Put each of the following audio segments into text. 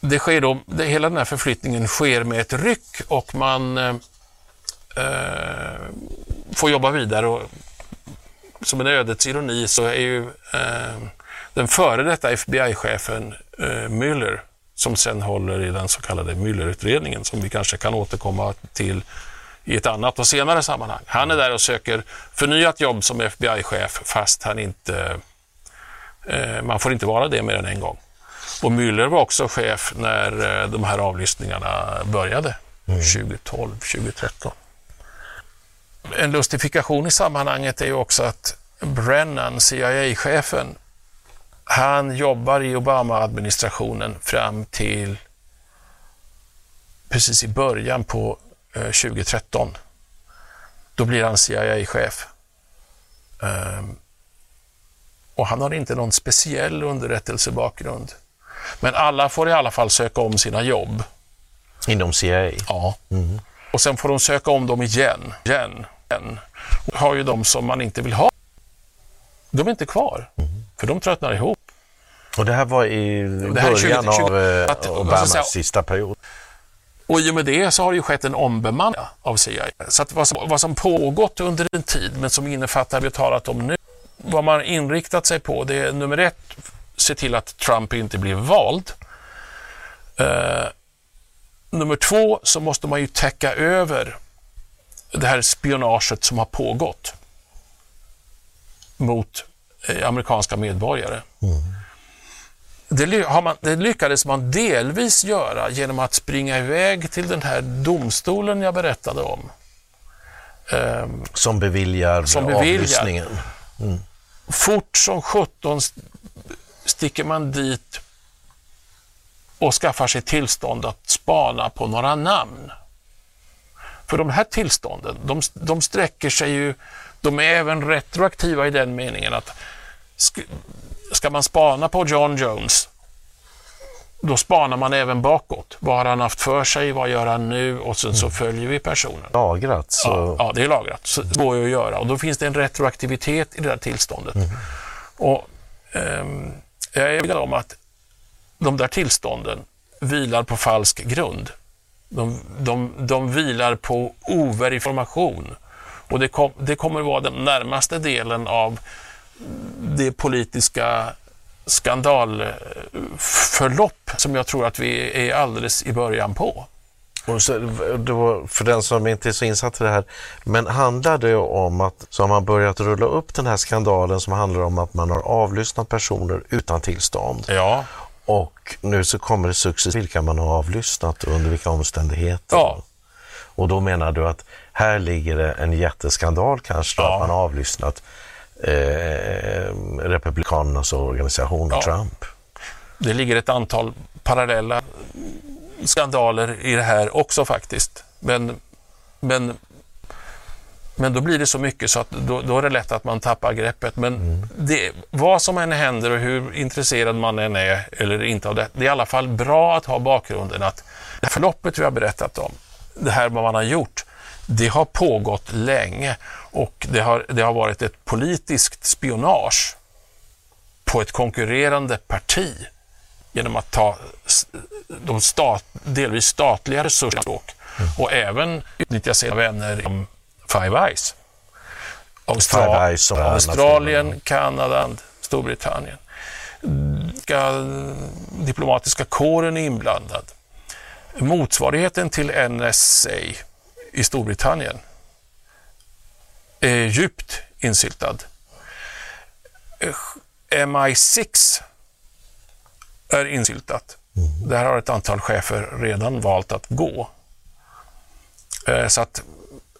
det sker då, det, hela den här förflyttningen sker med ett ryck och man eh, eh, får jobba vidare. Och, som en ödets ironi så är ju eh, den före detta FBI-chefen eh, Müller, som sen håller i den så kallade Müller-utredningen, som vi kanske kan återkomma till i ett annat och senare sammanhang. Han är där och söker förnyat jobb som FBI-chef fast han inte, eh, man får inte vara det mer än en gång. Och Müller var också chef när eh, de här avlyssningarna började, mm. 2012, 2013. En lustifikation i sammanhanget är ju också att Brennan, CIA-chefen, han jobbar i Obama-administrationen fram till precis i början på 2013. Eh, Då blir han CIA-chef. Ehm, och han har inte någon speciell underrättelsebakgrund. Men alla får i alla fall söka om sina jobb. Inom CIA? Ja. Mm. Och sen får de söka om dem igen. igen, igen. Och har ju de som man inte vill ha. De är inte kvar, mm. för de tröttnar ihop. Och det här var i början 20, 20, av eh, att, Obamas säga, sista period? Och i och med det så har det ju skett en ombemanning av CIA. Så att vad, som, vad som pågått under en tid, men som innefattar, vi talat om nu, vad man inriktat sig på, det är nummer ett, se till att Trump inte blir vald. Uh, nummer två så måste man ju täcka över det här spionaget som har pågått mot eh, amerikanska medborgare. Mm. Det, man, det, lyckades man delvis göra genom att springa iväg till den här domstolen jag berättade om. Um, som beviljar som avlyssningen. Mm. Fort som 17 sticker man dit och skaffar sig tillstånd att spana på några namn. För de här tillstånden, de, de sträcker sig ju, de är även retroaktiva i den meningen att ska man spana på John Jones, då spanar man även bakåt. Vad har han haft för sig? Vad gör han nu? Och sen så mm. följer vi personen. Lagrat? Så... Ja, ja, det är lagrat. Så det går ju att göra och då finns det en retroaktivitet i det där tillståndet. Mm. Och um, jag är övertygad om att de där tillstånden vilar på falsk grund. De, de, de vilar på overinformation. och det, kom, det kommer vara den närmaste delen av det politiska skandalförlopp som jag tror att vi är alldeles i början på. Och så, då, för den som inte är så insatt i det här, men handlar det om att så har man börjat rulla upp den här skandalen som handlar om att man har avlyssnat personer utan tillstånd? Ja. Och nu så kommer det successivt vilka man har avlyssnat och under vilka omständigheter. Ja. Och då menar du att här ligger det en jätteskandal kanske, ja. att man har avlyssnat eh, Republikanernas organisation ja. Trump. Det ligger ett antal parallella skandaler i det här också faktiskt. Men, men, men då blir det så mycket så att då, då är det lätt att man tappar greppet. Men mm. det, vad som än händer och hur intresserad man än är eller inte av det, det är i alla fall bra att ha bakgrunden att det förloppet vi har berättat om, det här vad man har gjort, det har pågått länge och det har, det har varit ett politiskt spionage på ett konkurrerande parti genom att ta de stat, delvis statliga resurser mm. och även utnyttja sina vänner i Five Eyes. Austral Five Eyes Australien, Kanada, Storbritannien. Diplomatiska kåren är inblandad. Motsvarigheten till NSA i Storbritannien är djupt insyltad. MI6 är insyltat. Mm. Där har ett antal chefer redan valt att gå. Eh, så att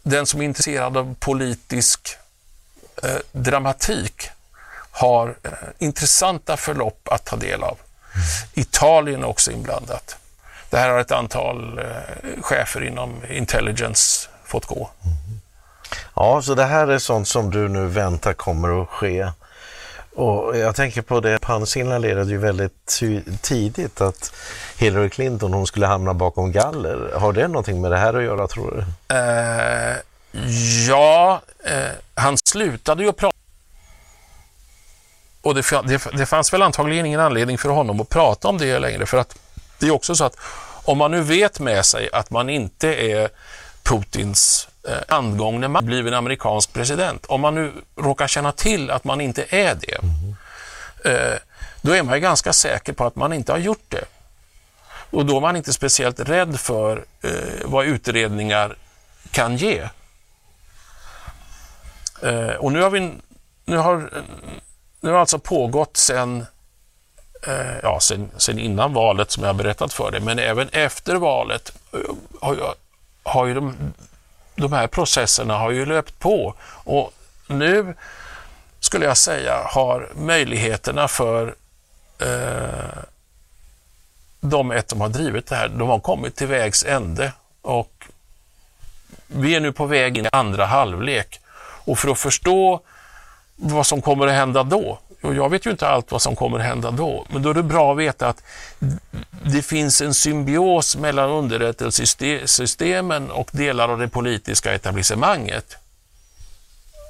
den som är intresserad av politisk eh, dramatik har eh, intressanta förlopp att ta del av. Mm. Italien är också inblandat. Det här har ett antal chefer inom intelligence fått gå. Mm. Ja, så det här är sånt som du nu väntar kommer att ske. Och jag tänker på det, han signalerade ju väldigt tidigt att Hillary Clinton hon skulle hamna bakom galler. Har det någonting med det här att göra tror du? Uh, ja, uh, han slutade ju att prata och det, det, det, fanns väl antagligen ingen anledning för honom att prata om det längre för att det är också så att om man nu vet med sig att man inte är Putins Eh, handgångne man, blivit en amerikansk president, om man nu råkar känna till att man inte är det, mm. då är man ju ganska säker på att man inte har gjort det. Och då är man inte speciellt rädd för eh, vad utredningar kan ge. Och nu har vi nu har, nu har alltså pågått sen, ja, sen, sen innan valet som jag har berättat för dig, men även efter valet har, har ju de, de här processerna har ju löpt på. Och nu skulle jag säga har möjligheterna för eh, de ett som har drivit det här, de har kommit till vägs ände. Och vi är nu på väg in i andra halvlek. Och för att förstå vad som kommer att hända då, och jag vet ju inte allt vad som kommer hända då, men då är det bra att veta att det finns en symbios mellan underrättelsesystemen och delar av det politiska etablissemanget.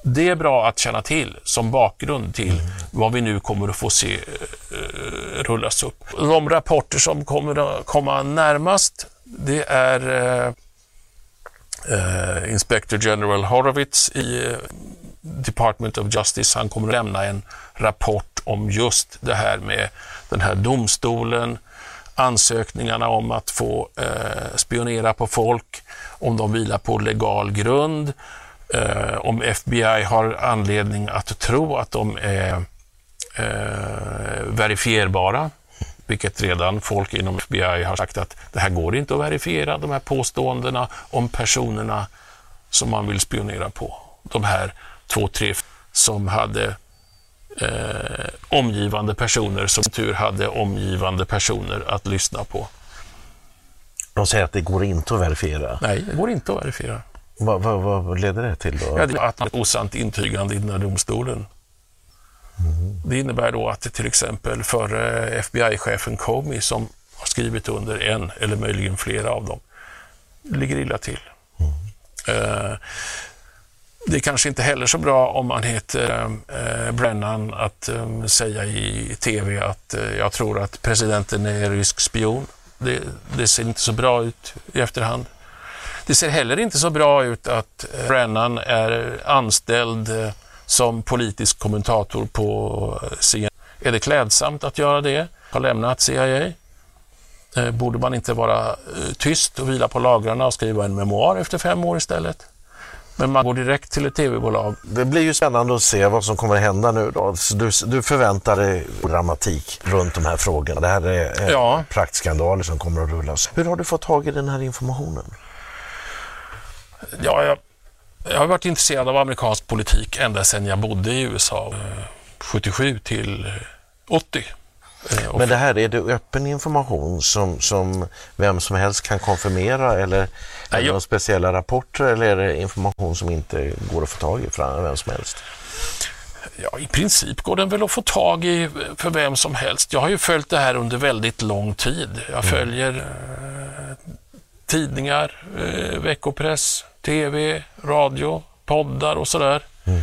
Det är bra att känna till som bakgrund till vad vi nu kommer att få se eh, rullas upp. De rapporter som kommer att komma närmast, det är eh, eh, Inspector General Horowitz i Department of Justice. Han kommer att lämna en rapport om just det här med den här domstolen, ansökningarna om att få eh, spionera på folk, om de vilar på legal grund, eh, om FBI har anledning att tro att de är eh, verifierbara, vilket redan folk inom FBI har sagt att det här går inte att verifiera, de här påståendena om personerna som man vill spionera på. De här två, tre som hade eh, omgivande personer som tur hade omgivande personer att lyssna på. De säger att det går inte att verifiera? Nej, det går inte att verifiera. Vad, vad, vad leder det till då? Ja, det är ett osant intygande i den här domstolen. Mm. Det innebär då att till exempel förre FBI-chefen Comey som har skrivit under en eller möjligen flera av dem ligger illa till. Mm. Uh, det är kanske inte heller så bra om man heter eh, eh Brennan att eh, säga i tv att eh, jag tror att presidenten är rysk spion. Det, det, ser inte så bra ut i efterhand. Det ser heller inte så bra ut att eh, Brennan är anställd eh, som politisk kommentator på eh, CNN. Är det klädsamt att göra det? Har lämnat CIA? Eh, borde man inte vara tyst och vila på lagrarna och skriva en memoar efter fem år istället? Men man går direkt till ett tv-bolag. Det blir ju spännande att se vad som kommer hända nu. Då. Du, du förväntar dig dramatik runt de här frågorna. Det här är ja. praktskandaler som kommer att rullas. Hur har du fått tag i den här informationen? Ja, jag, jag har varit intresserad av amerikansk politik ända sedan jag bodde i USA, 77 till 80. Eh, Men det här, är det öppen information som, som vem som helst kan konfirmera eller är det jag... speciella rapporter eller är det information som inte går att få tag i för vem som helst? Ja, i princip går den väl att få tag i för vem som helst. Jag har ju följt det här under väldigt lång tid. Jag mm. följer eh, tidningar, eh, veckopress, tv, radio, poddar och sådär. Mm.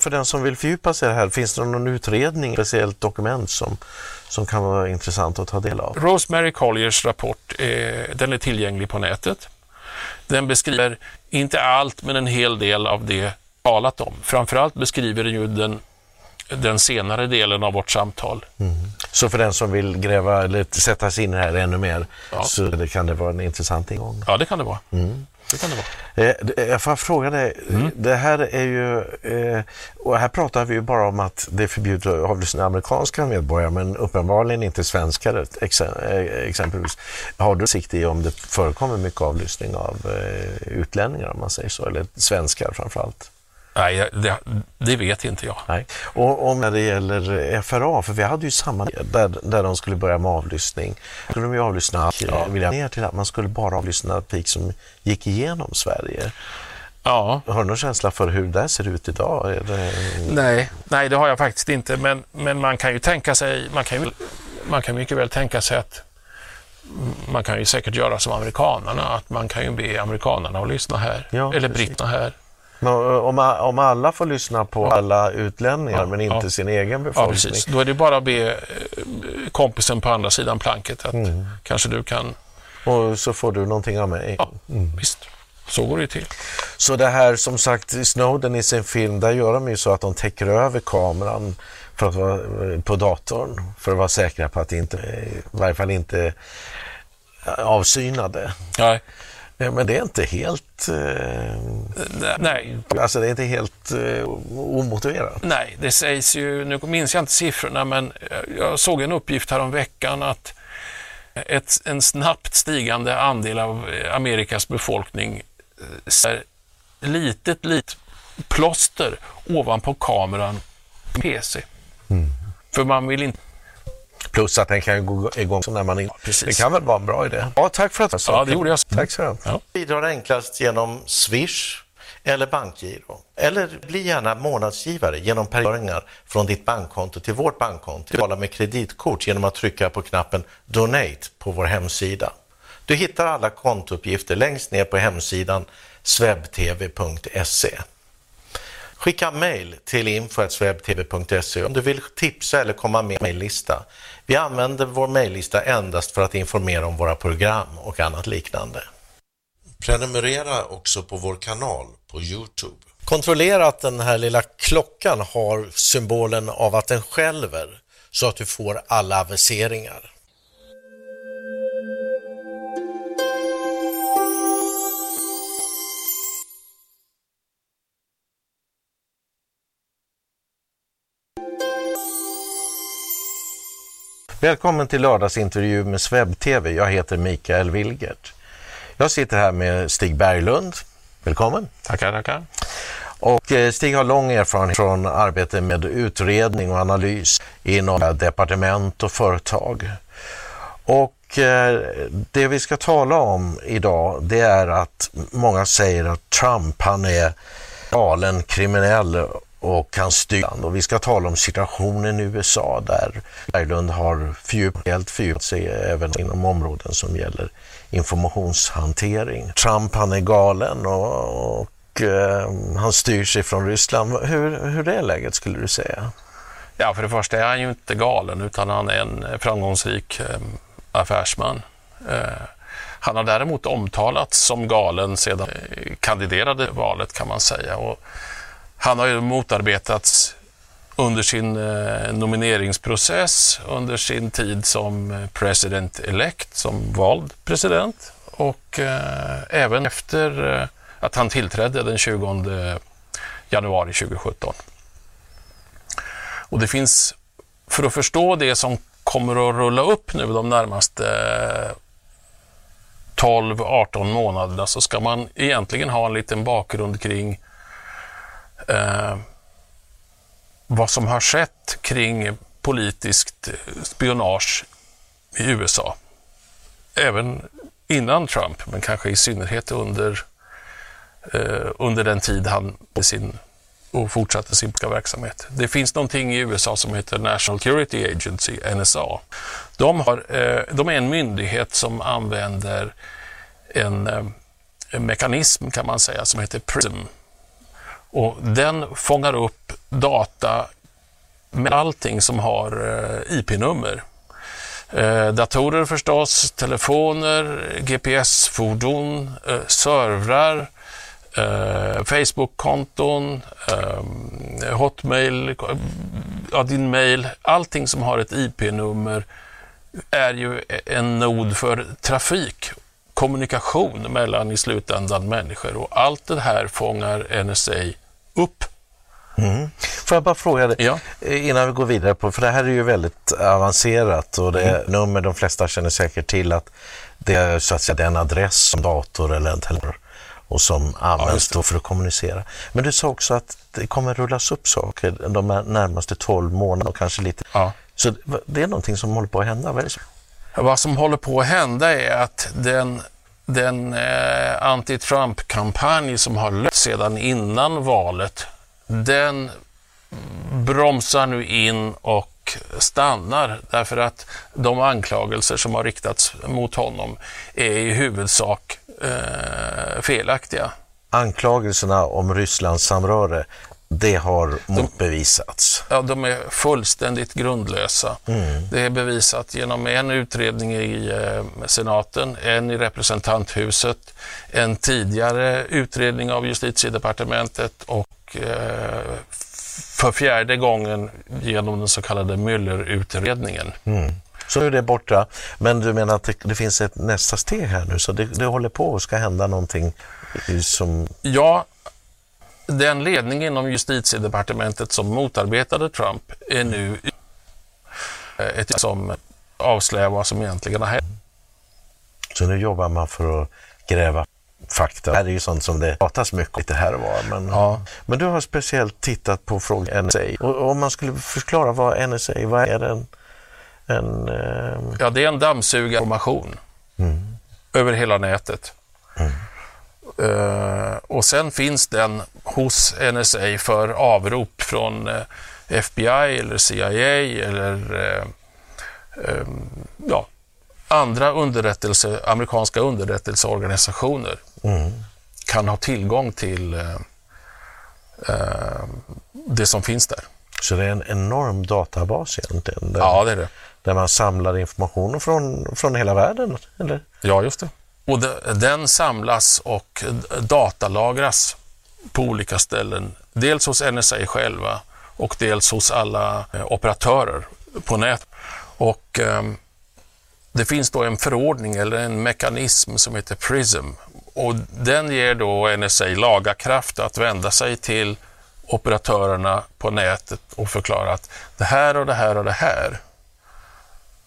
För den som vill fördjupa sig här, finns det någon utredning, speciellt dokument som, som kan vara intressant att ta del av? Rosemary Colliers rapport, eh, den är tillgänglig på nätet. Den beskriver inte allt, men en hel del av det talat om. Framförallt beskriver den ju den den senare delen av vårt samtal. Mm. Så för den som vill gräva eller sätta sig in här ännu mer ja. så det kan det vara en intressant ingång? Ja, det kan det vara. Mm. Det kan det vara. Eh, jag får fråga dig, mm. det här är ju, eh, och här pratar vi ju bara om att det är förbjudet att avlyssna amerikanska medborgare men uppenbarligen inte svenskar eh, exempelvis. Har du sikt i om det förekommer mycket avlyssning av utlänningar om man säger så, eller svenskar framförallt? Nej, det, det, vet inte jag. Nej. Och om när det gäller FRA, för vi hade ju samma där, där de skulle börja med avlyssning. skulle de ju avlyssna ja. vilja ner till att man skulle bara avlyssna trafik som gick igenom Sverige. Ja. Har du någon känsla för hur det ser ut idag? Det... Nej, nej, det har jag faktiskt inte. Men, men man kan ju tänka sig, man kan, ju, man kan mycket väl tänka sig att man kan ju säkert göra som amerikanerna, att man kan ju be amerikanerna att lyssna här, ja, eller britterna här. Men om, om alla får lyssna på alla utlänningar Ja, men inte ja. sin egen Ja, befolkning. precis. Då är det bara att be eh, kompisen på andra sidan planket att Mm. kanske du kan... Och så får du någonting av mig. Ja, visst. Så går det till. Så det här som sagt, Snowden i sin film, där gör de ju så att de täcker över kameran för att vara, på datorn för att vara säkra på att inte, i varje fall inte avsynade. Nej, Ja, Men det är inte helt, eh, nej, alltså det är inte helt eh, omotiverat. nej, det sägs ju, nu minns jag inte siffrorna, men jag såg en uppgift här om veckan att ett, en snabbt stigande andel av Amerikas befolkning eh, är litet, litet plåster ovanpå kameran PC. För man vill inte... Plus att den kan gå igång när man inte... precis. det kan väl vara en bra idé? Ja, tack för att du sa Ja, det gjorde jag. Tack så mycket. Ja. Bidrar enklast genom Swish eller bankgiro. Eller bli gärna månadsgivare genom periodingar från ditt bankkonto till vårt bankkonto. Betala med kreditkort genom att trycka på knappen Donate på vår hemsida. Du hittar alla kontouppgifter längst ner på hemsidan swebtv.se. Skicka mejl till info.swebtv.se om du vill tipsa eller komma med i mejllista. Vi använder vår mejllista endast för att informera om våra program och annat liknande. Prenumerera också på vår kanal på Youtube. Kontrollera att den här lilla klockan har symbolen av att den skälver så att du får alla aviseringar. Välkommen till lördagsintervju med Swebb-TV. Jag heter Mikael Wilgert. Jag sitter här med Stig Berglund. Välkommen. Tackar, tackar. Och eh, Stig har lång erfarenhet från arbete med utredning och analys inom departement och företag. Och eh, det vi ska tala om idag det är att många säger att Trump han är galen kriminell och kan styra. Och vi ska tala om situationen i USA där Berglund har fördjupat, fördjupat sig även inom områden som gäller informationshantering. Trump han är galen och, och eh, han styr sig från Ryssland. Hur, hur är läget skulle du säga? Ja, för det första är han ju inte galen utan han är en framgångsrik eh, affärsman. Eh, han har däremot omtalats som galen sedan eh, kandiderade valet kan man säga. Och han har ju motarbetats under sin eh, nomineringsprocess, under sin tid som eh, president-elect, som vald president och eh, även efter eh, att han tillträdde den 20 januari 2017. Och det finns, för att förstå det som kommer att rulla upp nu de närmaste 12-18 månaderna så ska man egentligen ha en liten bakgrund kring eh, vad som har skett kring politiskt spionage i USA. Även innan Trump, men kanske i synnerhet under, eh, under den tid han sin och fortsatte sin verksamhet. Det finns någonting i USA som heter National Security Agency, NSA. De, har, eh, de är en myndighet som använder en, eh, en mekanism kan man säga som heter PRISM. Och den fångar upp data med allting som har eh, IP-nummer. Eh, datorer förstås, telefoner, GPS-fordon, eh, servrar, Facebook-konton, Hotmail, ja, din mail, allting som har ett IP-nummer är ju en nod för trafik, kommunikation mellan i slutändan människor och allt det här fångar NSA upp. Mm. Får jag bara fråga dig Ja. eh, innan vi går vidare på, för det här är ju väldigt avancerat och det är nummer, de flesta känner säkert till att det är så att säga den adress som dator eller en telefon och som används då för att kommunicera. Men du sa också att det kommer rullas upp saker de närmaste 12 månaderna och kanske lite. Ja. Så det är någonting som håller på att hända, vad är det så? Vad som håller på att hända är att den, den eh, anti-Trump-kampanj som har löpt sedan innan valet, den bromsar nu in och stannar därför att de anklagelser som har riktats mot honom är i huvudsak eh, felaktiga. anklagelserna om Rysslands samröre, det har motbevisats. Ja, de är fullständigt grundlösa. Mm. Det är bevisat genom en utredning i eh, senaten, en i representanthuset, en tidigare utredning av justitiedepartementet och eh, för fjärde gången genom den så kallade Müllerutredningen. Mm. Så är det borta. Men du menar att det, det finns ett nästa steg här nu, så det, det håller på och ska hända någonting som... Ja, den ledning inom justitiedepartementet som motarbetade Trump är nu ett som avslöjar vad som egentligen har hänt. Så nu jobbar man för att gräva fakta. Det här är ju sånt som det pratas mycket lite här och var. Men, ja. men du har speciellt tittat på frågan NSA. Och om man skulle förklara vad NSA, vad är den? En, eh... Ja, det är en dammsugarformation mm. över hela nätet. Mm. Uh, och sen finns den hos NSA för avrop från eh, FBI eller CIA eller uh, ja, andra underrättelse, amerikanska underrättelseorganisationer mm. kan ha tillgång till det som finns där. Så det är en enorm databas egentligen? Där, ja, det är det. Där man samlar information från, från hela världen? Eller? Ja, just det. Och den samlas och datalagras på olika ställen. Dels hos NSA själva och dels hos alla eh, operatörer på nät. Och ehm, det finns då en förordning eller en mekanism som heter PRISM och den ger då NSA laga kraft att vända sig till operatörerna på nätet och förklara att det här och det här och det här,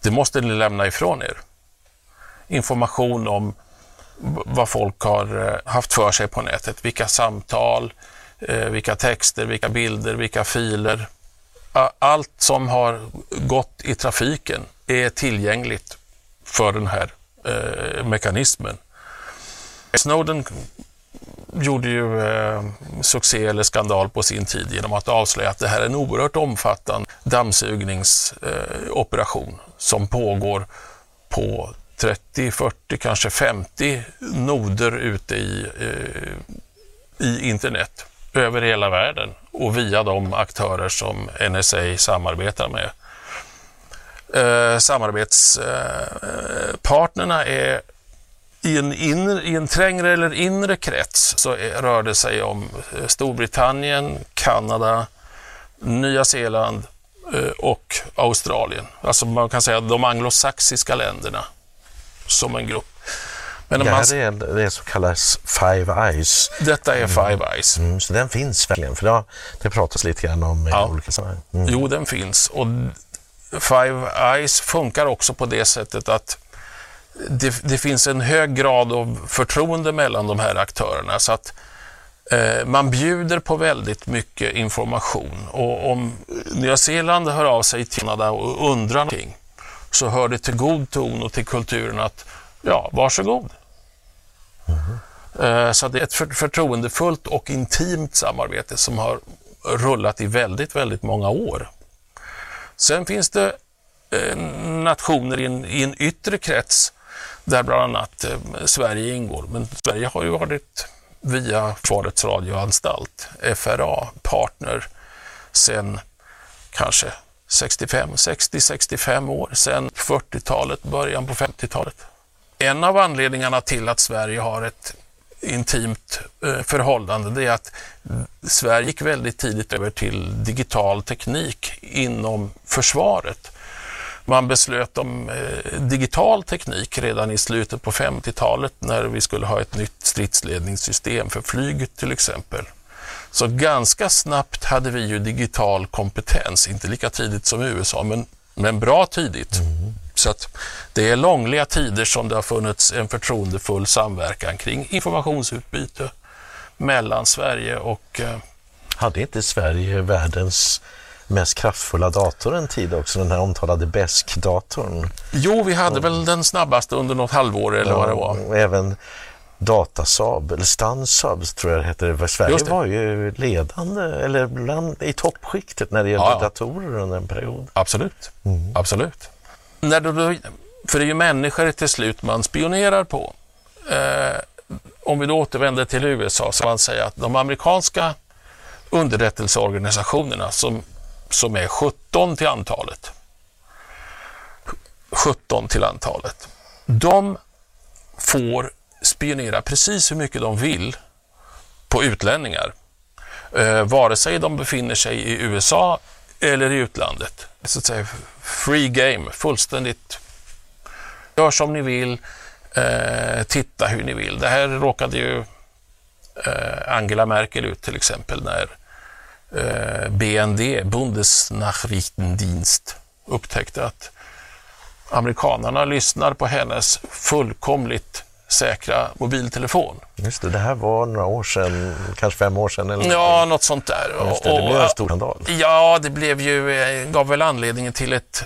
det måste ni lämna ifrån er. Information om vad folk har eh, haft för sig på nätet. Vilka samtal, eh, vilka texter, vilka bilder, vilka filer. Allt som har gått i trafiken är tillgängligt för den här eh, mekanismen. Snowden gjorde ju eh, succé eller skandal på sin tid genom att avslöja att det här är en oerhört omfattande dammsugningsoperation eh, som pågår på 30, 40, kanske 50 noder ute i, eh, i internet över hela världen och via de aktörer som NSA samarbetar med. Eh, samarbetspartnerna är i en, inre, i en trängre eller inre krets så är, rör det sig om eh, Storbritannien, Kanada, Nya Zeeland eh, och Australien. Alltså man kan säga de anglosaxiska länderna som en grupp. Men det här är det som kallas Five Eyes. Detta är Five mm. Eyes. Mm, så den finns verkligen, för det, har, det pratas lite grann om ja. i olika sammanhang. Mm. Jo, den finns. Och Five Eyes funkar också på det sättet att det, det, finns en hög grad av förtroende mellan de här aktörerna. Så att eh, man bjuder på väldigt mycket information. Och om Nya Zeeland hör av sig till Kanada och undrar någonting så hör det till god ton och till kulturen att ja, varsågod. Mm. Så det är ett förtroendefullt och intimt samarbete som har rullat i väldigt, väldigt många år. Sen finns det eh, nationer i en, i en yttre krets där bland annat eh, Sverige ingår. Men Sverige har ju varit via Försvarets radioanstalt, FRA, partner sen kanske 65, 60-65 år sedan 40-talet, början på 50-talet. En av anledningarna till att Sverige har ett intimt eh, förhållande det är att Sverige gick väldigt tidigt över till digital teknik inom försvaret. Man beslöt om eh, digital teknik redan i slutet på 50-talet när vi skulle ha ett nytt stridsledningssystem för flyget till exempel. Så ganska snabbt hade vi ju digital kompetens, inte lika tidigt som USA, men, men bra tidigt. Mm. Så att det är långliga tider som det har funnits en förtroendefull samverkan kring informationsutbyte mellan Sverige och... Eh... Hade inte Sverige världens mest kraftfulla dator en tid också, den här omtalade BESK-datorn? Jo, vi hade väl den snabbaste under något halvår eller ja, vad det var. Även Datasab, eller Stansab tror jag det heter. Sverige det. var ju ledande, eller bland, i toppskiktet när det gällde ja, ja. datorer under en period. Absolut, mm. absolut. När du, för det är ju människor till slut man spionerar på. Eh, om vi då återvänder till USA så kan man säga att de amerikanska underrättelseorganisationerna som, som är 17 till antalet 17 till antalet. De får spionera precis hur mycket de vill på utlänningar. Eh, vare sig de befinner sig i USA eller i utlandet. Så att säga free game, fullständigt. Gör som ni vill, eh, titta hur ni vill. Det här råkade ju eh, Angela Merkel ut till exempel när eh, BND, Bundesnachrichtendienst, upptäckte att amerikanerna lyssnar på hennes fullkomligt säkra mobiltelefon. Just det, det här var några år sedan, kanske fem år sedan? Eller ja, något sånt där. Just det, det blev en stor skandal. Ja, det blev ju, eh, gav väl anledningen till ett,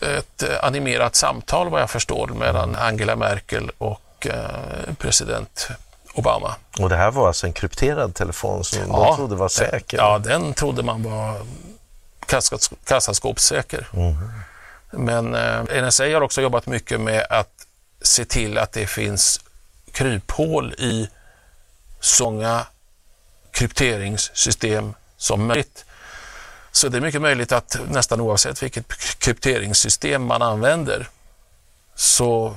ett animerat samtal vad jag förstår mellan Angela Merkel och eh, president Obama. Och det här var alltså en krypterad telefon som ja, de trodde var säker? Ja, den trodde man var kassaskåpssäker. Mm. Men eh, NSA har också jobbat mycket med att se till att det finns kryphål i så många krypteringssystem som möjligt. Så det är mycket möjligt att nästan oavsett vilket krypteringssystem man använder så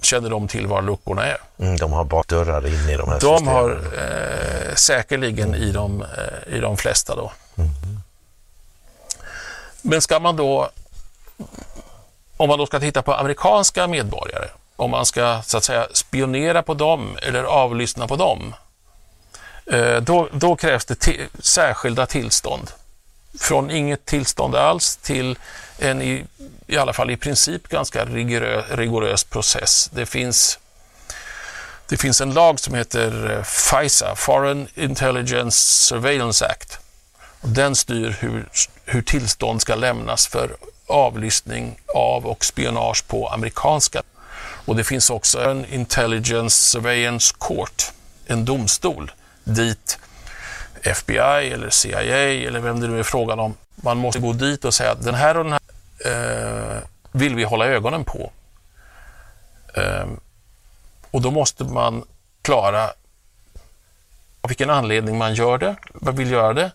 känner de till var luckorna är. Mm, de har bakdörrar in i de här de systemen? De har eh, säkerligen i, de, eh, i de flesta då. Mm. Men ska man då, om man då ska titta på amerikanska medborgare, om man ska så att säga spionera på dem eller avlyssna på dem, eh, då, då krävs det särskilda tillstånd. Från inget tillstånd alls till en i, i alla fall i princip ganska rigorös, rigorös process. Det finns, det finns en lag som heter eh, FISA, Foreign Intelligence Surveillance Act. Den styr hur, hur tillstånd ska lämnas för avlyssning av och spionage på amerikanska. Och det finns också en Intelligence Surveillance Court, en domstol dit FBI eller CIA eller vem det nu är frågan om, man måste gå dit och säga att den här och den här eh, vill vi hålla ögonen på. Eh, och då måste man klara av vilken anledning man gör det, vad vill göra det.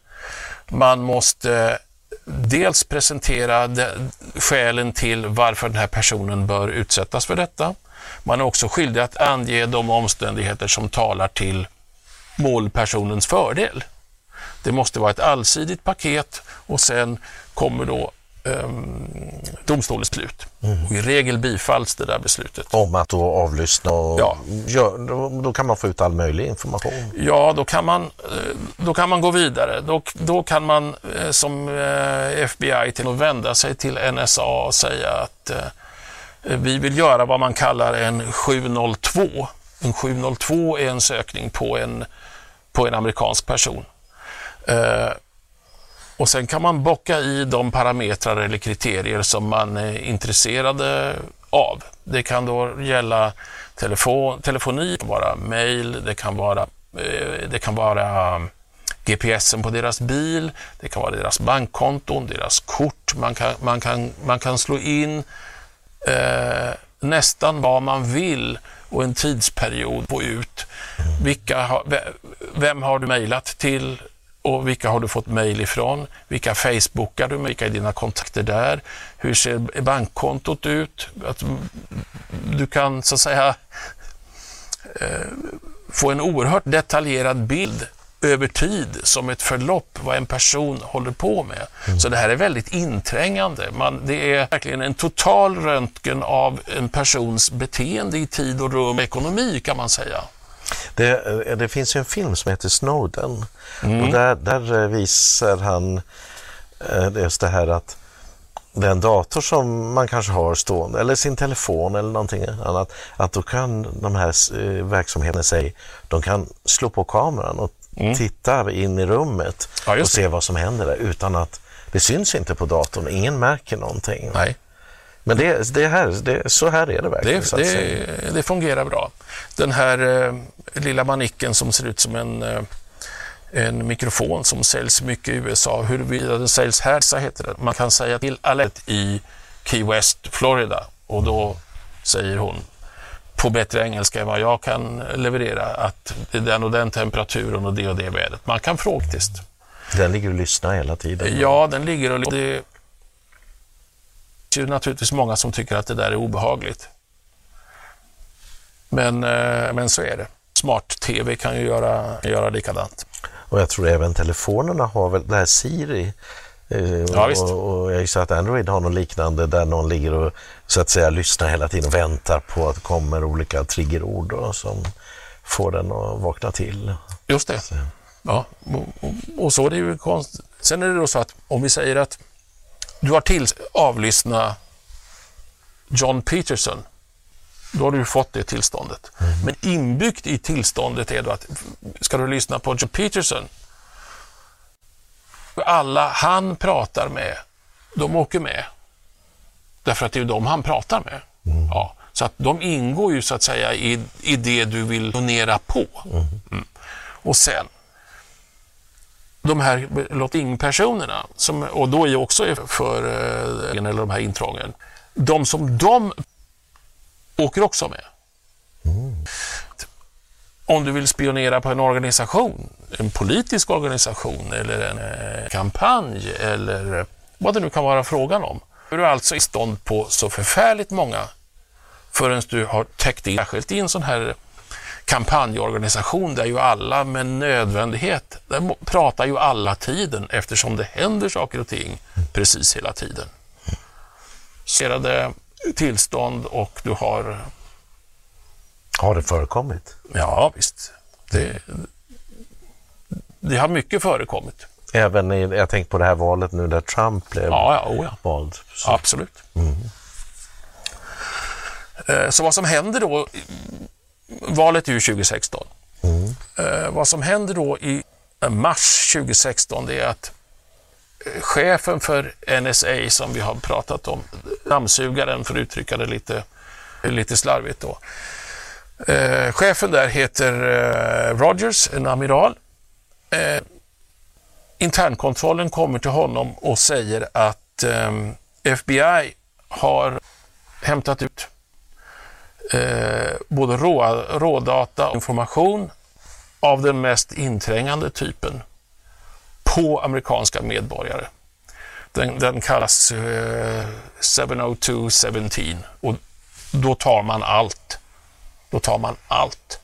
Man måste dels presentera de, skälen till varför den här personen bör utsättas för detta. Man är också skyldig att ange de omständigheter som talar till målpersonens fördel. Det måste vara ett allsidigt paket och sen kommer då um, domstolens beslut. Mm. Och I regel bifalls det där beslutet. Om att då avlyssna och ja. Gör, då, då, kan man få ut all möjlig information? Ja, då kan man, eh, då kan man gå vidare. Då, då kan man eh, som eh, FBI till att vända sig till NSA och säga att vi vill göra vad man kallar en 702. En 702 är en sökning på en, på en amerikansk person. Eh, och sen kan man bocka i de parametrar eller kriterier som man är intresserade av. Det kan då gälla telefon, telefoni, det kan vara mail, det kan vara, eh, det kan vara mm, GPSen på deras bil, det kan vara deras bankkonton, deras kort. Man kan, man kan, man kan slå in eh, nästan vad man vill och en tidsperiod få ut. Vilka, vem har du mejlat till? Och vilka har du fått mejl ifrån? Vilka facebookar du med? Vilka är dina kontakter där? Hur ser bankkontot ut? Att du kan så att säga eh, få en oerhört detaljerad bild över tid som ett förlopp vad en person håller på med. Mm. Så det här är väldigt inträngande. Man, det är verkligen en total röntgen av en persons beteende i tid och rum och ekonomi kan man säga. Det, eh, det finns en film som heter Snowden mm. och där, där eh, visar han eh, just det här att den dator som man kanske har stående eller sin telefon eller någonting annat, att då kan de här verksamheterna säga, de kan slå på kameran och mm. titta in i rummet ja, och se vad som händer där utan att det syns inte på datorn, ingen märker någonting. Nej. Men det, det här, det, så här är det verkligen. Det, det, det fungerar bra. Den här eh, lilla manicken som ser ut som en, eh, en mikrofon som säljs mycket i USA. Huruvida den säljs här så heter det. Man kan säga till Alette i Key West, Florida och då säger hon på bättre engelska än vad jag kan leverera att det är den och den temperaturen och det och det vädret. Man kan frågtest. Den ligger och lyssnar hela tiden? Ja, den ligger och det är ju naturligtvis många som tycker att det där är obehagligt. Men, eh, men så är det. Smart-tv kan ju göra, göra likadant. Och jag tror även telefonerna har väl, det här Siri, eh, Ja, visst. och, och jag gissar att Android har något liknande där någon ligger och så att säga lyssnar hela tiden och väntar på att det kommer olika triggerord då, som får den att vakna till. Just det. Ja, och, och, och så är det ju konst. Sen är det då så att om vi säger att du har till avlyssna John Peterson, då har du fått det tillståndet. Men inbyggt i tillståndet är då att ska du lyssna på John Peterson, alla han pratar med, de åker med. Därför att det är ju de han pratar med. Ja, så att de ingår ju så att säga i, i det du vill donera på. Mm. Och sen, de här lotting-personerna, som, och då är ju också för eh, eller de här intrången, de som de åker också med. Om du vill spionera på en organisation, en politisk organisation eller en eh, kampanj eller vad det nu kan vara frågan om. Är du alltså i stånd på så förfärligt många förrän du har täckt in, särskilt i en sån här kampanjorganisation där ju alla med nödvändighet, där pratar ju alla tiden eftersom det händer saker och ting precis hela tiden. Serade tillstånd och du har, Har det förekommit? ja visst, det, det har mycket förekommit. Även i, jag tänker på det här valet nu där Trump blev Ja, ja, oh ja. vald. Så, Absolut. Eh, Så vad som händer då, valet är ju 2016. Eh, Vad som händer då i mars 2016 det är att eh, chefen för NSA som vi har pratat om, dammsugaren för att uttrycka det lite, lite slarvigt då. Eh, chefen där heter eh, Rogers, en amiral. Eh, internkontrollen kommer till honom och säger att ehm, FBI har hämtat ut eh, både rå, rådata och information av den mest inträngande typen på amerikanska medborgare. Den, den kallas eh, 70217 och då tar man allt. Då tar man allt.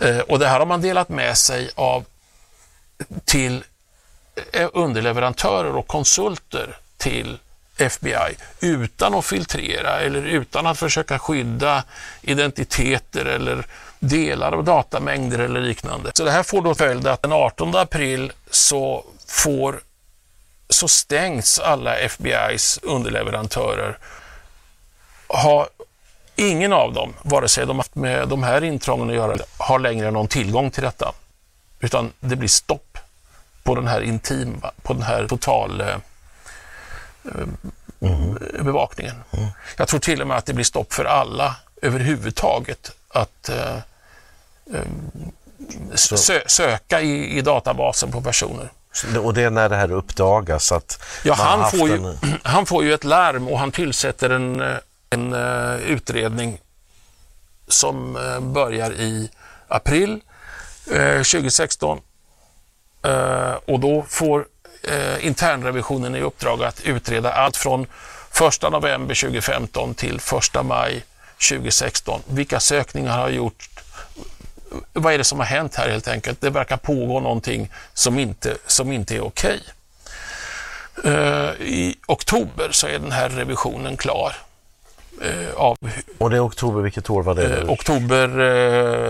Eh, och det här har man delat med sig av till eh, underleverantörer och konsulter till FBI utan att filtrera eller utan att försöka skydda identiteter eller delar av datamängder eller liknande. Så det här får då följd att den 18 april så får så stängs alla FBIs underleverantörer. Har ingen av dem, vare sig de haft med de här intrången att göra, har längre någon tillgång till detta. Utan det blir stopp på den här intima, på den här total eh, eh, bevakningen. Jag tror till och med att det blir stopp för alla överhuvudtaget att eh, eh, sö söka i, i databasen på personer. Och det är när det här uppdagas att Ja, han får, ju, en- han får ju ett larm och han tillsätter en, eh, en eh, utredning som eh, börjar i april eh, 2016. Eh, och då får eh, internrevisionen i uppdrag att utreda allt från 1 november 2015 till 1 maj 2016. Vilka sökningar har gjorts? Vad är det som har hänt här helt enkelt? Det verkar pågå någonting som inte, som inte är okej. Eh, I oktober så är den här revisionen klar. Eh, av Och det är oktober, vilket år var det? eh, oktober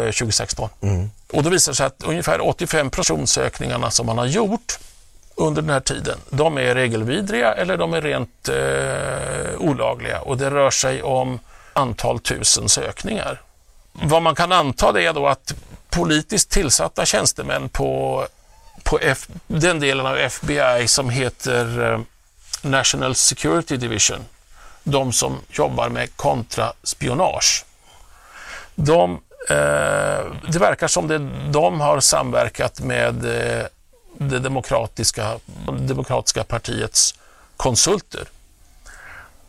eh, 2016. Och då visar det sig att ungefär 85 personsökningarna som man har gjort under den här tiden, de är regelvidriga eller de är rent eh, olagliga och det rör sig om antal tusen sökningar. Vad man kan anta det är då att politiskt tillsatta tjänstemän på, på F, den delen av FBI som heter eh, National Security Division, de som jobbar med kontraspionage. De, eh, det verkar som det, de har samverkat med eh, det demokratiska, demokratiska partiets konsulter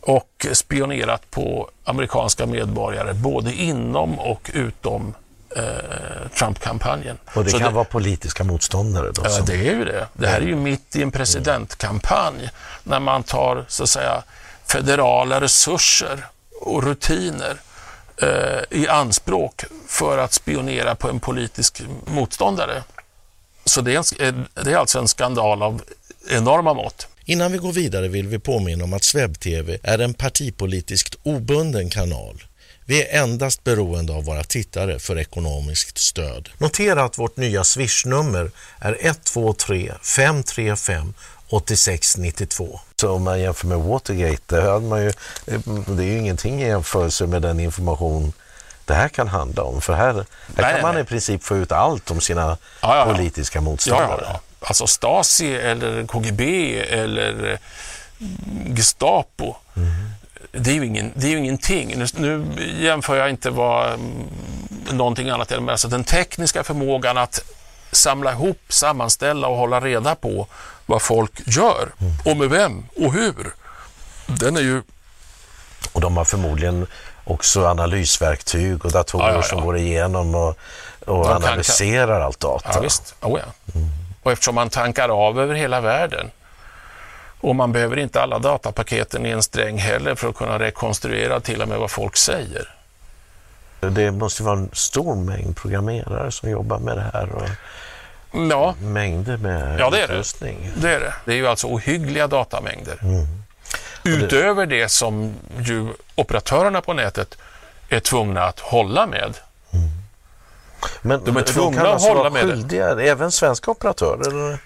och spionerat på amerikanska medborgare både inom och utom eh, Trump-kampanjen. Och det Så kan vara politiska motståndare då? Ja, som- det är ju det. Det här är ju mitt i en presidentkampanj när man tar så att säga federala resurser och rutiner eh, i anspråk för att spionera på en politisk motståndare. Så det är, en, eh, det är alltså en skandal av enorma mått. Innan vi går vidare vill vi påminna om att SvebTV är en partipolitiskt obunden kanal. Vi är endast beroende av våra tittare för ekonomiskt stöd. Notera att vårt nya swishnummer är 123 535 8692. Så om man jämför med Watergate, det, hade man ju, det är ju ingenting i jämförelse med den information det här kan handla om. För här, här Nej, kan man nej. i princip få ut allt om sina Ja, ja, politiska motståndare. ja. Alltså Stasi eller KGB eller Gestapo. Det är ju, ingen, det är ingenting. Nu, nu jämför jag inte vad mm, någonting annat är, men alltså den tekniska förmågan att samla ihop, sammanställa och hålla reda på vad folk gör och med vem och hur. Den är ju Och de har förmodligen också analysverktyg och datorer Ja, ja, ja. som går igenom och, och kan- analyserar allt data. Ja, visst. Oh, ja. Och eftersom man tankar av över hela världen och man behöver inte alla datapaketen i en sträng heller för att kunna rekonstruera till och med vad folk säger. Det måste vara en stor mängd programmerare som jobbar med det här och Ja, mängder med Ja, det är det. utrustning. det är det. Det är ju alltså ohyggliga datamängder. Utöver det som ju operatörerna på nätet är tvungna att hålla med. Men De är tvungna kan att alltså hålla vara med det. skyldiga, även svenska operatörer? Eller,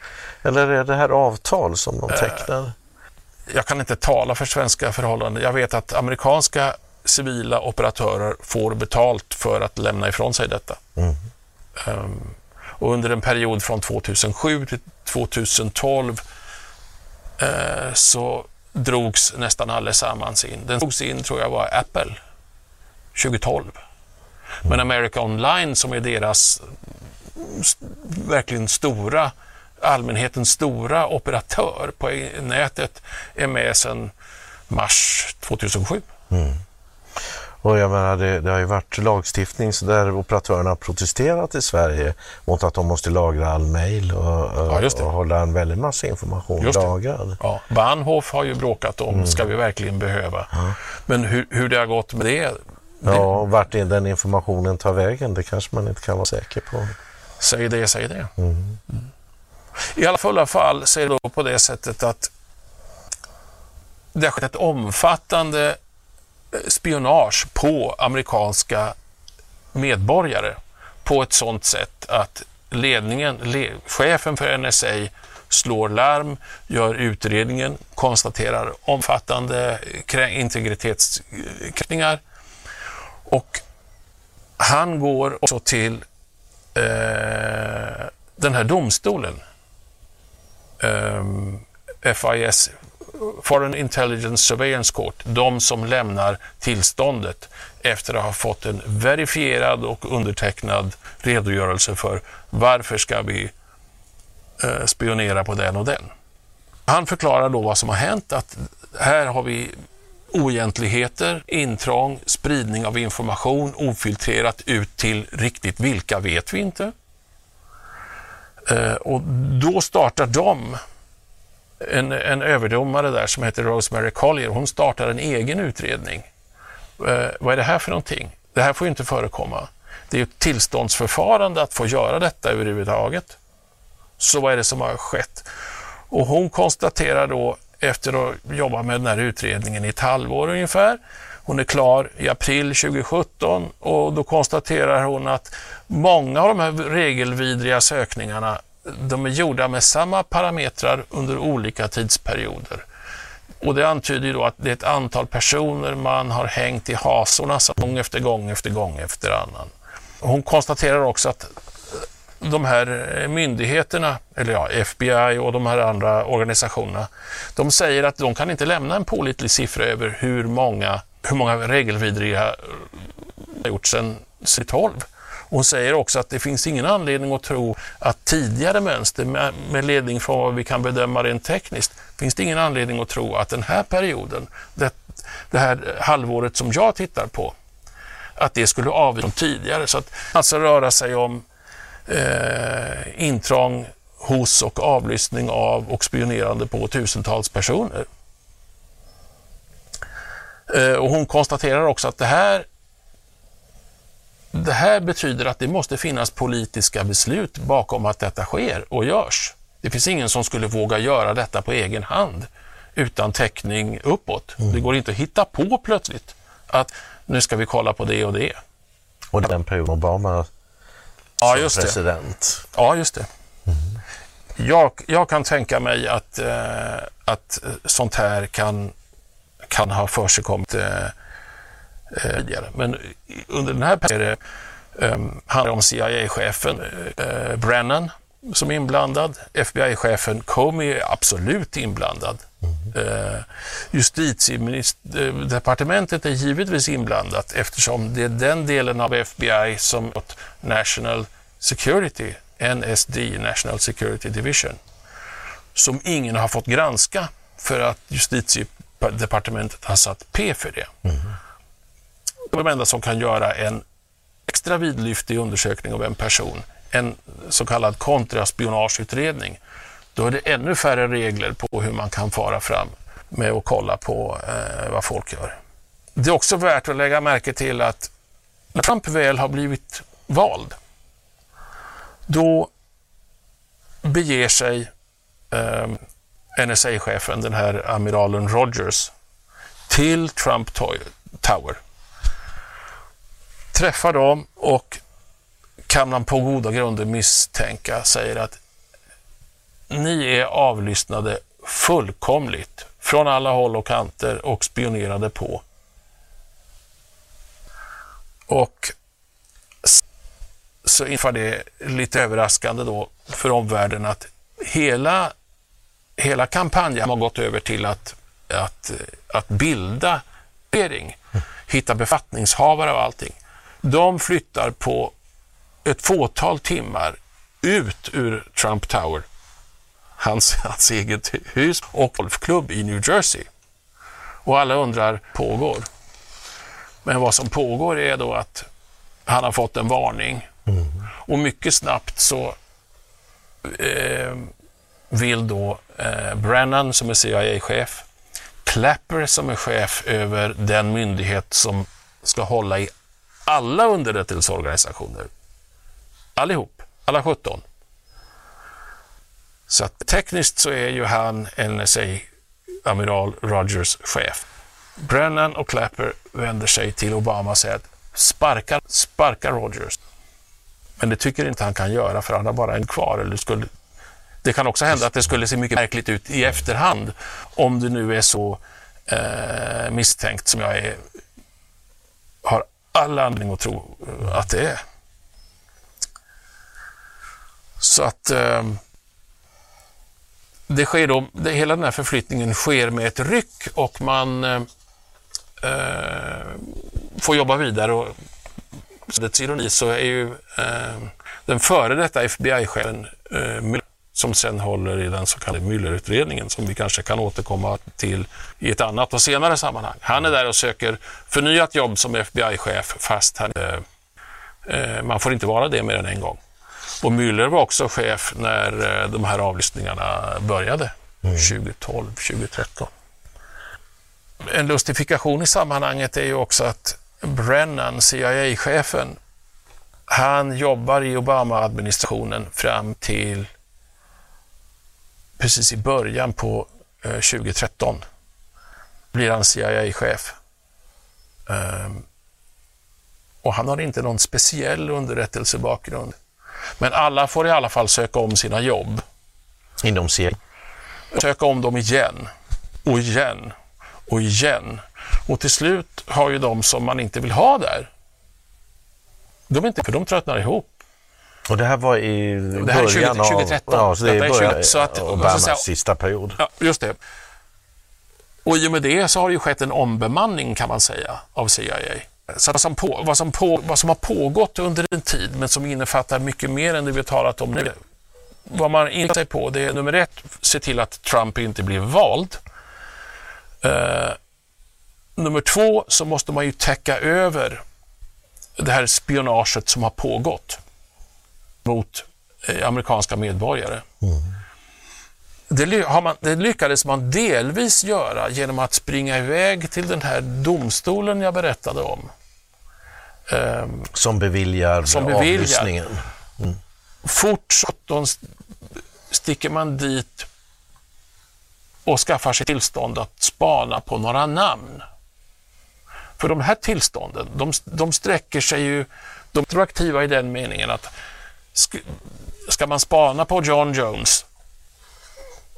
eller är det här avtal som Eh, de tecknar? jag kan inte tala för svenska förhållanden. Jag vet att amerikanska civila operatörer får betalt för att lämna ifrån sig detta. Ehm, och under en period från 2007 till 2012 eh, så drogs nästan allesammans in. Den drogs in tror jag var Apple 2012. Men America Online som är deras verkligen stora allmänhetens stora operatör på e-, nätet är med sedan mars 2007. Och jag menar, det, det har ju varit lagstiftning så där operatörerna har protesterat i Sverige mot att de måste lagra all mejl och, Ja, det. och hålla en väldig massa information det. lagrad. Ja, Bahnhof har ju bråkat om, ska vi verkligen behöva? Men hur, hur det har gått med det, Ja, och vart den informationen tar vägen, det kanske man inte kan vara säker på. säg det, säg det. Mm. I alla fulla fall så är det då på det sättet att det har skett ett omfattande spionage på amerikanska medborgare på ett sådant sätt att ledningen, le, chefen för NSA slår larm, gör utredningen, konstaterar omfattande integritetskränkningar och han går också till eh, den här domstolen, eh, FIS, Foreign Intelligence Surveillance Court, de som lämnar tillståndet efter att ha fått en verifierad och undertecknad redogörelse för varför ska vi eh, spionera på den och den. Han förklarar då vad som har hänt, att här har vi oegentligheter, intrång, spridning av information, ofiltrerat ut till riktigt vilka vet vi inte. Eh, och då startar de, en, en överdomare där som heter Rosemary Collier, hon startar en egen utredning. Eh, vad är det här för någonting? Det här får ju inte förekomma. Det är ju ett tillståndsförfarande att få göra detta överhuvudtaget. Så vad är det som har skett? Och hon konstaterar då efter att jobba med den här utredningen i ett halvår ungefär. Hon är klar i april 2017 och då konstaterar hon att många av de här regelvidriga sökningarna de är gjorda med samma parametrar under olika tidsperioder. Och det antyder ju då att det är ett antal personer man har hängt i hasorna gång efter gång efter gång efter annan. Hon konstaterar också att eh, de här eh, myndigheterna, eller ja, FBI och de här andra organisationerna, de säger att de kan inte lämna en pålitlig siffra över hur många, hur många regelvidriga eh, har gjorts sedan 2012. Hon säger också att det finns ingen anledning att tro att tidigare mönster, med, ledning från vad vi kan bedöma rent tekniskt, finns det ingen anledning att tro att den här perioden, det, det här halvåret som jag tittar på, att det skulle avvika tidigare. Så att alltså röra sig om eh, intrång hos och avlyssning av och spionerande på tusentals personer. Eh, och hon konstaterar också att det här det här betyder att det måste finnas politiska beslut bakom att detta sker och görs. Det finns ingen som skulle våga göra detta på egen hand utan täckning uppåt. Mm. Det går inte att hitta på plötsligt att nu ska vi kolla på det och det. Och den perioden Obama ja, just president. Det. Ja, just det. Mm. Jag, jag, kan tänka mig att, eh, att sånt här kan, kan ha försigkommit eh, eh, Eh, tidigare. Men under den här perioden um, handlar det om CIA-chefen uh, eh, Brennan som är inblandad. FBI-chefen Comey är absolut inblandad. Mm. Uh, Justitiedepartementet är givetvis inblandat eftersom det är den delen av FBI som National Security, NSD, National Security Division, som ingen har fått granska för att justitiedepartementet har satt P för det. Mm de enda som kan göra en extra vidlyftig undersökning av en person, en så kallad kontraspionageutredning, då är det ännu färre regler på hur man kan fara fram med att kolla på eh, vad folk gör. Det är också värt att lägga märke till att när Trump väl har blivit vald, då beger sig eh, NSA-chefen, den här amiralen Rogers, till Trump Tower träffar dem och kan man på goda grunder misstänka säger att ni är avlyssnade fullkomligt från alla håll och kanter och spionerade på. Och så inför det lite överraskande då för omvärlden att hela, hela kampanjen har gått över till att, att, att bilda regering, hitta befattningshavare och allting de flyttar på ett fåtal timmar ut ur Trump Tower, hans, hans eget hus och golfklubb i New Jersey. Och alla undrar, pågår? Men vad som pågår är då att han har fått en varning mm. och mycket snabbt så eh, vill då eh, Brennan som är CIA-chef, Clapper som är chef över den myndighet som ska hålla i alla underrättelseorganisationer. Allihop, alla 17. Så att tekniskt så är ju han NSA-amiral Rogers chef. Brennan och Clapper vänder sig till Obama och säger att sparka, sparka Rogers. Men det tycker inte han kan göra för han har bara en kvar. Eller skulle, det kan också hända att det skulle se mycket märkligt ut i efterhand om det nu är så eh, misstänkt som jag är, all anledning att tro eh, att det är. Så att eh, det sker då, det, hela den här förflyttningen sker med ett ryck och man ehm, eh, får jobba vidare. Och, dess ironi så är ju eh, den före detta FBI-chefen eh, som sen håller i den så kallade Muellerutredningen som vi kanske kan återkomma till i ett annat och senare sammanhang. Han är där och söker förnyat jobb som FBI-chef fast han, eh, eh, man får inte vara det mer än en gång. Och Mueller var också chef när eh, de här avlyssningarna började, mm. 2012, 2013. En lustifikation i sammanhanget är ju också att Brennan, CIA-chefen, han jobbar i Obama-administrationen fram till precis i början på 2013 eh, blir han CIA-chef. Ehm, och han har inte någon speciell underrättelsebakgrund. Men alla får i alla fall söka om sina jobb. Inom CIA? Söka om dem igen och igen och igen. Och till slut har ju de som man inte vill ha där, de inte, för de tröttnar ihop. Och det här var i det här början 20, 2013. av ja, så det är början, så att, Obamas säga, sista period. Ja, just det. Och i och med det så har det ju skett en ombemanning kan man säga av CIA. Så vad som, på, vad, som på, vad som har pågått under en tid men som innefattar mycket mer än det vi har talat om nu. Vad man inriktar sig på det är nummer ett, se till att Trump inte blir vald. Uh, nummer två så måste man ju täcka över det här spionaget som har pågått mot eh, amerikanska medborgare. Mm. Det, man, det, lyckades man delvis göra genom att springa iväg till den här domstolen jag berättade om. Um, som beviljar som beviljar. avlyssningen. Mm. Fort 17 sticker man dit och skaffar sig tillstånd att spana på några namn. För de här tillstånden, de, de sträcker sig ju, de är retroaktiva i den meningen att ska man spana på John Jones,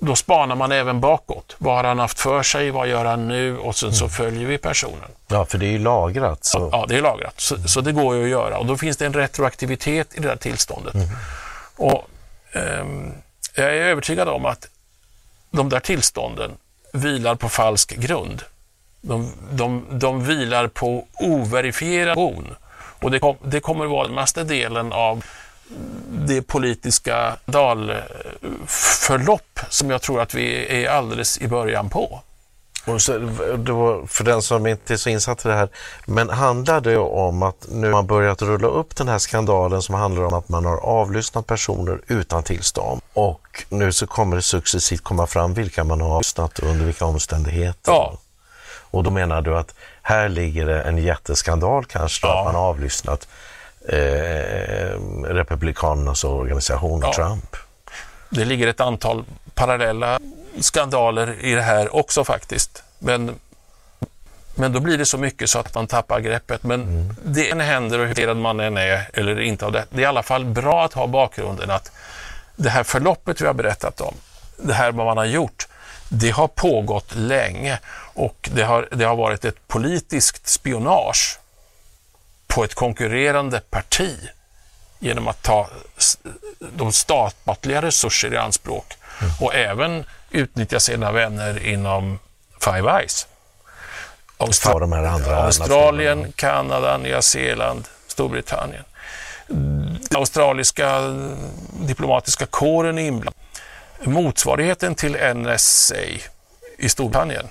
då spanar man även bakåt. Vad har han haft för sig? Vad gör han nu? Och sen så mm. följer vi personen. Ja, för det är ju lagrat. Så. Ja, det är lagrat. Så, så, det går ju att göra och då finns det en retroaktivitet i det där tillståndet. Mm. Och um, Jag är övertygad om att de där tillstånden vilar på falsk grund. De, de, de vilar på overifieration och det, kom, det kommer vara den mesta delen av det politiska dalförlopp som jag tror att vi är alldeles i början på. Och så, då, för den som inte är så insatt i det här, men handlar det om att nu har man börjat rulla upp den här skandalen som handlar om att man har avlyssnat personer utan tillstånd och nu så kommer det successivt komma fram vilka man har avlyssnat och under vilka omständigheter? Ja. Och då menar du att här ligger det en jätteskandal kanske, ja. att man har avlyssnat eh, Republikanernas organisation ja. Trump? Det ligger ett antal parallella skandaler i det här också faktiskt. Men, men då blir det så mycket så att man tappar greppet. Men mm. det än händer och hur man än är eller inte av det. Det är i alla fall bra att ha bakgrunden att det här förloppet vi har berättat om, det här vad man har gjort, det har pågått länge och det har, det har varit ett politiskt spionage på ett konkurrerande parti genom att ta de statliga resurser i anspråk mm. och även utnyttja sina vänner inom Five Eyes. Austra de andra Australien, Kanada, Nya Zeeland, Storbritannien. Den australiska diplomatiska kåren är inblandad. Motsvarigheten till NSA i Storbritannien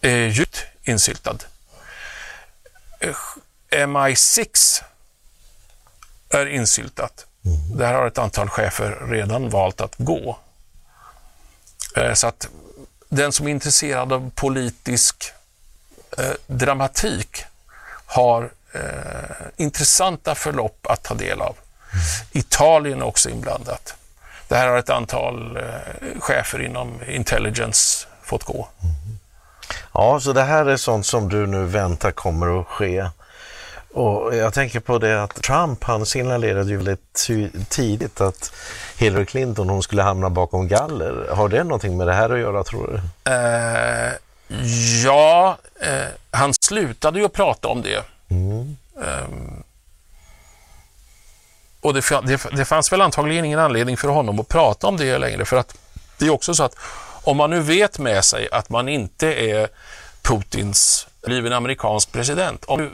är djupt insyltad. MI6 är insyltat. Mm. Där har ett antal chefer redan valt att gå. Eh, så att den som är intresserad av politisk eh, dramatik har eh, intressanta förlopp att ta del av. Mm. Italien är också inblandat. Där har ett antal eh, chefer inom intelligence fått gå. Mm. Ja, så det här är sånt som du nu väntar kommer att ske. Och jag tänker på det att Trump han signalerade ju väldigt tidigt att Hillary Clinton hon skulle hamna bakom galler. Har det någonting med det här att göra tror du? Uh, ja, uh, han slutade ju att prata om det. Mm. Um, och det, det, det fanns väl antagligen ingen anledning för honom att prata om det längre för att det är också så att om man nu vet med sig att man inte är Putins bliven amerikansk president, om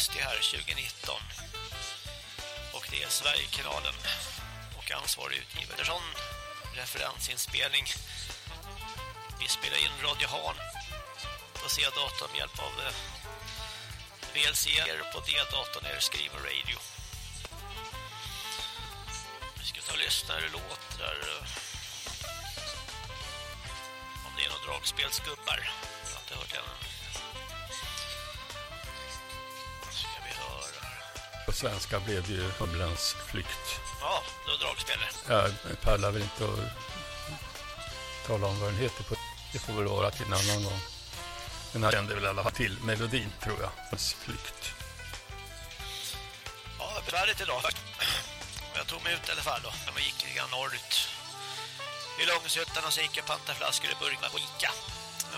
augusti här 2019. Och det är Sverigekanalen och ansvarig utgivare. Sån referensinspelning. Vi spelar in Radio Han på C-datorn med hjälp av eh, VLC på D-datorn är Skriver Radio. Vi ska ta och lyssna hur det låter. Eh. Om det är några dragspelsgubbar. Jag har inte hört än. Svenska blev det ju Humlans flykt. Ja, det var dragspel. Jag pallar väl inte att tala om vad den heter. På. Det får väl vara till en annan gång. Men jag kände väl alla fall till melodin, tror jag. Hans flykt. Ja, besvärligt idag. Jag tog mig ut i alla fall då. Jag gick lite grann norrut. I Långshyttan och så gick jag pantade flaskor i burkar på Ica.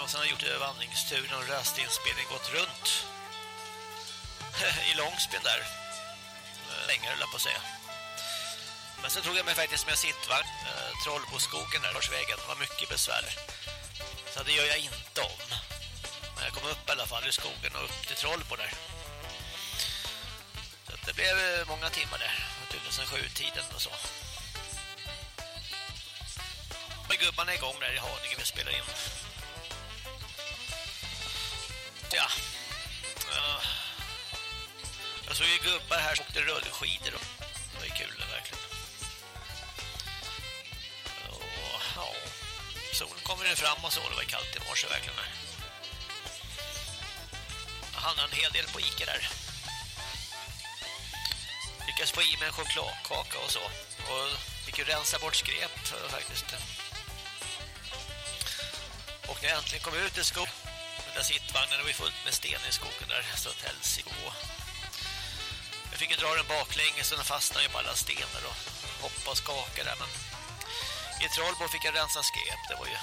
Och sen har jag gjort vandringsturen och röstinspelning gått runt. I Långsbyn där. Länge höll jag på att säga. Men så tog jag mig faktiskt med sittvagn. Eh, Trollboskogen där, Det var mycket besvär. Så det gör jag inte om. Men jag kom upp i alla fall i skogen och upp till Trollbo där. Så det blev eh, många timmar där. Naturligtvis sen sju tiden och så. Men gubbarna är igång där i Haninge vi spelar in. Ja. Jag såg ju gubbar här som åkte rullskidor. Och det var ju kul det, verkligen. Och, ja. Solen kommer ju fram och så. Det var kallt i morse verkligen. Jag handlade en hel del på Ica där lyckas få i mig en chokladkaka och så. Och fick ju rensa bort skräp eh, faktiskt. Och när jag äntligen kom ut i skogen, den där sittvagnen var ju fullt med sten i skogen där, så att helsike. Jag fick ju dra den baklänges och den fastnade ju på alla stenar och hoppa och skaka där, men i Trollbo fick jag rensa skräp, det var ju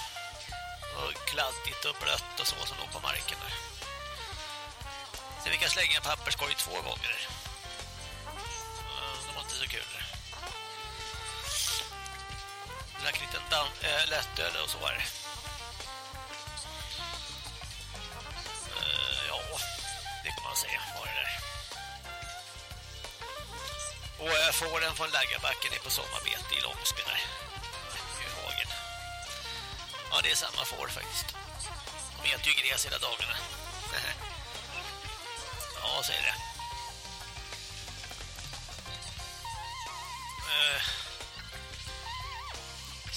och kladdigt och blött och så som låg på marken där. Sen fick jag slänga en papperskorg två gånger det var inte så kul. Drack lite äh, lättöl och så var det. Äh, ja, det kan man säga. Var det där. Och eh, jag får den från på sommarbete i Långsby. I hagen. Ja, det är samma får faktiskt. De äter ju gräs hela dagarna. ja, eh. så är det.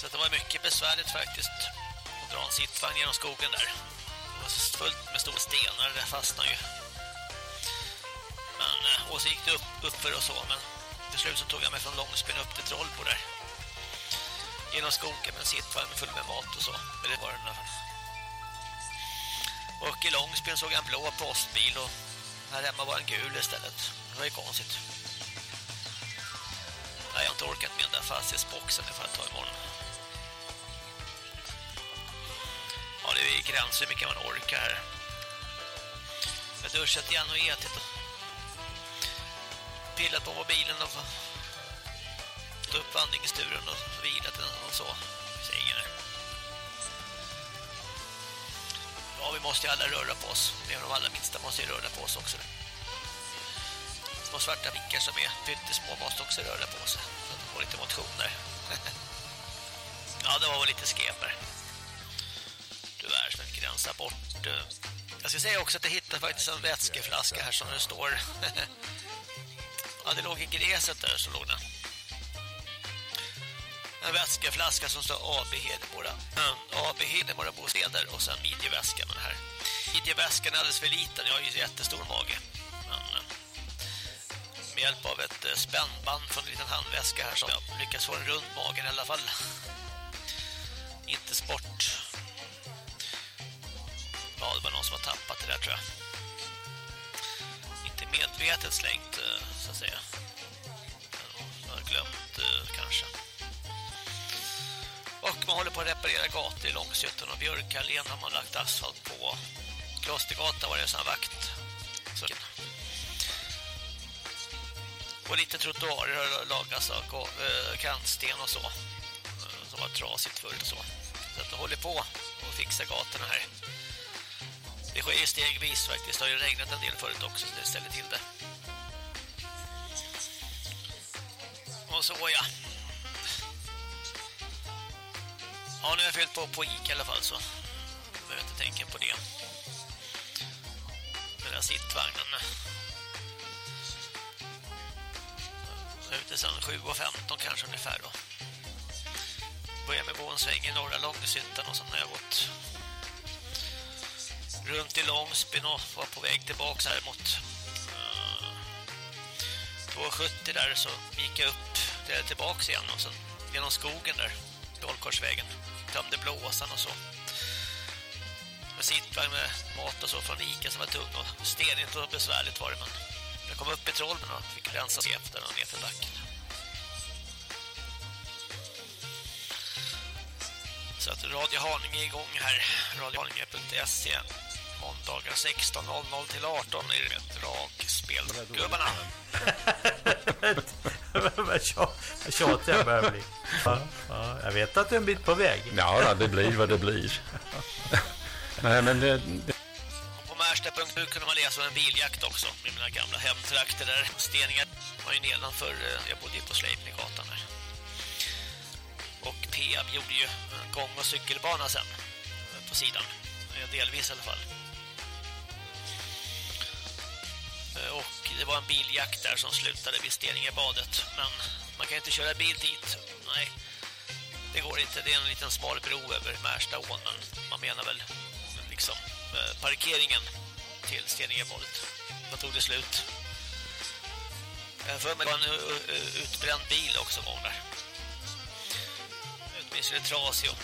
Så det var mycket besvärligt faktiskt att dra en sittvagn genom skogen där. Det var fullt med stora stenar, det fastnade ju. Men, eh, och så gick det upp, uppför och så, men till slut så tog jag mig från Långsbyn upp till Trollbo där. Genom skogen med en sittvagn full med mat och så. Eller var det Och i Långsbyn såg jag en blå postbil och här hemma var en gul istället. Det var ju konstigt. Nej, jag har inte orkat med den där fastighetsboxen för att ta imorgon. Ja, det är gränser hur mycket man orkar här. Jag har duschat igen och ätit och pillat på mobilen och tagit upp vandringsturen och vilat den och så. Säger Ja, vi måste ju alla röra på oss. Även de allra minsta måste ju röra på oss också små svarta vickar som är pyttesmå måste också röra på sig. Så att de får lite motioner. ja, det var väl lite skeper. Tyvärr så eh. jag gränsa bort. Jag ska säga också att jag hittade faktiskt en vätskeflaska här som det står. ja, det låg i gräset där så låg den. En vätskeflaska som står AB Hedemora. Mm, AB Hedemora bostäder och sen midjeväskan. den här. Midjeväskan är alldeles för liten. Jag har ju jättestor mage. Men eh, med hjälp av ett eh, spännband från en liten handväska här som jag lyckas få en rund magen i alla fall. Inte sport. Ja, det var någon som har tappat det där tror jag. Medvetet slängt eh, så att säga. Jag har glömt eh, kanske. Och man håller på att reparera gator i Långshyttan och Björkallén har man lagt asfalt på. Klostergatan var det som vakt. Så och lite trottoarer har lagats av eh, kantsten och så. Som var trasigt förut och så. Så att de håller på och fixar gatorna här. Det sker ju stegvis faktiskt. Det har ju regnat en del förut också så det ställer till det. Och så ja. Ja, nu har jag fyllt på på Ica i alla fall så jag behöver inte tänka på det. Med den här sittvagnen. Jag är ute sedan 7.15 kanske ungefär då. Börjar med gå en sväng i norra Långshyttan och sen har jag gått runt i Långsbyn och var på väg tillbaka här mot eh, uh, 270 där så gick jag upp eh, där tillbaks igen och sen genom skogen där Dalkorsvägen tömde blåsan och så. Med sittvagn med mat och så från Ica som var tung och stenigt och besvärligt var det men jag kom upp i Trollen och fick rensa sig efter och ner till backen. Så att Radio Haninge är igång här. Radiohaninge.se Måndagar 16.00 till 18 är det dragspelsgubbarna. Vad tjatig jag börjar bli. Ja, ja, jag vet att du är en bit på väg. Ja, det blir vad det blir. Nej, men det, det... På Märsta.nu kunde man läsa om en biljakt också i mina gamla hemtrakter där Steningar var ju nedanför, eh, jag bodde ju på Sleipninggatan här. Och Peab gjorde ju gång- och cykelbana sen på sidan. Delvis i alla fall. Eh, och det var en biljakt där som slutade vid Steningebadet. Men man kan inte köra bil dit. Nej, det går inte. Det är en liten smal bro över Märstaån. Men man menar väl liksom eh, parkeringen till Steningebadet. Då tog det slut. Jag för mig det var en eh, utbränd bil också gång där åtminstone trasig och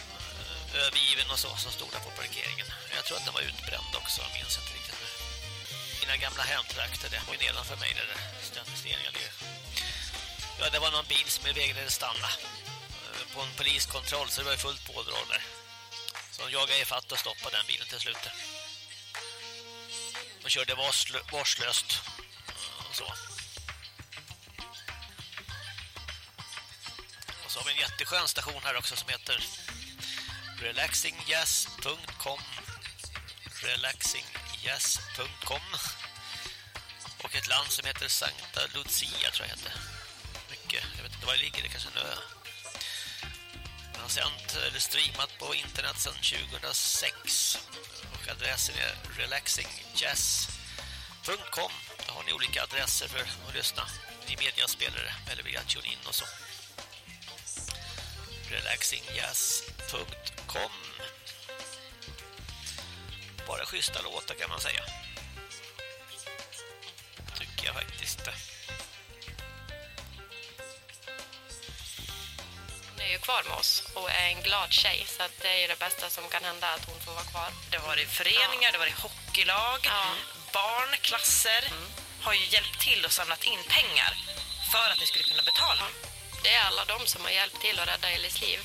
övergiven och så som stod där på parkeringen. Jag tror att den var utbränd också, jag minns inte riktigt. Mina gamla hemtrakter, det var ju nedanför mig där ständigsteringen Ja, det var någon bil som vägrade stanna eh, på en poliskontroll så det var ju fullt pådrag där. Så de jagade ifatt och stoppade den bilen till slut. De körde varslöst eh, och så. Och så har vi en jätteskön station här också som heter relaxingjazz.com jazz.com och ett land som heter Santa Lucia tror jag heter. Mycket, jag vet inte var det ligger, det kanske en ö. Den har sänt eller streamat på internet sedan 2006 och adressen är relaxingjazz.com Där har ni olika adresser för att lyssna. I mediaspelare eller via TuneIn och så. Relaxingjazz.com bara schyssta låtar kan man säga. Tycker jag faktiskt. Hon är ju kvar med oss och är en glad tjej så att det är det bästa som kan hända att hon får vara kvar. Det har varit föreningar, ja. det har varit hockeylag, ja. barn, klasser mm. har ju hjälpt till och samlat in pengar för att ni skulle kunna betala. Det är alla de som har hjälpt till att rädda Ellis liv.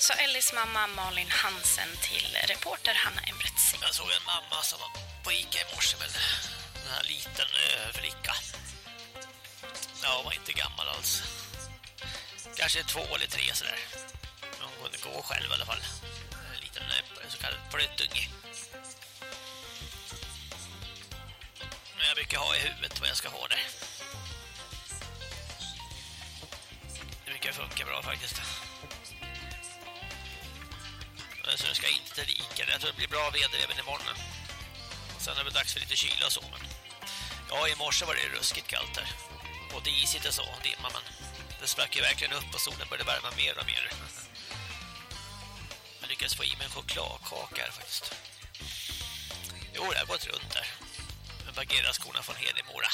Sa Ellis mamma Malin Hansen till reporter Hanna Embretsi. Jag såg en mamma som var på Ica i morse med en här liten eh, flicka. Ja, hon var inte gammal alls. Kanske två eller tre sådär. Men hon kunde gå själv i alla fall. En liten eh, så kallad flyttunge. Men jag brukar ha i huvudet vad jag ska ha där. Det brukar funka bra faktiskt. Så jag ska inte till Jag tror det blir bra väder även imorgon. Sen är det väl dags för lite kyla och så. Men... Ja, i morse var det ruskigt kallt här. Och det isigt och så, dimma, men det sprack ju verkligen upp och solen började värma mer och mer. Jag lyckades få i mig en chokladkaka här faktiskt. Jo, det har gått runt där. Med bagera-skorna från Hedemora.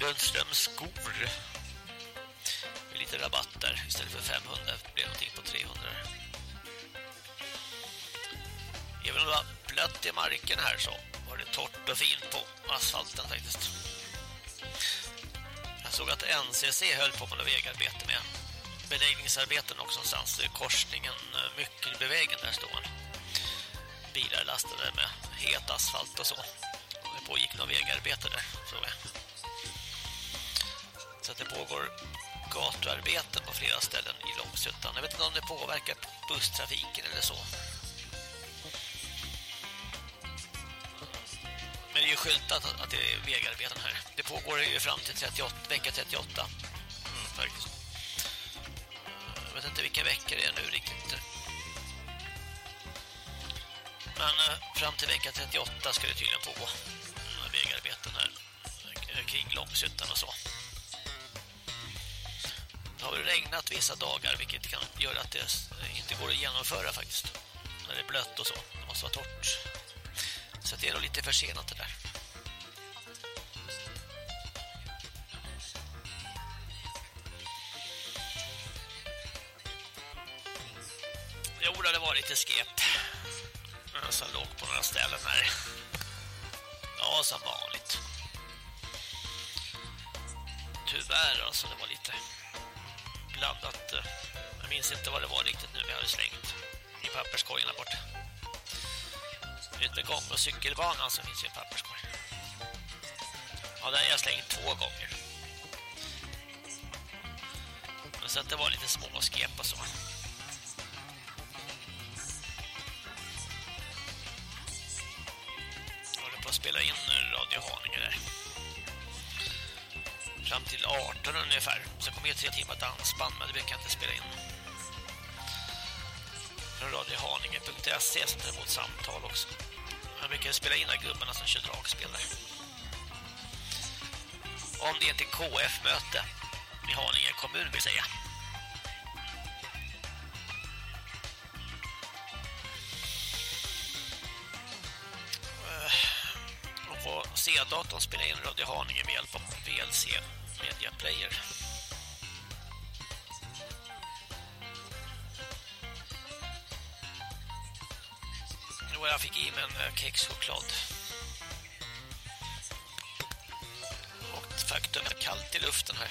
Lundströms skor. Med lite rabatt där. Istället för 500 det blev någonting på 300. Även om det var blött i marken här så var det torrt och fint på asfalten faktiskt. Jag såg att NCC höll på med vägarbete med beläggningsarbeten också någonstans i korsningen eh, Myckelbevägen där står man. Bilar lastade med het asfalt och så. Det pågick någon vägarbete där, tror jag. Så att det pågår gatuarbeten på flera ställen i Långsuttan. Jag vet inte om det påverkar busstrafiken eller så. Skyltat att det är vägarbeten här. Det pågår ju fram till 38, vecka 38. Mm, faktiskt. Jag vet inte vilka veckor det är nu riktigt. Men eh, fram till vecka 38 ska det tydligen pågå vägarbeten här eh, kring Långshyttan och så. Det har regnat vissa dagar vilket kan göra att det inte går att genomföra faktiskt. När det är blött och så. Det måste vara torrt. Så det är nog lite försenat det där. Lite skep. Som låg på några ställen här. Ja, som vanligt. Tyvärr alltså, det var lite blandat. Eh, jag minns inte vad det var riktigt nu, vi hade slängt i papperskorgen där borta. Gång- och cykelbanan så finns ju en papperskorg. Ja, den har jag slängt två gånger. Så att det var lite små skep och så. Radio Haninge där. Fram till 18 ungefär. Sen kommer jag tre timmar dansband, men det brukar jag inte spela in. Från radiohaninge.se som tar emot samtal också. Jag brukar spela in de gubbarna som kör dragspel där. Om det inte är KF-möte i Haninge kommun vill säga. Spelar in Radio Haninge med hjälp av VLC Media Player. Och jag fick i mig en eh, kexchoklad. Och faktum är kallt i luften här.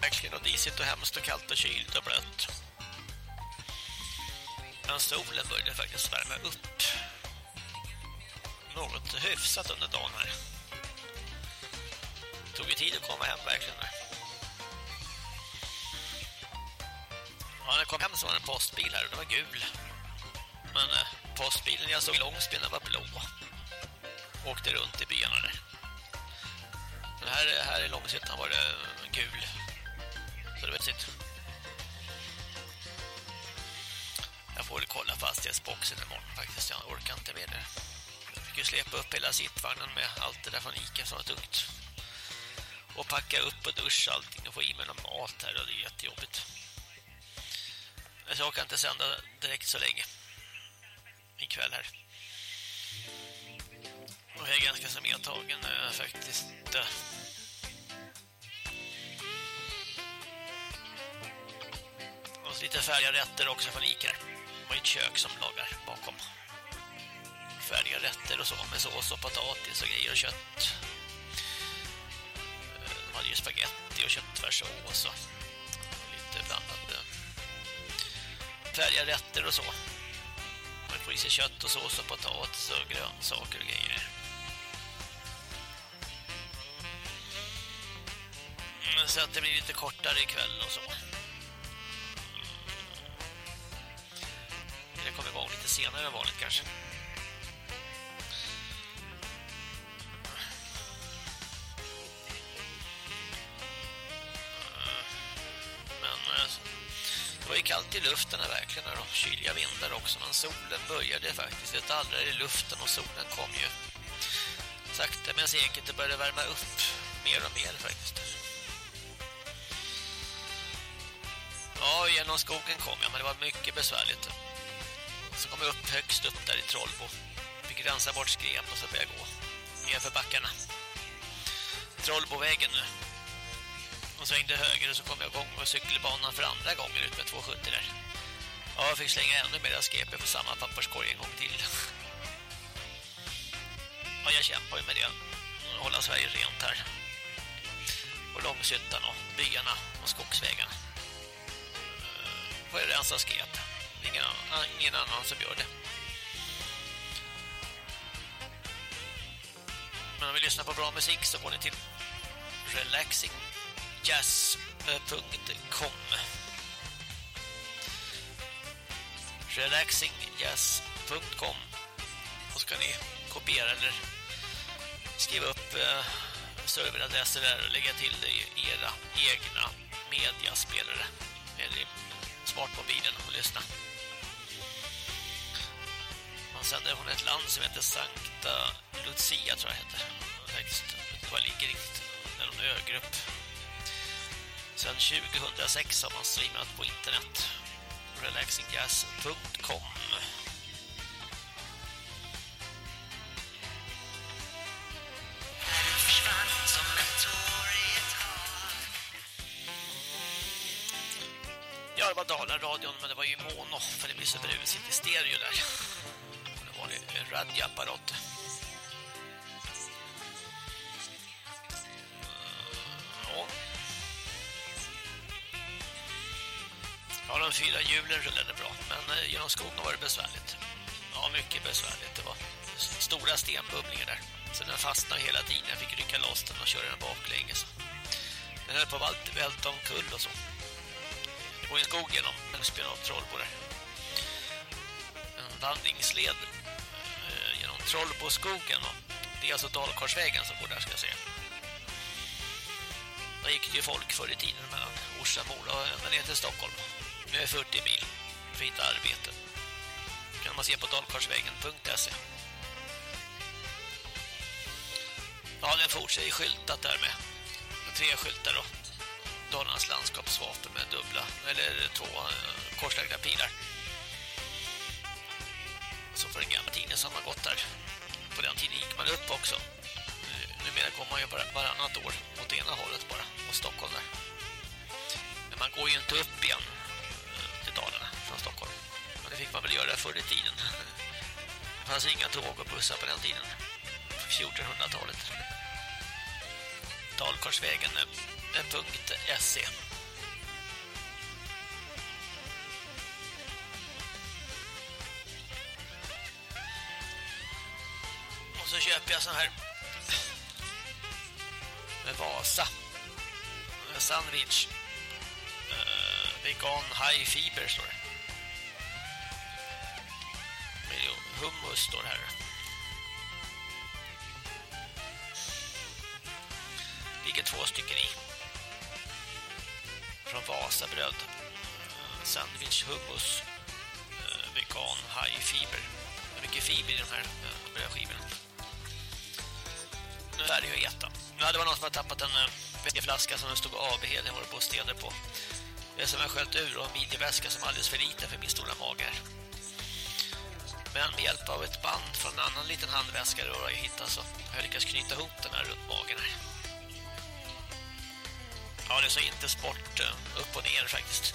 Verkligen och disigt och hemskt och kallt och kyligt och blött. Men solen började faktiskt värma upp. Något hyfsat under dagen här. Det tog ju tid att komma hem verkligen. Ja, när jag kom hem så var det en postbil här och den var gul. Men eh, postbilen jag såg i Långsbyn var blå. Åkte runt i byarna där. Men här, här i Långshyttan var det eh, gul. Så det vet inte. Jag får väl kolla fastighetsboxen imorgon faktiskt. Jag orkar inte med det. Jag fick ju släpa upp hela sittvagnen med allt det där från Ica som var tungt. Och packa upp och duscha allting och få i mig någon mat här och det är jättejobbigt. Jag orkar inte sända direkt så länge. Ikväll här. Och jag är ganska så medtagen faktiskt. Och så lite färdiga rätter också från Ica. Det var ett kök som lagar bakom. Färdiga rätter och så med sås och potatis och grejer och kött. De spaghetti och köttfärssås och lite blandat eh, färdiga rätter och så. Man får i sig kött och sås och potatis och grönsaker och grejer. Mm, så att det blir lite kortare ikväll och så. Mm. Det kommer igång lite senare än vanligt kanske. Luften här de och kyliga vindar också men solen började faktiskt ett allra i luften och solen kom ju sakta men säkert det började värma upp mer och mer faktiskt. Ja, genom skogen kom jag men det var mycket besvärligt. Så kom jag upp högst upp där i Trollbo. Fick rensa bort skrep och så började jag gå nerför backarna. Trollbovägen nu och svängde höger och så kom jag igång med cykelbanan för andra gången ut med 270 där. Ja, jag fick slänga ännu mer skepet på samma papperskorg en gång till. Ja, jag kämpar ju med det. Hålla Sverige rent här. Och Långshyttan och byarna och skogsvägarna. Eh, får jag rensa skep. Ingen, ah, ingen annan som gör det. Men om vi lyssnar på bra musik så går ni till relaxingjazz.com relaxingjazz.com och ska ni kopiera eller skriva upp eh, serveradresser där och lägga till det i era egna mediaspelare eller smartmobilen och lyssna. Man sänder från ett land som heter Sankta Lucia tror jag heter. Faktiskt, det var ligger riktigt. Det är någon ögrupp. Sen 2006 har man streamat på internet. Relaxinggas.com Ja, det var Dalaradion, men det var ju mono, för det blir så brusigt i stereo där. Det var en radioapparat. De fyra hjulen rullade bra, men eh, genom skogen var det besvärligt. Ja, mycket besvärligt. Det var stora stenbubblingar där. Så den fastnade hela tiden. Jag fick rycka loss den och köra den baklänges. Den höll på att välta omkull och så. Det går en skog genom Älvsbyn och Trollbo där. En vandringsled eh, genom Trollboskogen. Det är alltså Dalkarsvägen som går där ska jag säga. Där gick det ju folk förr i tiden mellan Orsa, Mora och ner till Stockholm. Nu är 40 mil för att hitta arbete. kan man se på dalkarsvägen.se. Ja, den fortsätter skyltat där med tre skyltar då. Dalarnas landskapsvapen med dubbla eller två eh, korslagda pilar. Så för den gamla tiden som har gått där. På den tiden gick man upp också. Eh, numera går man ju bara varannat år åt ena hållet bara, mot Stockholm där. Men man går ju inte upp igen Stockholm. Och det fick man väl göra förr i tiden. Det fanns inga tåg och bussar på den tiden. 1400-talet. Dalkorsvägen.se eh, eh, Och så köper jag sån här med Vasa sandwich uh, vegan high fiber står det hummus står det här ligger två stycken i från Vasabröd. sandwich hummus eh, vegan high fiber mycket fiber i de här eh, brödskivorna nu är det ju att äta Ja, det var någon som hade tappat en eh, flaska som det stod AB i våra bostäder på. Det som jag sköljt ur och en midjeväska som är alldeles för liten för min stora mage. Men med hjälp av ett band från en annan liten handväska då alltså. jag hittat så har jag lyckats knyta ihop den här runt magen här. Ja, det är så inte sport eh, upp och ner faktiskt.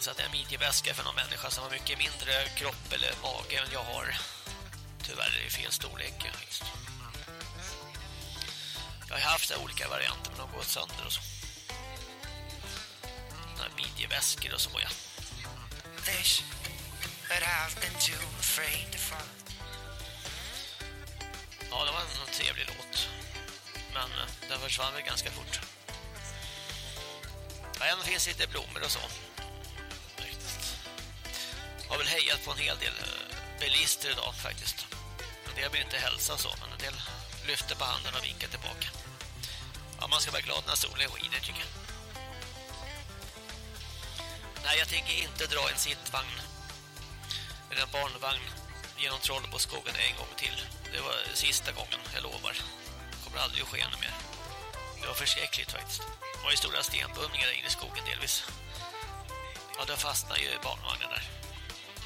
Så att det är en midjeväska för någon människa som har mycket mindre kropp eller mage än jag har. Tyvärr är det fel storlek. Just. Jag har haft olika varianter men de har gått sönder och så. Såna midjeväskor och så ja. Mm. This, I've been too afraid to. Ja, det var en trevlig låt. Men eh, den försvann väl ganska fort. Ja, än finns lite blommor och så. Jag har väl hejat på en hel del eh, bilister idag faktiskt. En del vill inte hälsa så, men en del lyfter på handen och vinkar tillbaka. Ja, man ska vara glad när solen skiner tycker jag. Nej, jag tänker inte dra en sittvagn eller en barnvagn genom Trollboskogen en gång till. Det var sista gången, jag lovar. Det kommer aldrig att ske ännu mer. Det var förskräckligt faktiskt. Det var ju stora stenbumningar inne i skogen delvis. Ja, då fastnade ju barnvagnen där.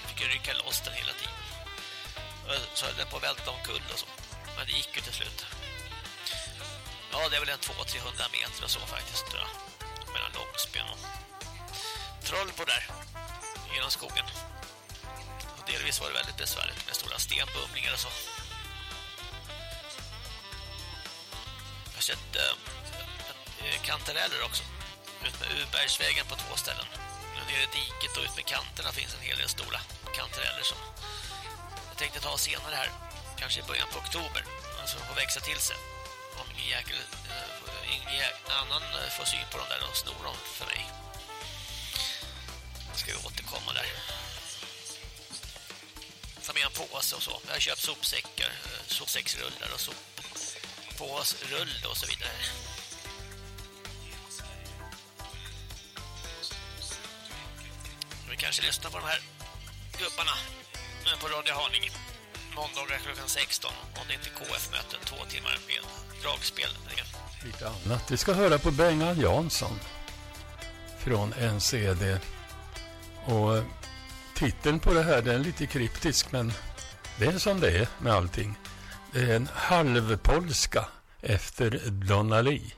Jag fick ju rycka loss den hela tiden. Så höll den på att välta omkull och så. Men det gick ju till slut. Ja, det är väl en 200-300 meter och så faktiskt, tror jag. Mellan Långsbyn och Trollbo där. Genom skogen. Och delvis var det väldigt besvärligt med stora stenbumlingar och så. Jag har sett äh, kantareller också. Ut med Ubergsvägen på två ställen. Nere i diket och ut med kanterna finns en hel del stora kantareller som jag tänkte ta senare här. Kanske i början på oktober. Alltså får växa till sig. Om ingen, jäkel, äh, ingen jäkel, annan eh, får syn på dem där och snor dem för mig. Ska vi återkomma där. Som en påse och så. Jag har köpt sopsäckar, eh, sopsäcksrullar och soppåsrull och så vidare. Vi kanske lyssnar på de här gubbarna på Radio Haninge. Måndagar klockan 16 om det inte är KF-möten, två timmar med dragspel. Lite annat. Vi ska höra på Bengan Jansson från NCD. Och eh, titeln på det här den är lite kryptisk men det är som det är med allting. Det är en halvpolska efter Donna Lee.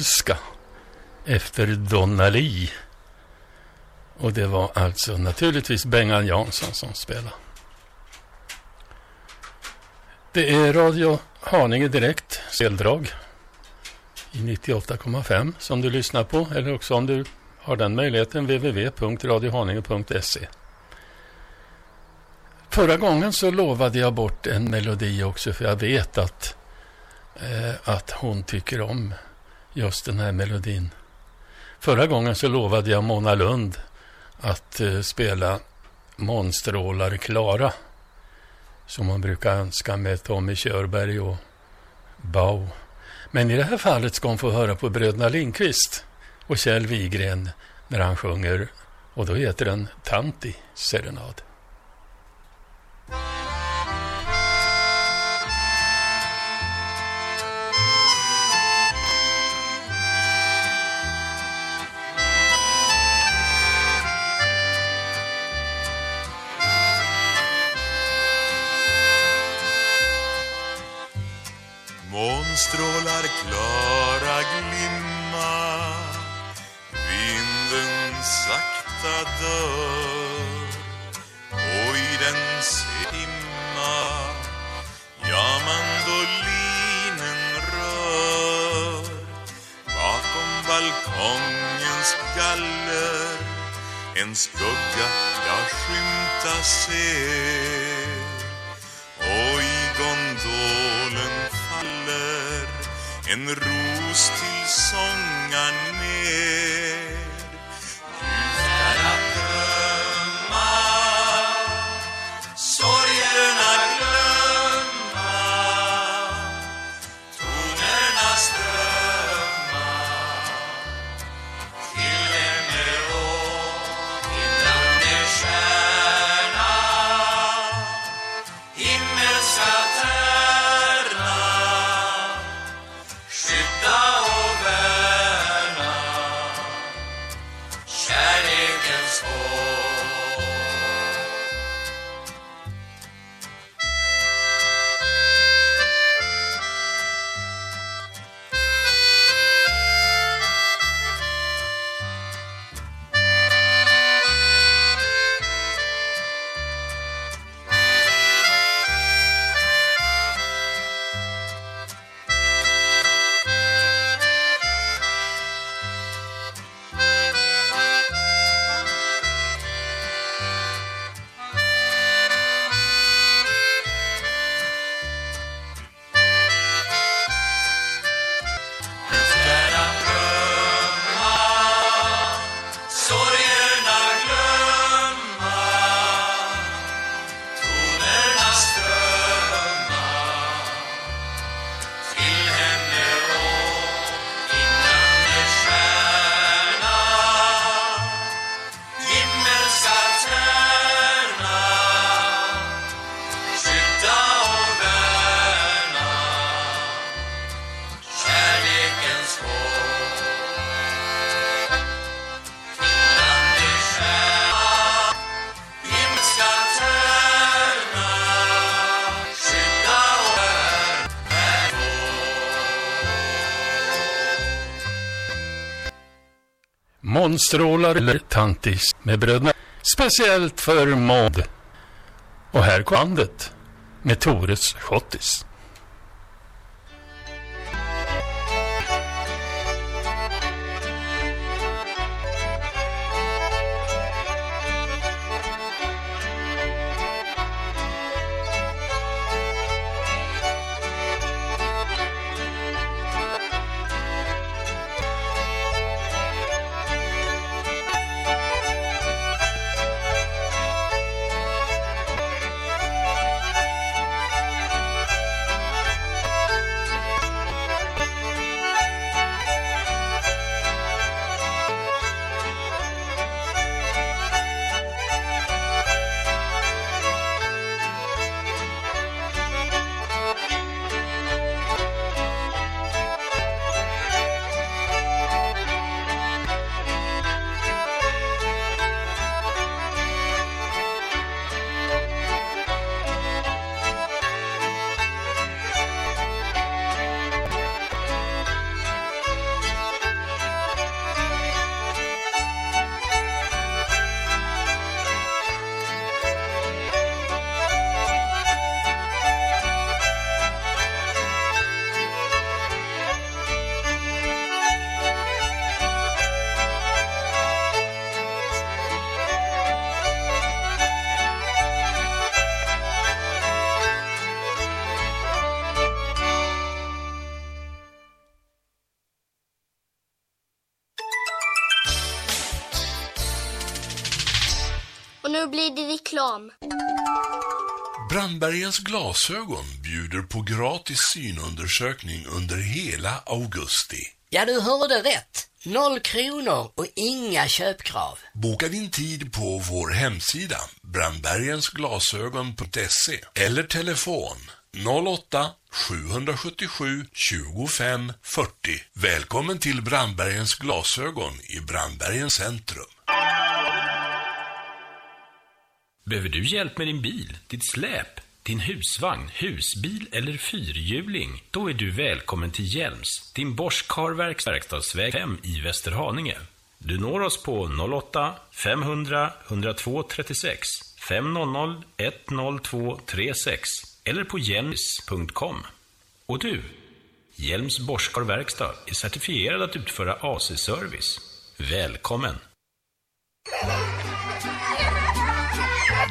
Polska efter Donna Lee. Och det var alltså naturligtvis Bengan Jansson som spelade. Det är Radio Haninge Direkt, seldrag i 98,5 som du lyssnar på eller också om du har den möjligheten www.radiohaninge.se Förra gången så lovade jag bort en melodi också för jag vet att, eh, att hon tycker om just den här melodin. Förra gången så lovade jag Mona Lund att eh, spela Månstrålar Klara som man brukar önska med Tommy Körberg och Bau. Men i det här fallet ska hon få höra på bröderna Lindqvist och Kjell Wigren när han sjunger och då heter den Tanti serenad. Strålar klara glimma. Vinden sakta dör Och i den simma Ja, mandolinen rör. Bakom balkongens galler En skugga jag skymta ser. En ros till sångan Strålar eller Tantis med bröderna. Speciellt för Maud. Och här kom bandet med Tores Schottis. Glasögon bjuder på gratis synundersökning under hela augusti. Ja, du hörde rätt. Noll kronor och inga köpkrav. Boka din tid på vår hemsida brandbergensglasögon.se eller telefon 08 777 25 40. Välkommen till Brandbergens glasögon i Brandbergens centrum. Behöver du hjälp med din bil, ditt släp, din husvagn, husbil eller fyrhjuling? Då är du välkommen till Hjelms, din Bosch verkstadsväg 5 i Västerhaninge. Du når oss på 08 500 102 36 500 102 36 eller på hjelms.com. Och du, Hjelms Bosch Verkstad är certifierad att utföra AC-service. Välkommen!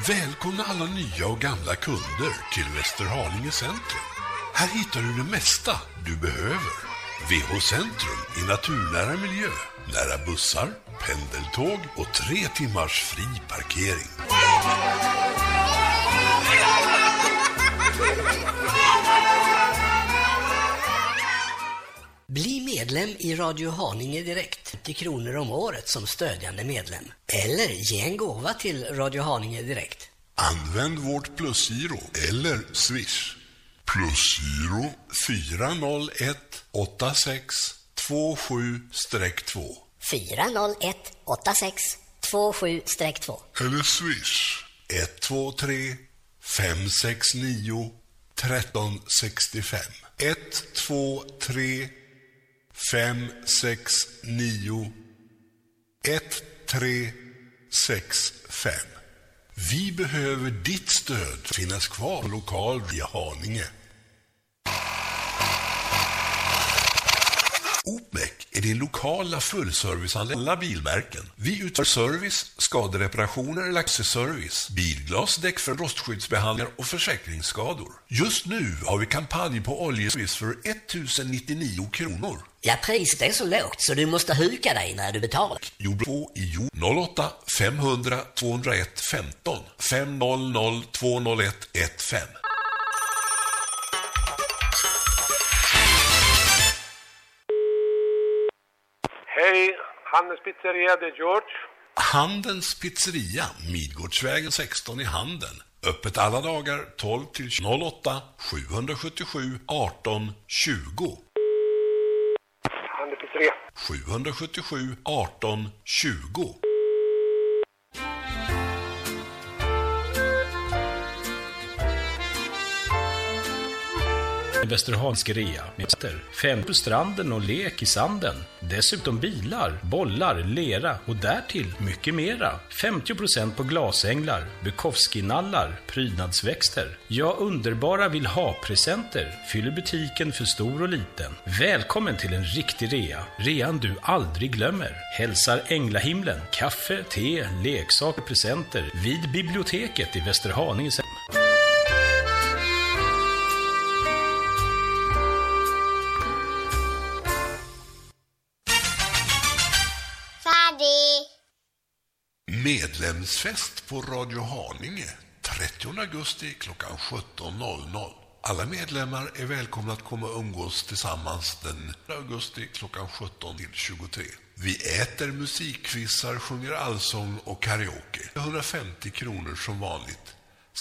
Välkomna alla nya och gamla kunder till Västerhaninge centrum. Här hittar du det mesta du behöver. VH Centrum i naturnära miljö, nära bussar, pendeltåg och tre timmars fri parkering. Bli medlem i Radio Haninge Direkt. 50 kronor om året som stödjande medlem. Eller ge en gåva till Radio Haninge Direkt. Använd vårt plusgiro eller swish. Plusgiro 401 86 27-2 40186 27-2. eller swish 123 569 1365 123 569 1365 Vi behöver ditt stöd för att finnas kvar lokal i Haninge. OPMEC är din lokala fullserviceanläggning alla bilmärken. Vi utför service, skadereparationer eller accesservice, bilglas, däck för rostskyddsbehandlingar och försäkringsskador. Just nu har vi kampanj på oljeservice för 1099 kronor. Ja, priset är så lågt så du måste huka dig när du betalar. Jord 2 i jord 08 500 201 15 500 201 15 Hej, Hannes pizzeria, det är George. Handens pizzeria, Midgårdsvägen 16 i Handen. Öppet alla dagar 12 till 08 777 18 20. Hannes pizzeria. 777 18 20. Västerhaninge rea med efter. Fem på stranden och lek i sanden. Dessutom bilar, bollar, lera och därtill mycket mera. 50% på glasänglar, Bukowski-nallar, prydnadsväxter. Ja, underbara vill ha-presenter fyller butiken för stor och liten. Välkommen till en riktig rea. Rean du aldrig glömmer. Hälsar Änglahimlen, kaffe, te, leksaker, presenter vid biblioteket i Västerhaninge Medlemsfest på Radio Haninge 30 augusti klockan 17.00. Alla medlemmar är välkomna att komma och umgås tillsammans den augusti klockan 17 till 23. Vi äter musikkvissar, sjunger allsång och karaoke. 150 kronor som vanligt.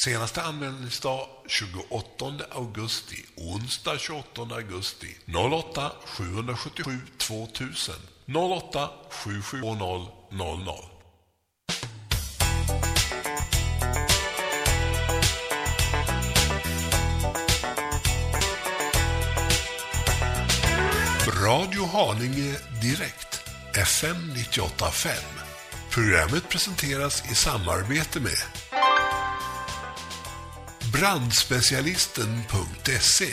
Senaste anmälningsdag 28 augusti, onsdag 28 augusti 08 777 2000 08 770 00. Radio Haninge Direkt, FM 98.5. Programmet presenteras i samarbete med Brandspecialisten.se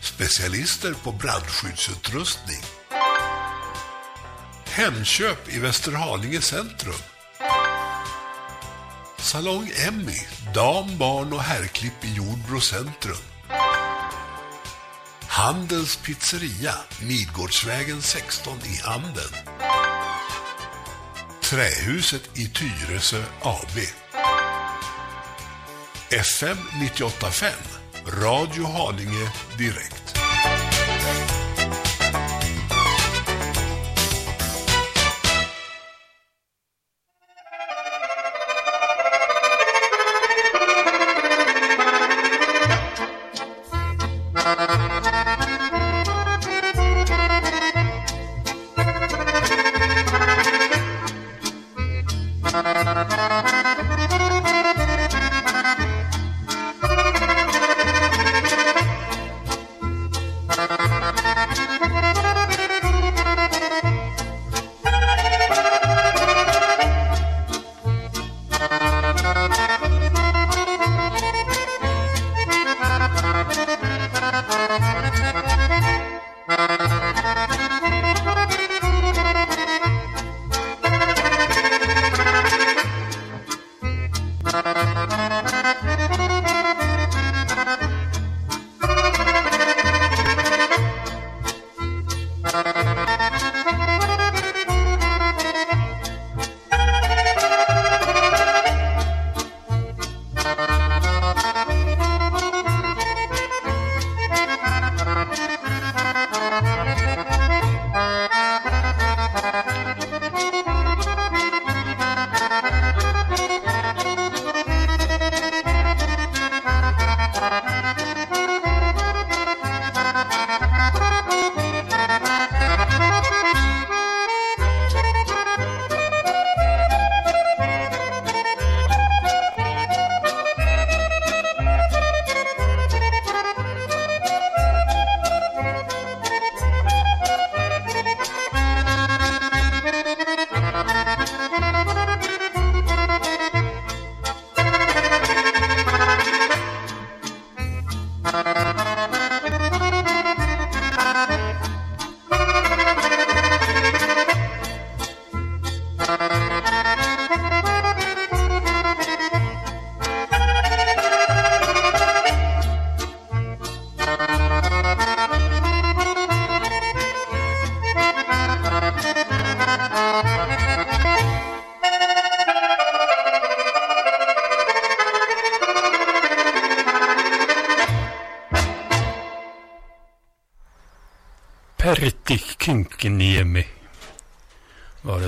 Specialister på brandskyddsutrustning. Hemköp i Västerhaninge centrum. Salong Emmy, dam-, barn och herrklipp i Jordbro centrum. Handels pizzeria, Midgårdsvägen 16 i Handen. Trähuset i Tyresö AB. FM 98.5, Radio Haninge Direkt.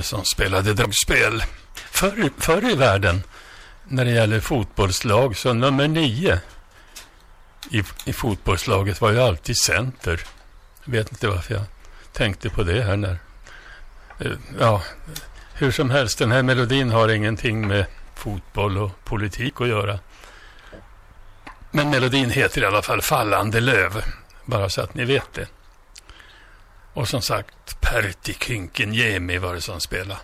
Som spelade dragspel. Förr, förr i världen, när det gäller fotbollslag, så nummer nio i, i fotbollslaget var ju alltid center. Jag vet inte varför jag tänkte på det här när... Eh, ja, hur som helst, den här melodin har ingenting med fotboll och politik att göra. Men melodin heter i alla fall Fallande löv, bara så att ni vet det. Och som sagt, Pertti Kynkeniemi var det som spelade.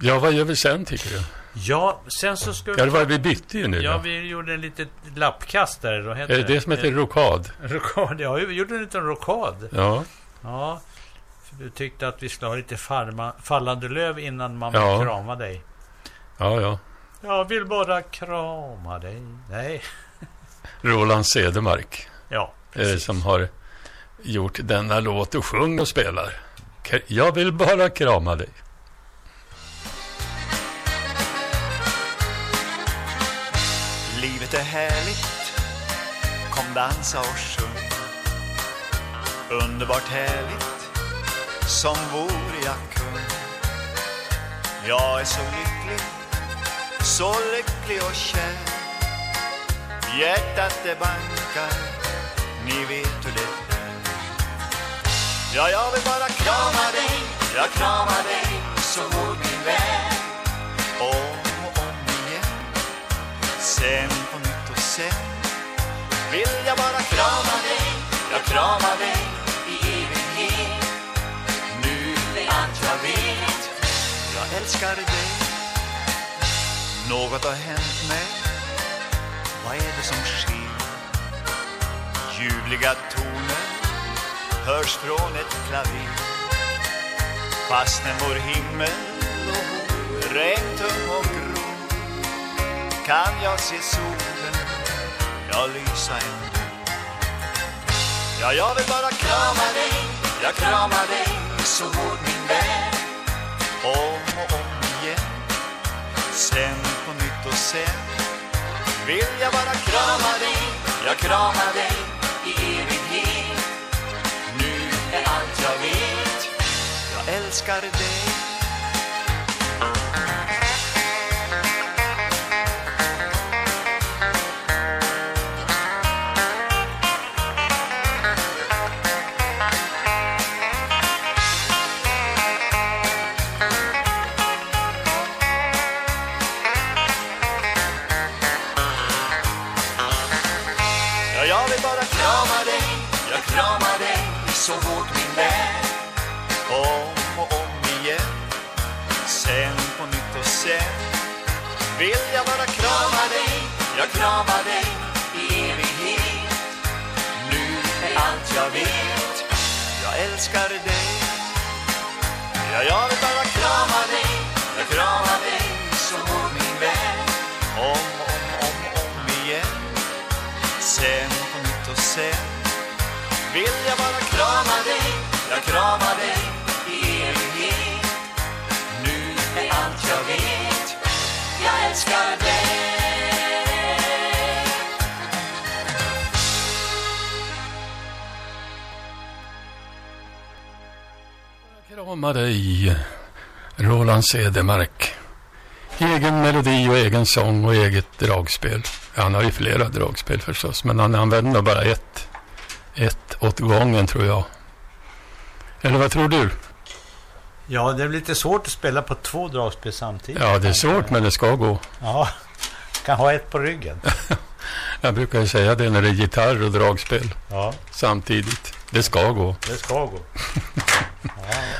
Ja, vad gör vi sen tycker du? Ja, sen så ska Ja, det var, vi bytte ju nu. Ja, va? vi gjorde en litet lappkast där. Då Är det det som heter rokad? Rokad, ja, vi gjorde en liten rokad. Ja. Ja, för du tyckte att vi skulle ha lite farma, fallande löv innan man Ja. vill krama dig. Ja, ja. Jag vill bara krama dig. Nej. Roland Cedermark. Ja, eh, som har gjort denna låt och sjunger och spelar. Jag vill bara krama dig. Livet är härligt, kom dansa och sjung. Underbart härligt, som vore jag kung. Jag är så lycklig, så lycklig och kär. Hjärtat det bankar, ni vet hur det är. Ja, jag vill bara krama dig, jag kramar dig så hårt min vän. Om och om igen, sen på nytt och sen vill jag bara krama dig, jag kramar dig i evighet. Nu är allt jag vet, jag älskar dig. Något har hänt mig, vad är det som sker? ljuvliga toner hörs från ett klaver. Fastän vår himmel och regntung och grå kan jag se solen, ja, lysa ändå Ja, jag vill bara krama dig, jag kramar dig så hårt min vän. Om och om igen, sen på nytt och sen Vill jag bara krama dig, jag kramar dig evighet. Nu är allt jag vet, jag älskar dig. Så hårt min vän. Om och om igen, sen på nytt och sen. Vill jag bara krama dig, jag kramar dig i evighet. Nu är allt jag vet, jag älskar dig. Ja, jag vill bara krama dig, jag kramar dig så hårt min vän. Om, om, om, om igen sen på nytt och sen vill jag bara krama dig, jag kramar dig i evighet. Nu är allt jag vet, jag älskar dig. Krama dig, Roland Cedermark. Egen melodi och egen sång och eget dragspel. Han har ju flera dragspel förstås, men han använder nog bara ett. Ett åt gången tror jag. Eller vad tror du? Ja, det är lite svårt att spela på två dragspel samtidigt. Ja, det är svårt men det ska gå. Ja, kan ha ett på ryggen. Jag brukar ju säga det när det är gitarr och dragspel Ja. samtidigt. Det ska gå. Det ska gå. Ja,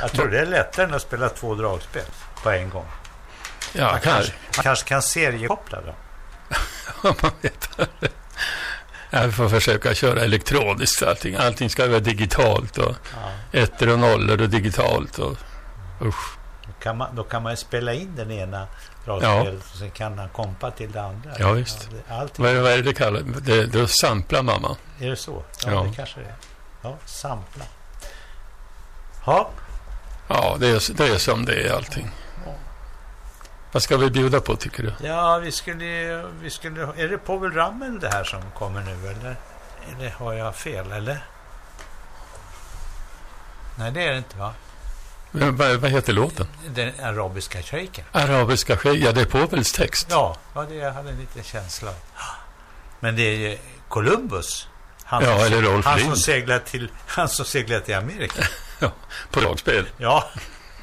jag tror det är lättare än att spela två dragspel på en gång. Ja, man, kanske. kanske, man kanske kan seriekoppla då. Man vet aldrig. Jag får försöka köra elektroniskt allting. Allting ska vara digitalt och ettor och nollor och digitalt. Och, usch. Då kan, man, då kan man spela in den ena dragspelet och sen kan man kompa till det andra. Ja, visst. Vad, är- vad är det det kallas? Det, då samplar mamma. Är det så? Ja, Ja. det kanske det är. Ja, sampla. Ja, Ja, det är, det är som det är allting. Vad ska vi bjuda på tycker du? ja vi, skulle, vi skulle... Är det Povel Ramel det här som kommer nu eller? Eller har jag fel eller? Nej, det är det inte va? Vad, vad heter låten? Den arabiska shejken. Arabiska skägg. Ja, det är Povels text. Ja, ja det jag hade en liten känsla. Men det är ju Columbus. Han, Ja, som, eller Rolf han som seglar till Han som seglar till Amerika. Ja, på dragspel. Ja.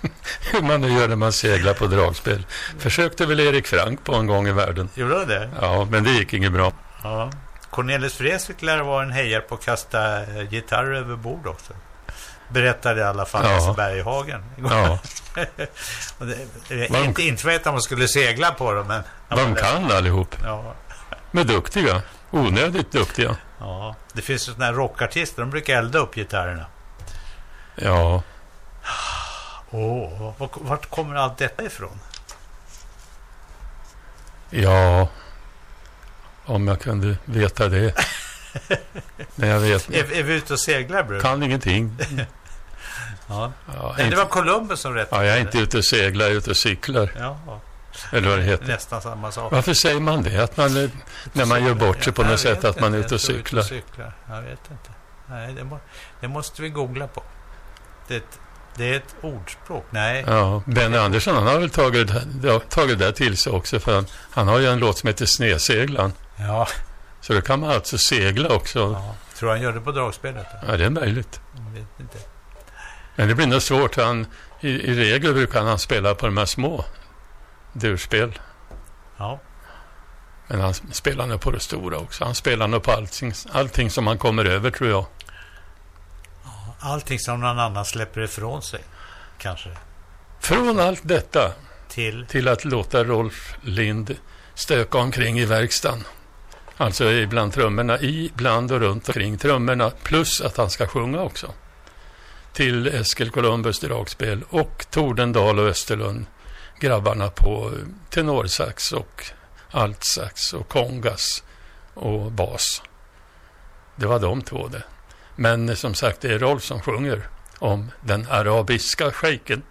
Hur man nu gör när man seglar på dragspel. Försökte väl Erik Frank på en gång i världen. Gjorde han det? Ja, men det gick inget bra. Ja. Cornelis Vreeswijk lär vara en hejare på att kasta eh, gitarr över bord också. Berättade i alla fall Ja. Lasse Berghagen. Ja. Det, det, de- inte, inte för att man skulle segla på dem, men... De kan allihop. Ja. Men duktiga. Onödigt duktiga. ja. Det finns sådana här rockartister, de brukar elda upp gitarrerna. Ja, Och vart kommer allt detta ifrån? ja. Om jag kunde veta det. Men jag vet Är, är vi ute och seglar, bror? Kan ingenting. Ja. Ja, Nej, det var Columbus som rättade Ja, jag är inte ute och seglar, jag är ute och cyklar. Ja, Eller vad det heter. nästan samma sak. Varför säger man det? Att man, är- när man gör bort sig på något sätt, att man är ute och cyklar. Jag vet inte. Nej, det, må, det måste vi googla på. Det det är ett ordspråk. Nej. Ja, Benny Andersson han har väl tagit, det- tagit det till sig också för han, han har ju en låt som heter Snedseglan. Ja. Så då kan man alltså segla också. Ja. Tror han gör det på dragspelet? då? Ja, det är möjligt. Jag vet inte. Men det blir nog svårt. Han, i, I regel brukar han spela på de här små durspel. Ja. Men han spelar nog på det stora också. Han spelar nog på allting, allting som han kommer över tror jag. Allting som någon annan släpper ifrån sig. Kanske. Från allt detta Till? till att låta Rolf Lind stöka omkring i verkstaden. Alltså ibland trummorna, i, bland och runt omkring trummorna. Plus att han ska sjunga också. Till Eskil Columbus dragspel och Tordendal och Österlund. Grabbarna på tenorsax och altsax och kongas och bas. Det var de två det. Men som sagt, det är Rolf som sjunger om den arabiska shejken.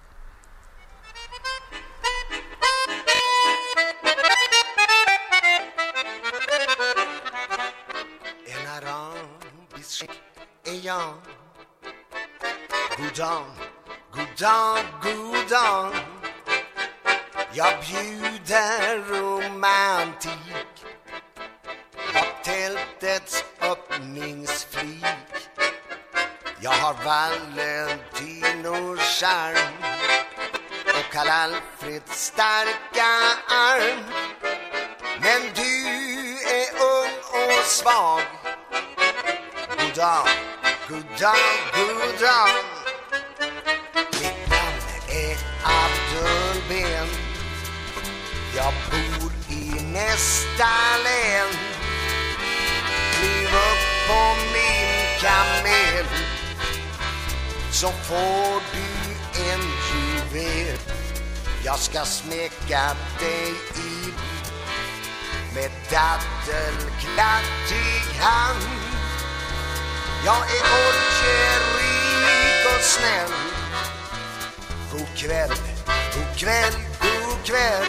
En arabisk shejk är jag. Goddag, goddag, goddag. Jag bjuder romantik. På tältets öppningsflik. Jag har Valentinos charm och Karl Alfreds starka arm. Men du är ung och svag. God dag, god dag, god dag Mitt namn är Abdul Ben. Jag bor i nästa län. Kliv upp på min kamel så får du en juvel. Jag ska smeka dig i med daddelklattig hand. Jag är orkerik och snäll. God kväll, god kväll, god kväll.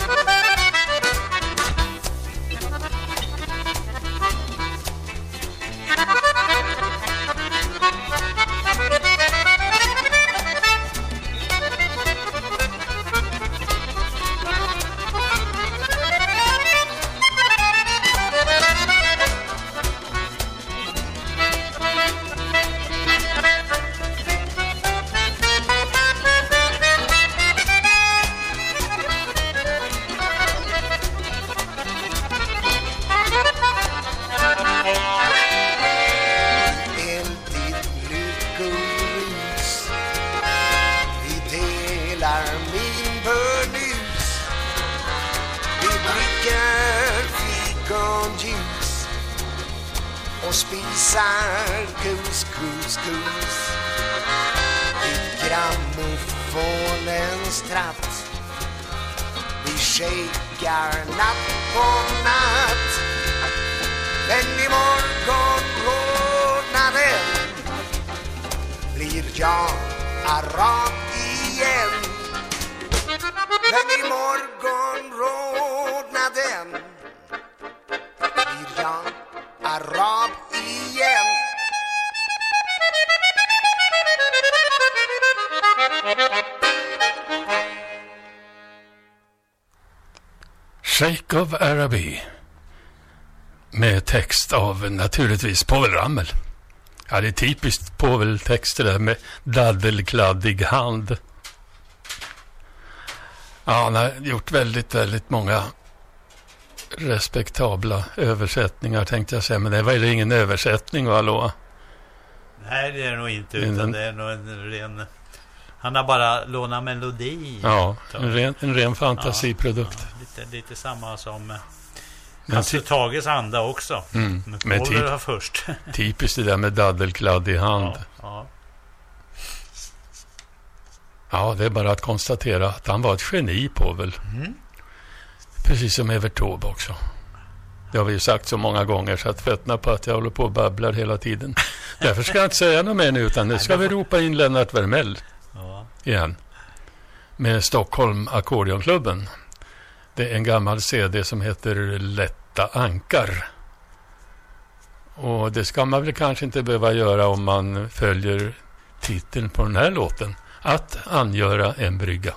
Naturligtvis Povel Ramel. Ja, det är typiskt Povel-text det där med daddelkladdig hand. Ja, han har gjort väldigt, väldigt många respektabla översättningar tänkte jag säga. Men det var ju ingen översättning, och hallå? Nej, det är det nog inte. Utan en- det är nog en ren... Han har bara lånat melodi. Ja, en ren, en ren fantasiprodukt. Ja, lite, lite samma som Hasse ty- Tages anda också. Mm, Men typ- var först. Typiskt det där med daddelkladdig hand. ja. Ja, det är bara att konstatera att han var ett geni, Povel. Mm. Precis som Evert Taube också. Det har vi ju sagt så många gånger så att fötterna på att jag håller på och babblar hela tiden. Därför ska jag inte säga något mer nu utan nu ska vi ropa in Lennart Vermell Ja. igen. Med Stockholm Ackordeonklubben. Det är en gammal CD som heter Lätta ankar. Och det ska man väl kanske inte behöva göra om man följer titeln på den här låten. Att angöra en brygga.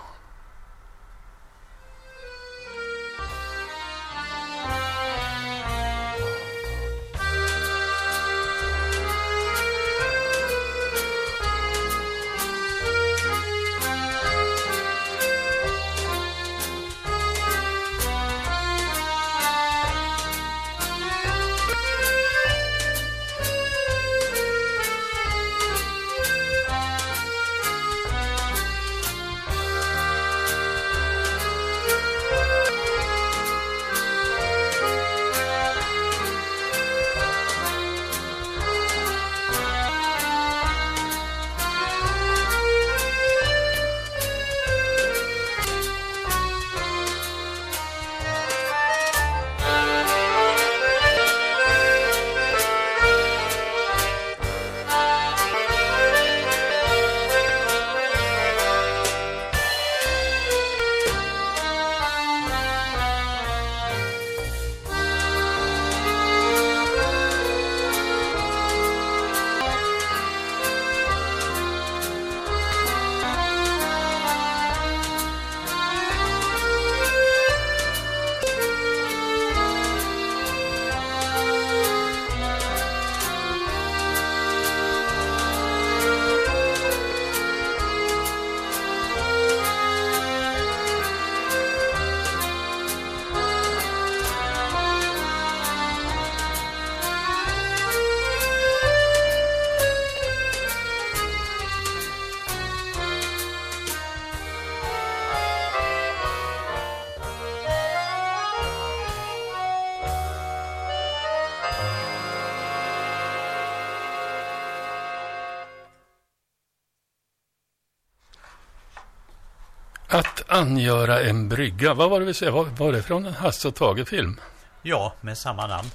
Angöra en brygga. Vad var det vi sa? Var, var det från en Hasse och Tage-film? Ja, med samma namn.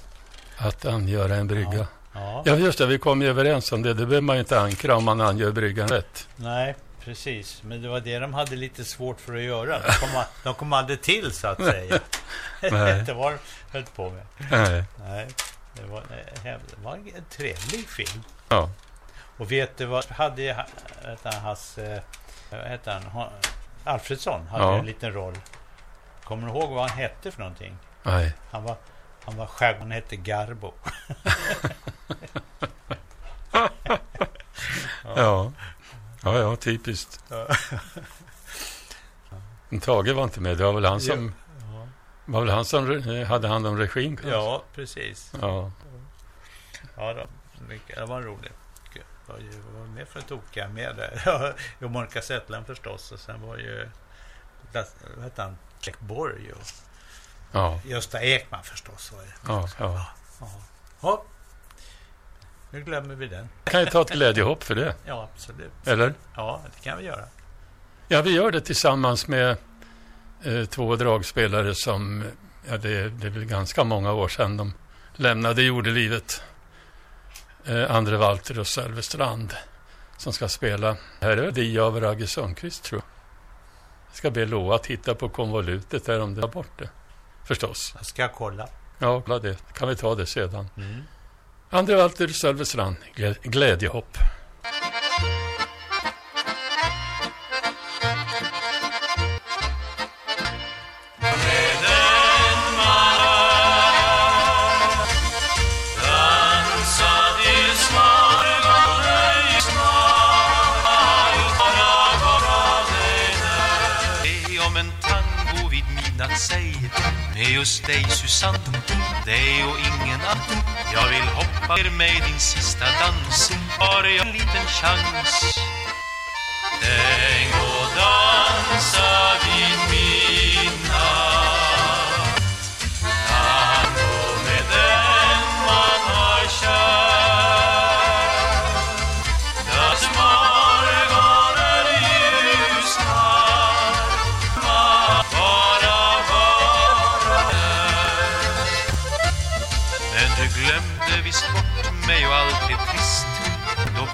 Att angöra en brygga. Ja. Ja, just det. Vi kom ju överens om det. Det behöver man ju inte ankra om man angör bryggan rätt. Nej, precis. Men det var det de hade lite svårt för att göra. De kom, de kom aldrig till, så att säga. Det var de höll på med. Nej. Nej. Det var, det var en trevlig film. Ja. Och vet du vad hade ju, vet han, hans, eh, vad heter han, Ha- Alfredsson hade Ja. en liten roll. Kommer du ihåg vad han hette för någonting? Nej. Han var, han var skärg, han hette Garbo. Ja. Ja, ja, typiskt. Ja. Men Tage var inte med. Det var väl han som, Ja. var väl han som hade hand om regin? kanske? Ja, precis. Ja. Ja, då, det var roligt. Var ju- vad var med för tokiga med där? Jo, Monica Zetterlund förstås. Och sen var ju, vad hette han, Jack Borg och Ja. Gösta Ekman förstås. Var det. Ja, ja. Ja. ja. Nu glömmer vi den. Kan ju ta ett glädjehopp för det. Ja, absolut. Eller? Ja, det kan vi göra. Ja, vi gör det tillsammans med eh, två dragspelare som, ja, det, det är väl ganska många år sedan de lämnade jordelivet. Eh, Andre Walter och Sölve Strand som ska spela. Här är det av Ragge Sundqvist, tror jag. Jag ska be Loa titta på konvolutet där om det var bort det. Förstås. Jag ska kolla. Ja, kolla det. Kan vi ta det sedan. Mm. Andre Walter, Sölve Strand, glä- glädjehopp. Med just dig Susanne, dig och ingen annan. Jag vill hoppa ner mig din sista dans Har jag en liten chans? Tänk och dansa vid mig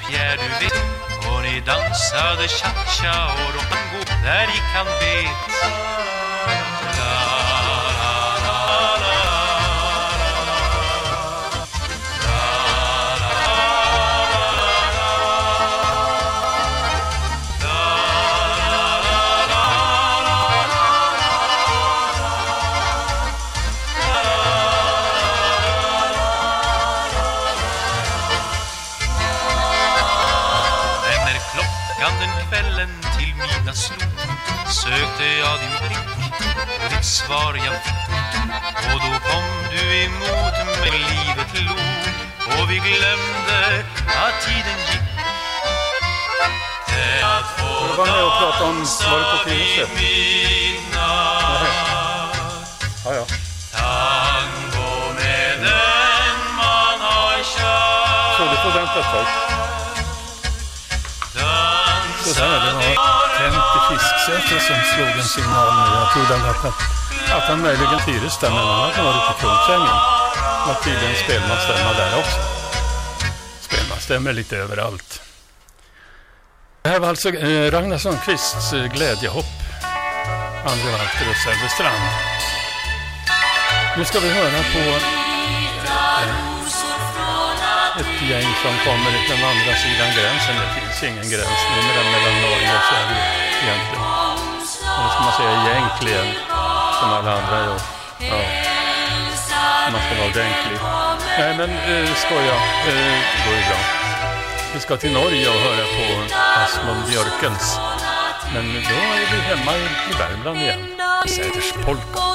Pierre du vet och ni dansade cha-cha och rohango Där gick han bet. Slog sökte jag din blick och ditt svar jag fick. Och då kom du emot mig livet log. Och vi glömde att tiden gick. Att få du vara med och prata om var det på Tyresö? Ja, ja. Tango med den man har kär Så du får vänta ett tag. Sådär, det var Kent i som slog en signal nu. Jag trodde att han, att han möjligen Tyresta, men han hade varit i Kungsängen. Det var tydligen spelmansstämma där också. Spelmansstämmer lite överallt. Det här var alltså eh, Ragnar Sundqvists eh, glädjehopp. Andre Walter och Sölve Strand. Nu ska vi höra på gäng som kommer från andra sidan gränsen. Det finns ingen gräns numera mellan Norge och Sverige egentligen. Eller ska man säga egentligen, som alla andra gör. Ja. Man ska vara ordentlig. Nej men eh, skoja, eh, det går ju bra. Vi ska till Norge och höra på Asmund Björkens. Men då är vi hemma i, Värmland igen. Säters polka.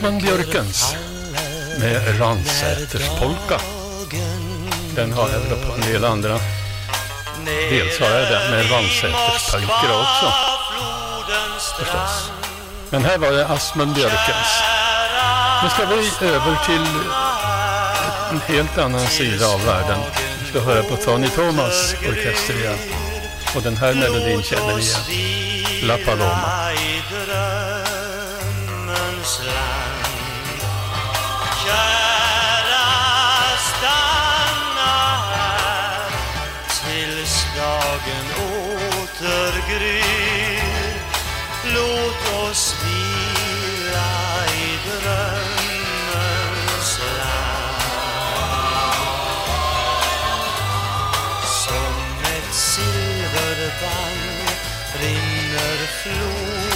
Osman Björkens med Ransäterspolka. Den har jag väl på en del andra. Dels har jag den med Ransäterspolka också. Förstås. Men här var det Asmund Björkens. Nu ska vi över till en helt annan sida av världen. Vi ska höra på Tony Thomas orkester igen. Och den här melodin känner vi igen. La Paloma. återgryr Låt oss vila i drömmens land. Som ett silverband rinner floden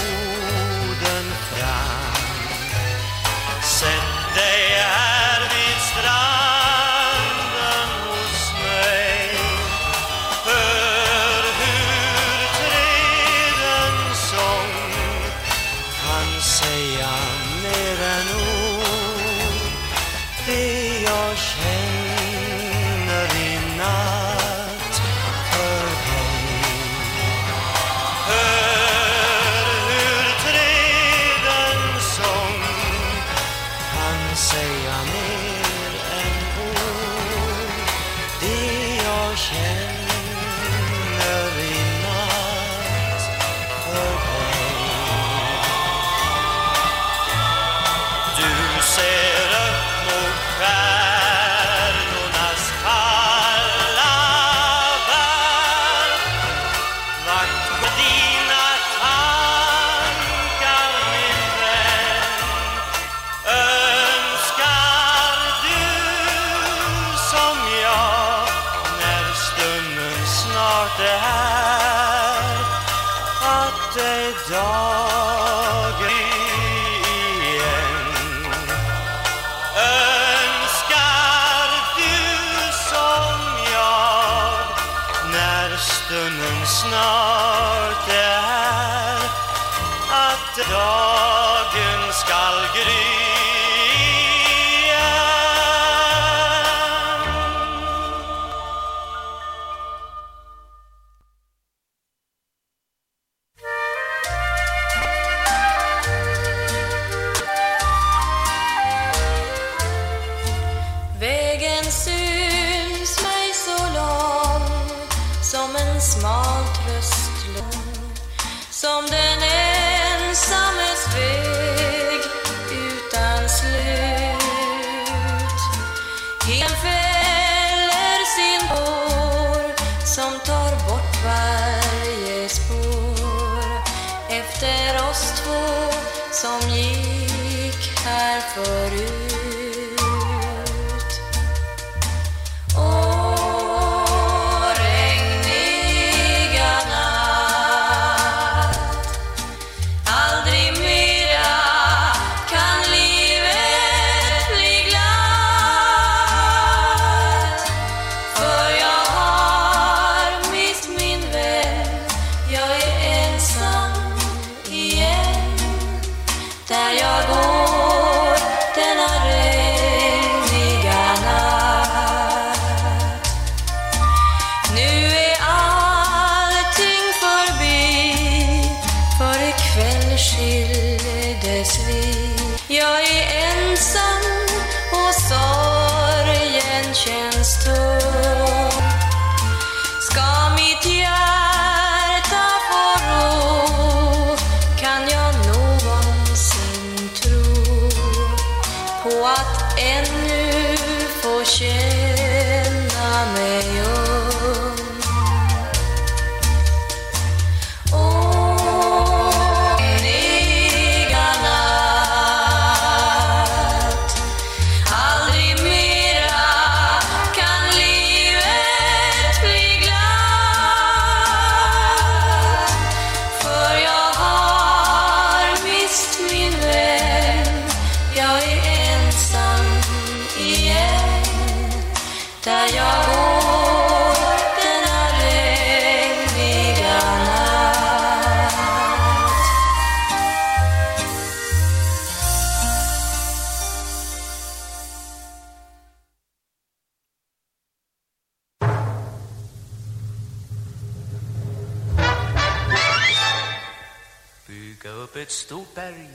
upp ett stort berg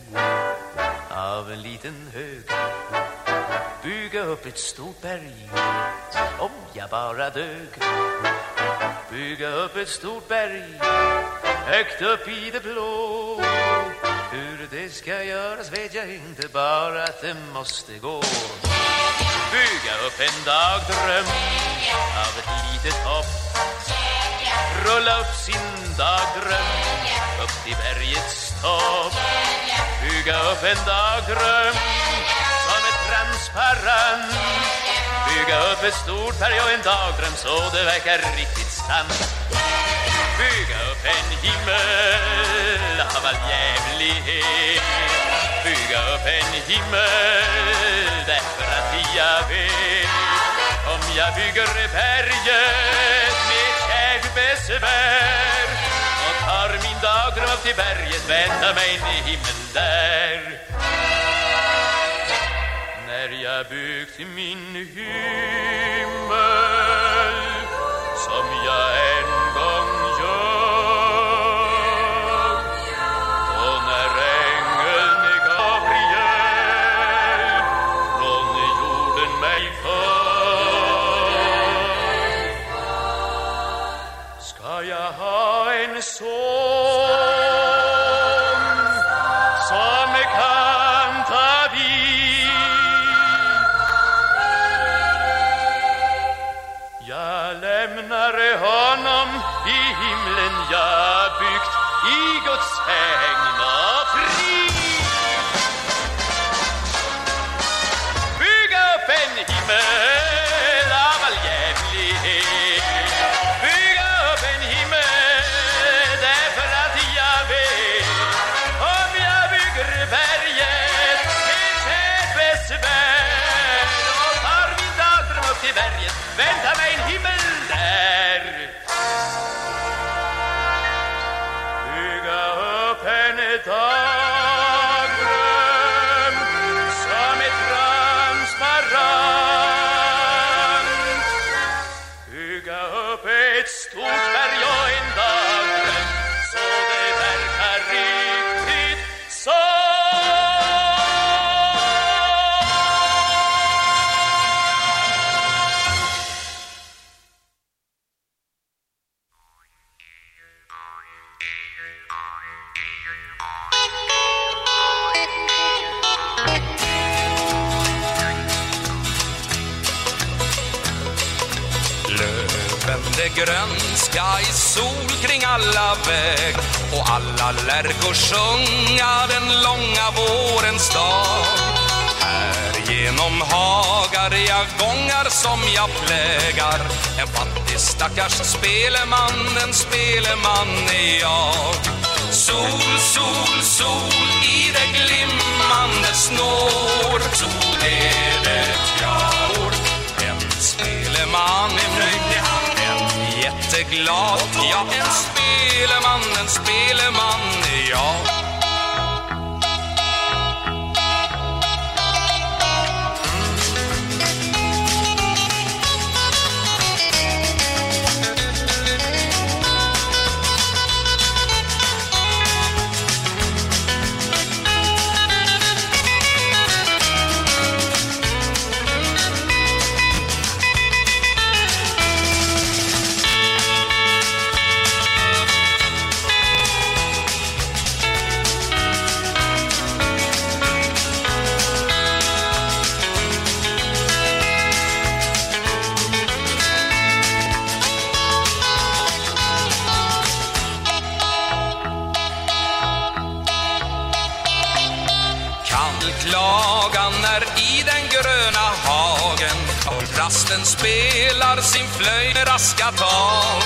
av en liten hög. Bygga upp ett stort berg om jag bara dög. Bygga upp ett stort berg högt upp i det blå. Hur det ska göras vet jag inte, bara att det måste gå. Bygga upp en dagdröm av ett litet hopp. Rulla upp sin dagdröm upp till bergets tak. Bygga upp en dagdröm som är transparent. Bygga upp ett stort berg och en dagdröm så det verkar riktigt sant. Bygga upp en himmel av all jävlighet. Bygga upp en himmel därför att jag vet. Om jag bygger berget med kärlbesvär och tar min upp till berget väntar mig in i himlen där. När jag byggt min himmel alla lärkor sjunga den långa vårens dag. Här genom hagar jag gångar som jag plägar en fattig stackars speleman, en speleman är jag. Sol, sol, sol i det glimmande snår Sol är det jag får En speleman är nöjd Jätteglad. Ja, en speleman, en speleman är jag flöjt raska tag.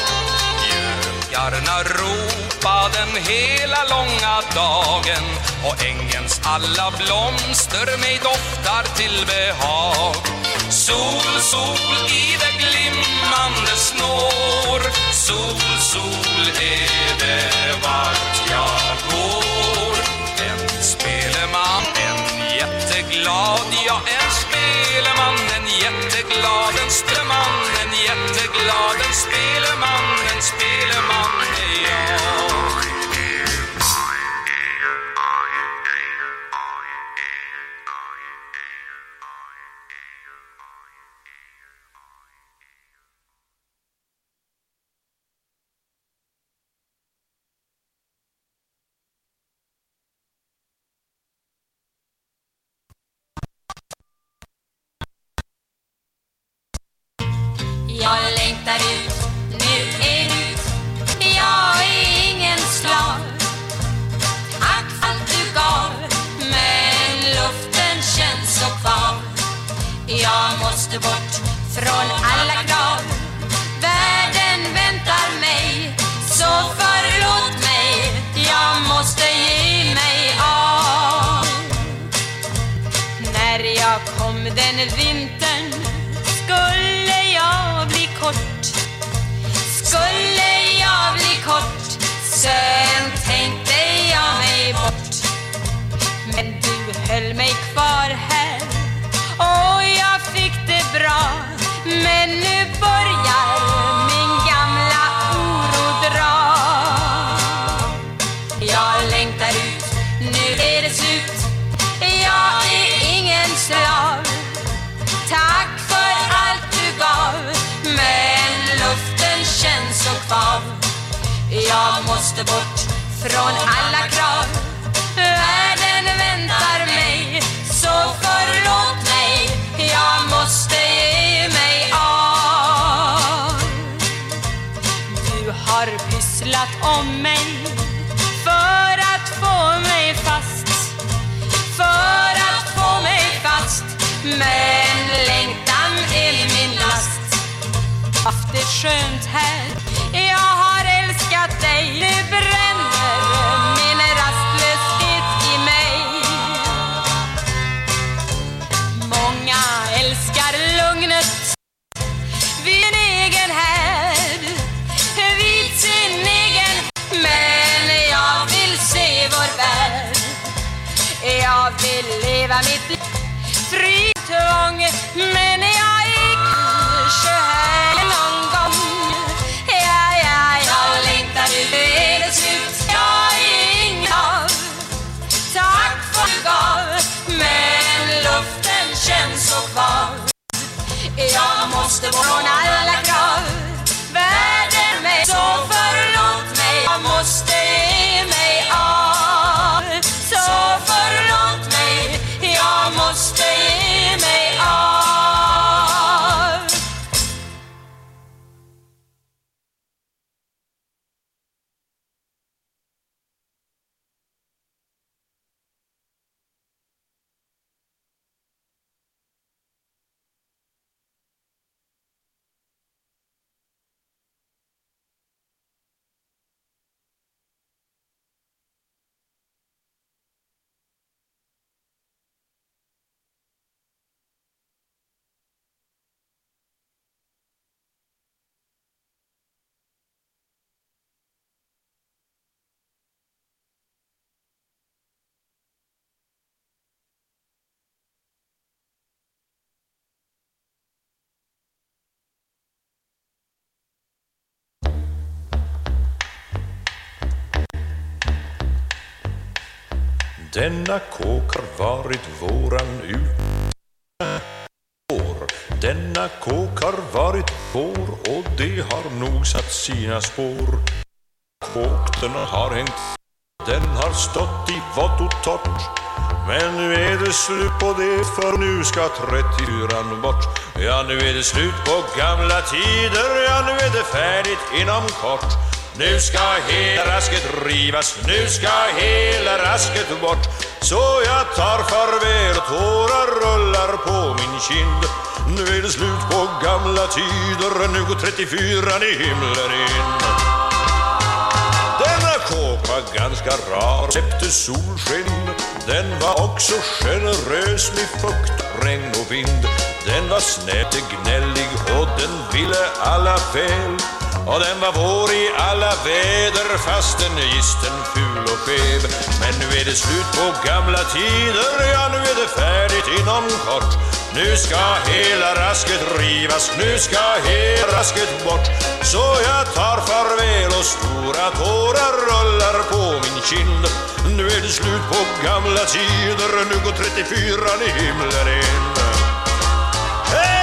Gökarna ropa den hela långa dagen och ängens alla blomster mig doftar till behag. Sol, sol i det glimmande snår Sol, sol är det vart jag går En speleman, en jätteglad Ja, är jätteglad En speleman, en jätteglad En speleman, en speleman Om Den vintern. Skulle jag bli kort? Skulle jag bli kort? Sen tänkte jag mig bort. Men du höll mig kvar här. Och jag fick det bra. Men nu börjar Jag måste bort från alla krav. Världen väntar mig Så förlåt mig. Jag måste ge mig av. Du har pysslat om mig För att få mig fast. För att få mig fast Men längtan är min last. Haft det skönt här. Jag vill leva mitt liv fri tvång Men jag är kanske här någon gång. Ja, ja, jag längtar nu är det slut. Jag är ingen av. Tack för du gav Men luften känns så kvar. Jag måste bort Denna kåk har varit våran utan år. Denna kåk har varit vår och det har nog satt sina spår. Kåk den har hängt, den har stått i vått och torrt. Men nu är det slut på det för nu ska 34 bort. Ja, nu är det slut på gamla tider, ja, nu är det färdigt inom kort. Nu ska hela rasket rivas, nu ska hela rasket bort. Så jag tar farväl och tårar rullar på min kind. Nu är det slut på gamla tider, nu går 34 i himlen in. Denna kåk var ganska rar, släppte solsken. Den var också generös med fukt, regn och vind. Den var snäpp, gnällig och den ville alla väl. Och den var vår i alla väder fastän gisten ful och skev. Men nu är det slut på gamla tider, ja nu är det färdigt inom kort. Nu ska hela rasket rivas, nu ska hela rasket bort. Så jag tar farväl och stora tårar rullar på min kind. Nu är det slut på gamla tider, nu går 34 i himlen in. hey!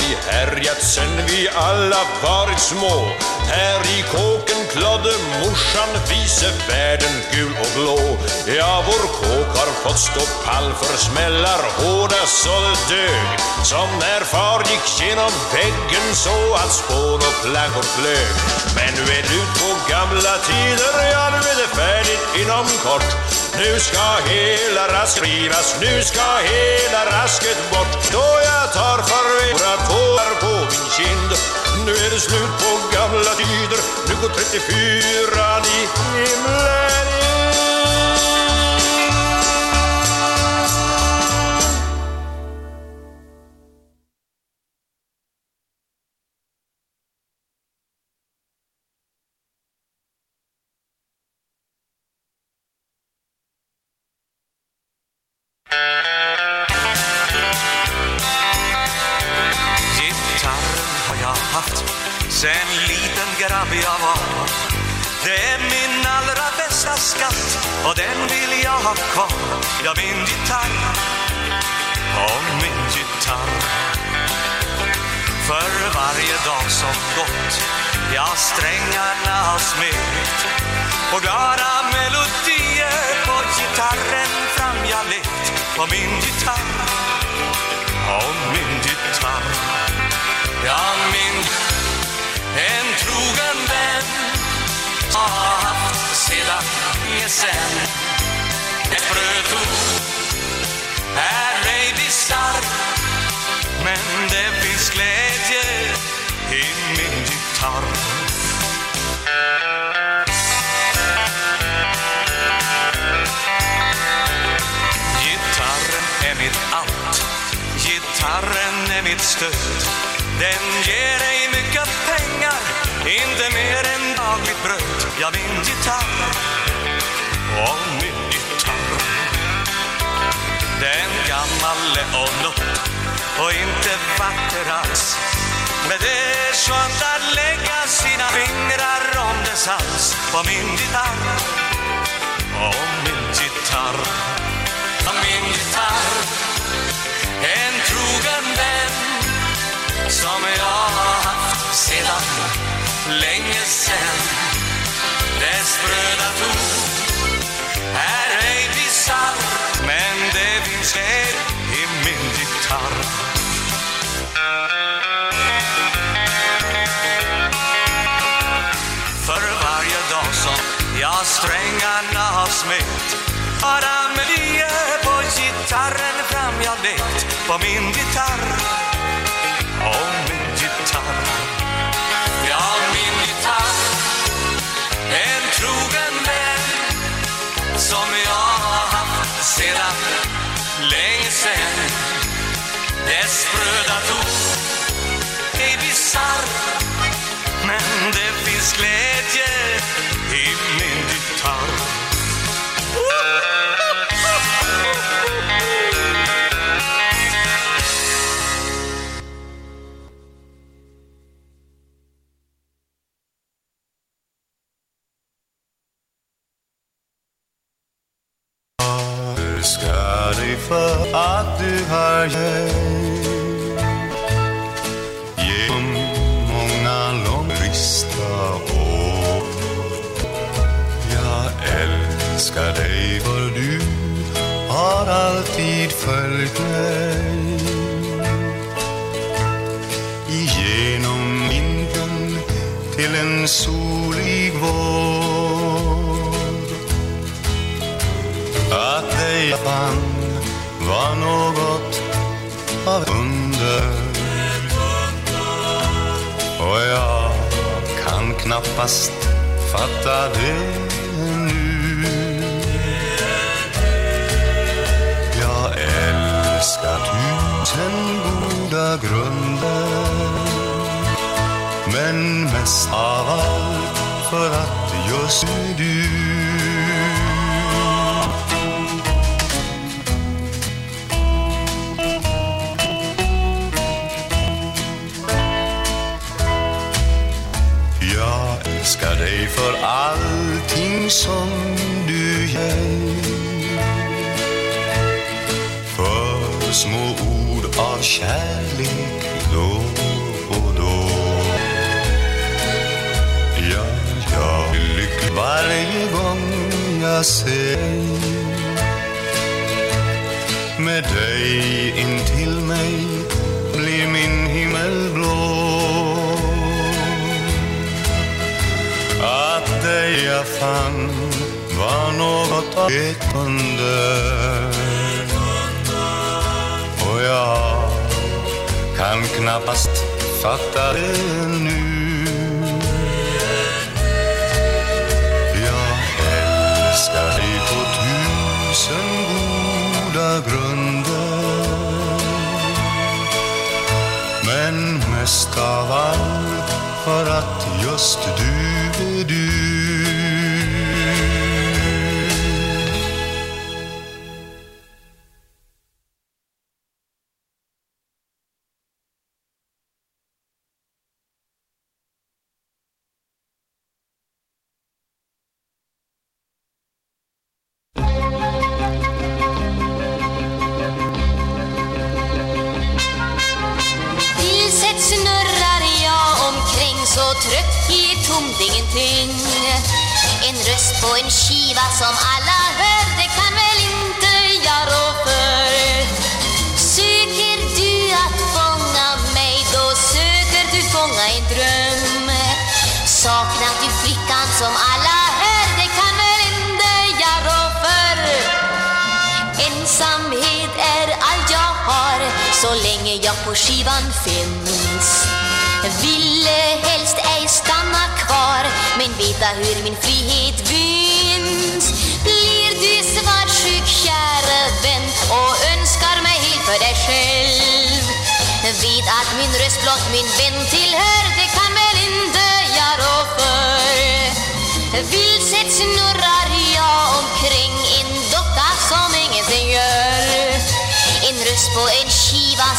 Vi härjat sen vi alla varit små. Här i kåken klodde morsan vise världen gul och blå. Ja, vår kåk har fått stå pall för smällar hårda så det dög. Som när far gick genom väggen så att spån och plankor flög. Men nu är det ut på gamla tider, ja nu är det färdigt inom kort. Nu ska hela rasket rivas, nu ska hela rasket bort. Då jag tar farväl våra tårar på min kind. Nu är det slut på gamla tider, nu går 34 i himlen. Ditt stöd. Den ger dig mycket pengar, inte mer än dagligt bröd. Ja, min gitarr, och min gitarr. Den gammal och nutt och inte vacker alls. Men det är skönt att lägga sina fingrar om dess hals på min gitarr, och min gitarr. Min gitarr, som jag har haft sedan länge sen. Dess spröda ton är ej bisarr, men det finns glädje i min gitarr. För varje dag som jag strängarna har smält har melodier på gitarren fram jag lekt på min dig för att du har gett genom många långtrista år. Jag älskar dig för du har alltid följt mig igenom vintern till en solig vår. Att dig jag fann var något av under. Och jag kan knappast fatta det nu. Jag älskar tusen goda grunder. Men mest av allt för att just du för allting som du ger För små ord av kärlek då och då. Ja, jag är lycklig varje gång jag ser dig. Med dig intill mig. Dig jag fann var något av ett under. Och jag kan knappast fatta det nu. Jag älskar dig på tusen goda grunder. Men mest av allt för att just du är du.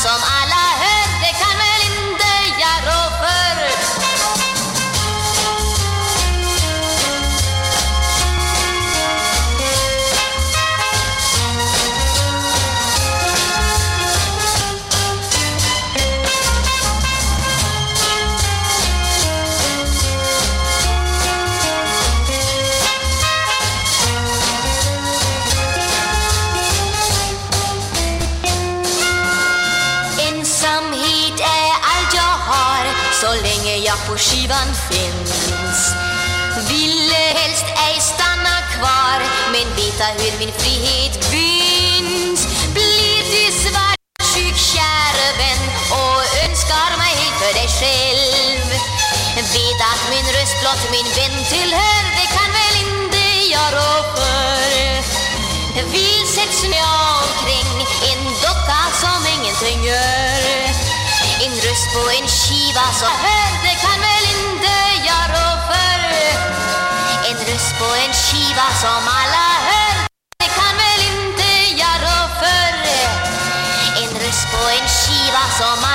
some I så länge jag på skivan finns. Ville helst ej stanna kvar Men veta hur min frihet binds. Blir du svartsjuk käre vän Och önskar mig för dig själv. Vet att min röst blott min vän tillhör Det kan väl inte jag rå för. Vilset snö omkring En docka som ingenting gör. En röst på en skiva så hör det kan väl inte jag rå för En röst på en skiva som alla hör det kan väl inte jag rå för En röst på en skiva som alla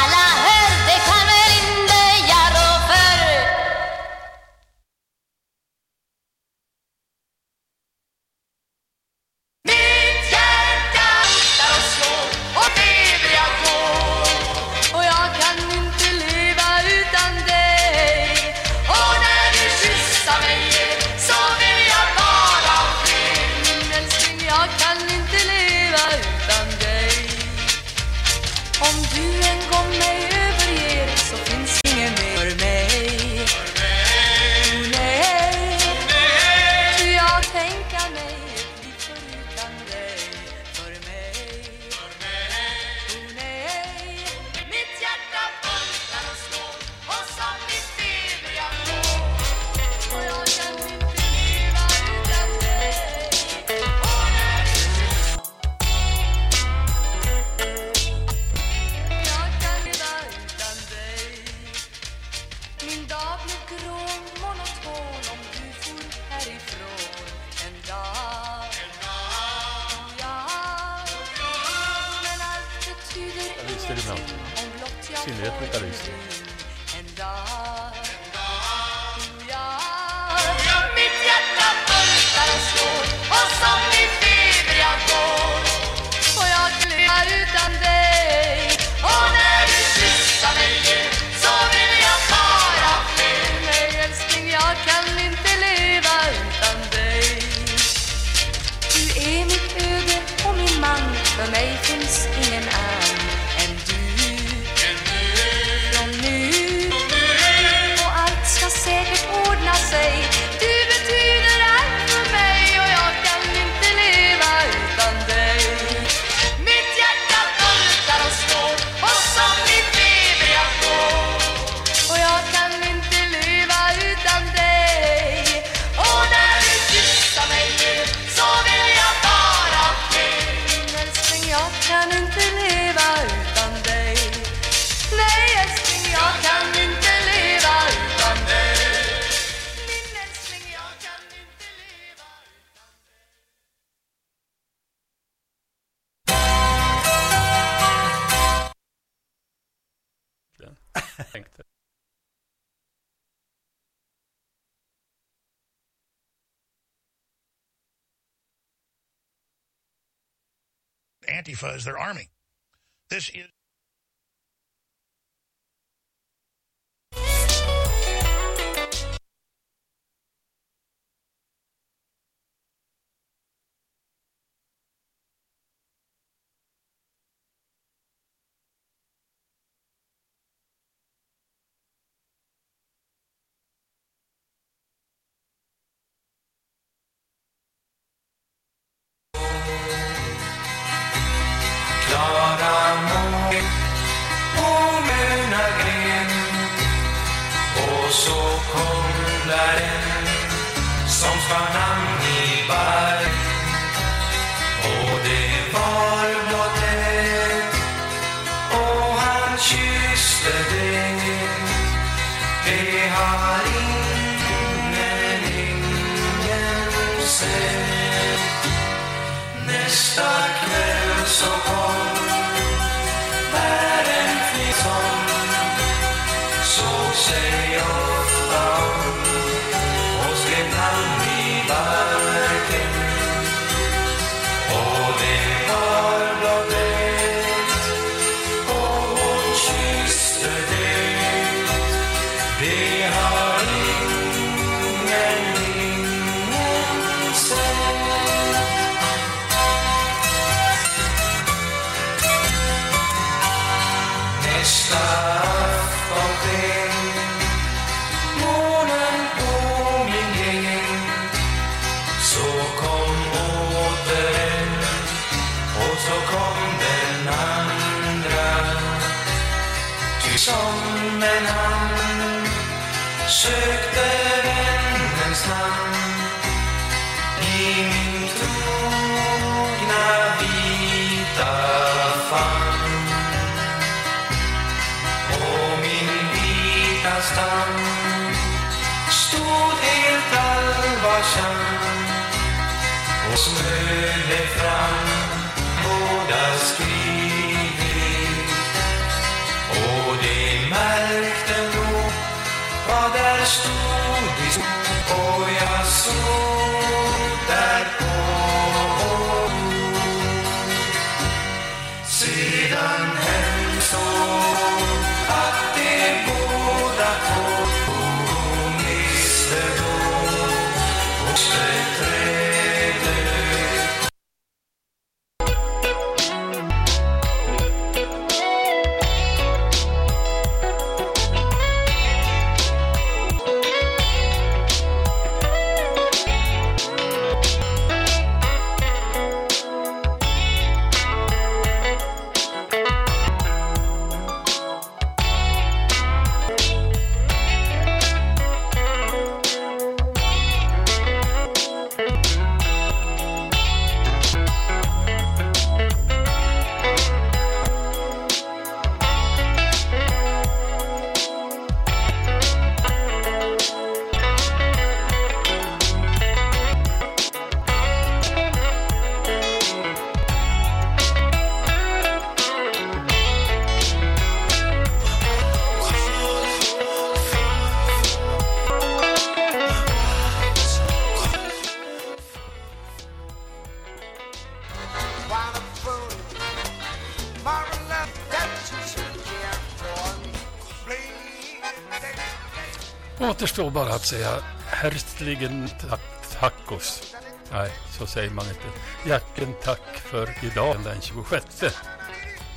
Återstår bara att säga herzlichen tack, tackos. Nej, så säger man inte. Hjärtligen tack för idag den 26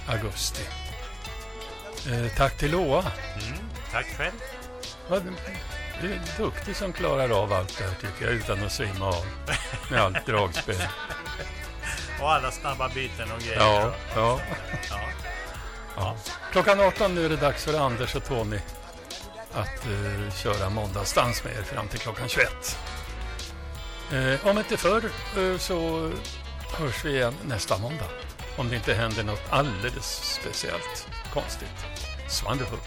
augusti. Eh, tack till Loa. Mm, tack själv. Vad, du är duktig som klarar av allt det här tycker jag utan att svimma av med allt dragspel. Och alla snabba byten och grejer. Ja, och- ja. ja. Ja. Klockan 18 nu är det dags för Anders och Tony att eh, köra måndagsdans med er fram till klockan 21. Eh, om inte förr eh, så hörs vi igen nästa måndag. Om det inte händer något alldeles speciellt konstigt. It's wonderful.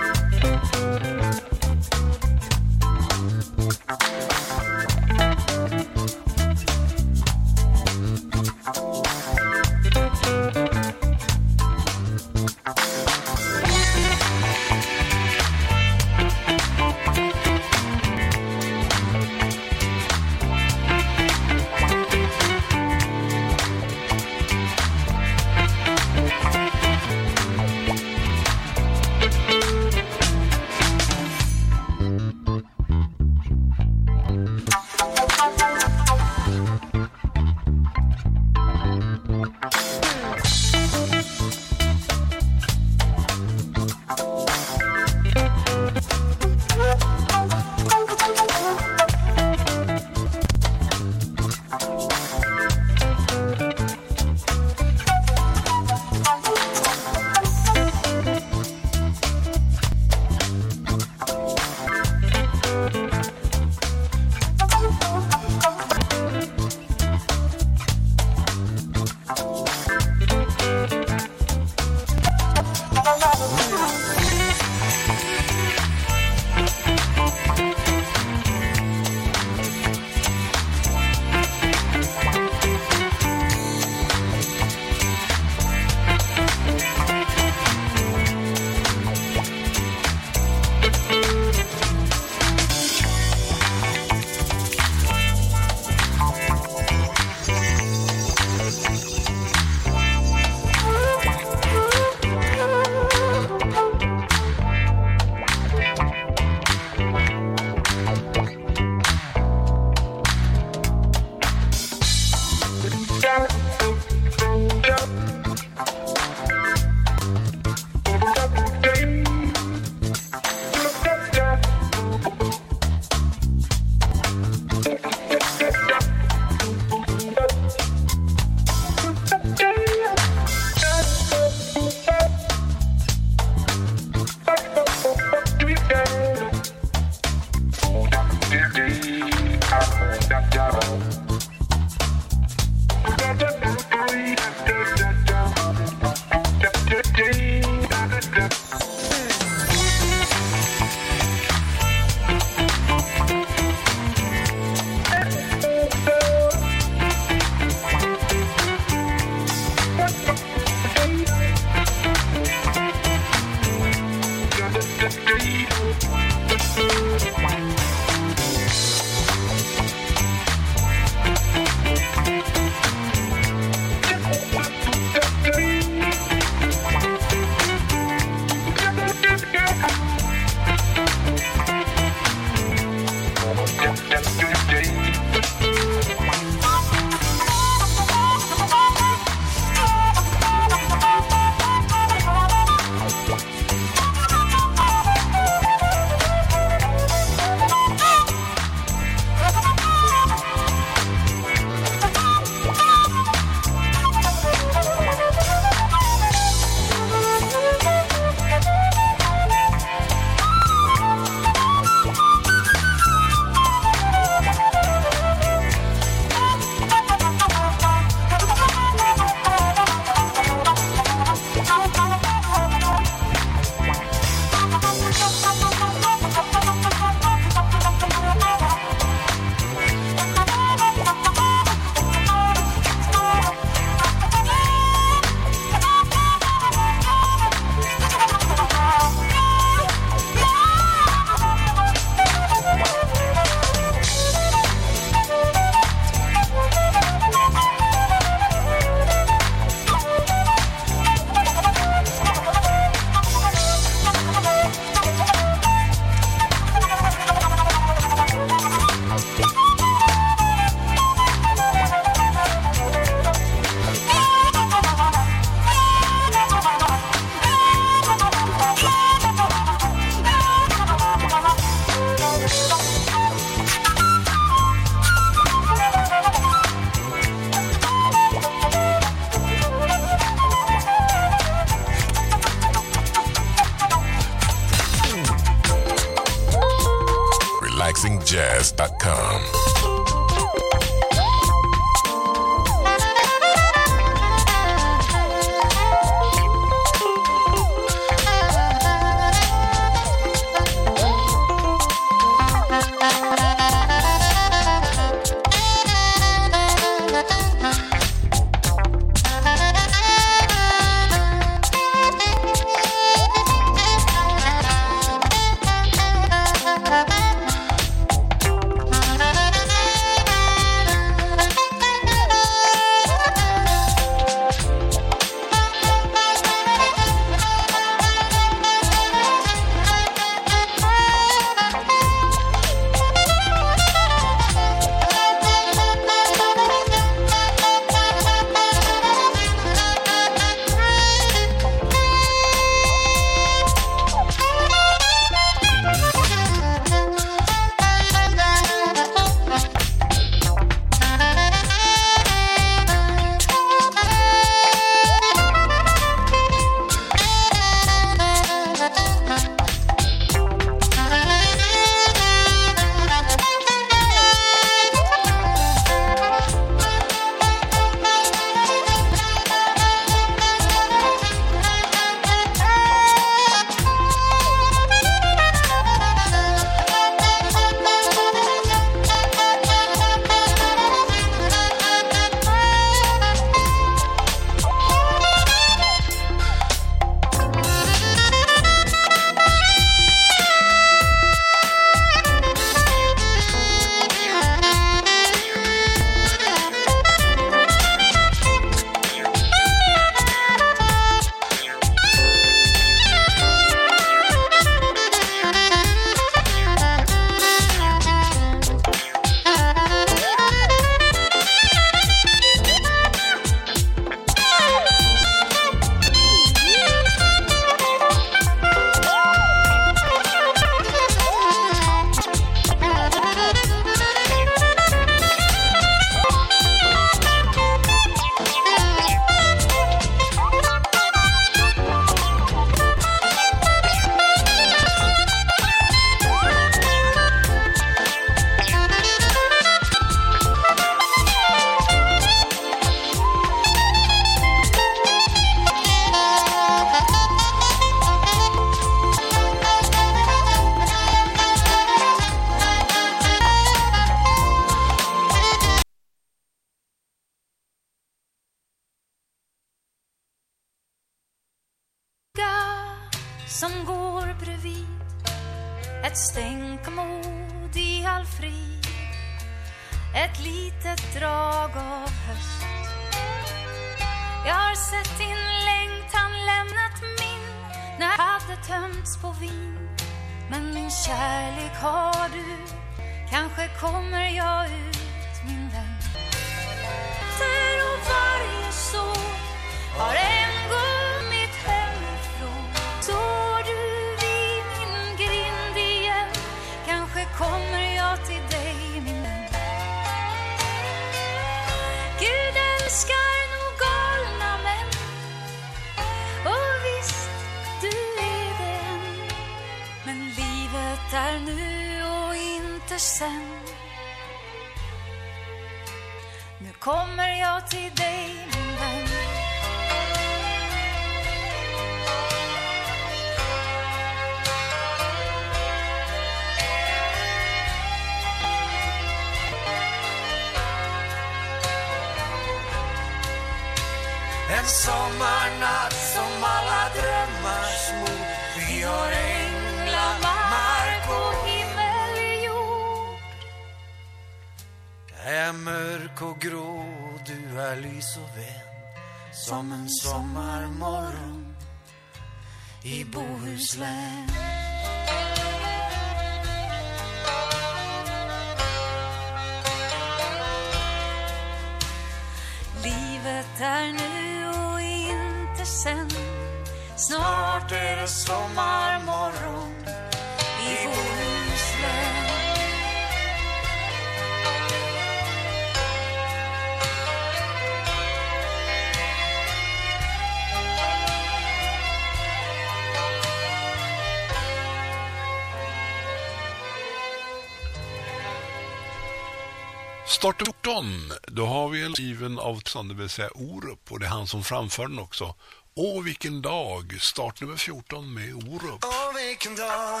Start 14, då har vi en skriven av Sander, det vill säga Orup, och det är han som framför den också. Åh, vilken dag! Start nummer 14 med Orup. Åh vilken dag,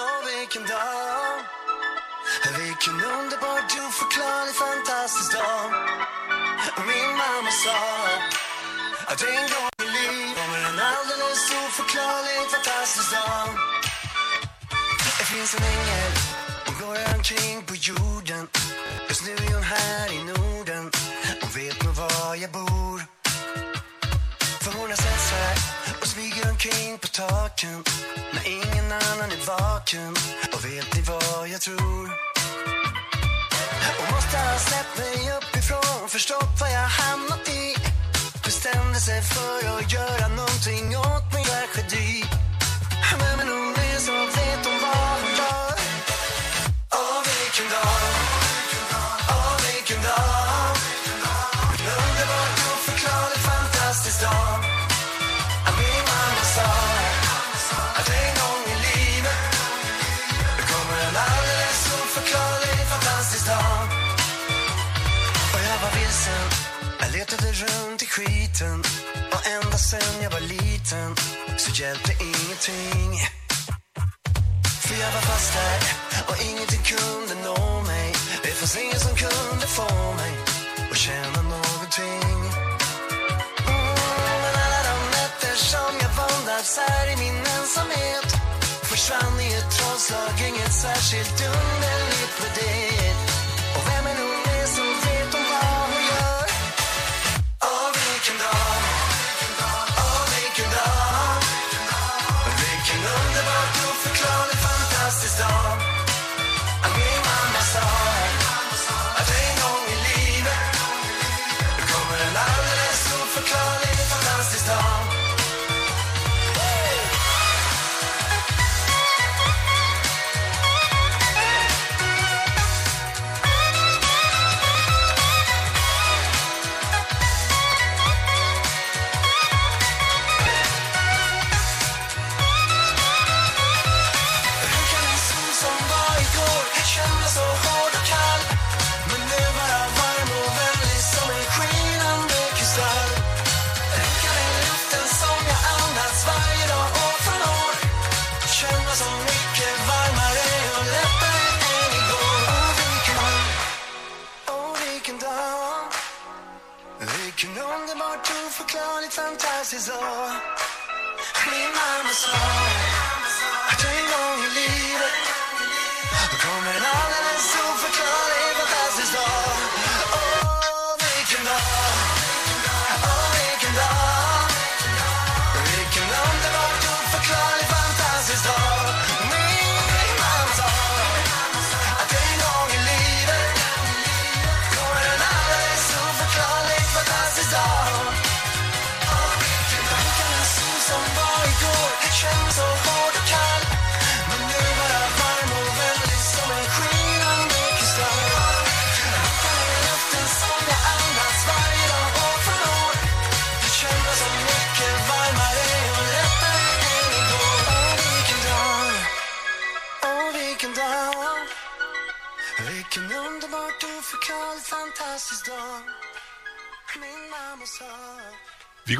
åh vilken dag Vilken underbar, oförklarlig, fantastisk dag Min mamma sa att en gång i livet kommer en alldeles oförklarlig, fantastisk dag Det finns en ängel, hon går omkring på jorden här i Norden Hon vet nog var jag bor för hon har sett sig och smyger omkring på taken när ingen annan är vaken. Och vet ni vad jag tror? Hon måste ha släppt mig uppifrån, förstått vad jag hamnat i. Bestämde sig för att göra jag runt i skiten. Och ända sen jag var liten så hjälpte ingenting. För jag var fast där och ingenting kunde nå mig. Det fanns ingen som kunde få mig att känna någonting. Mm, men alla de nätter som jag vandrat här i min ensamhet försvann i ett trollslag, inget särskilt underligt med det.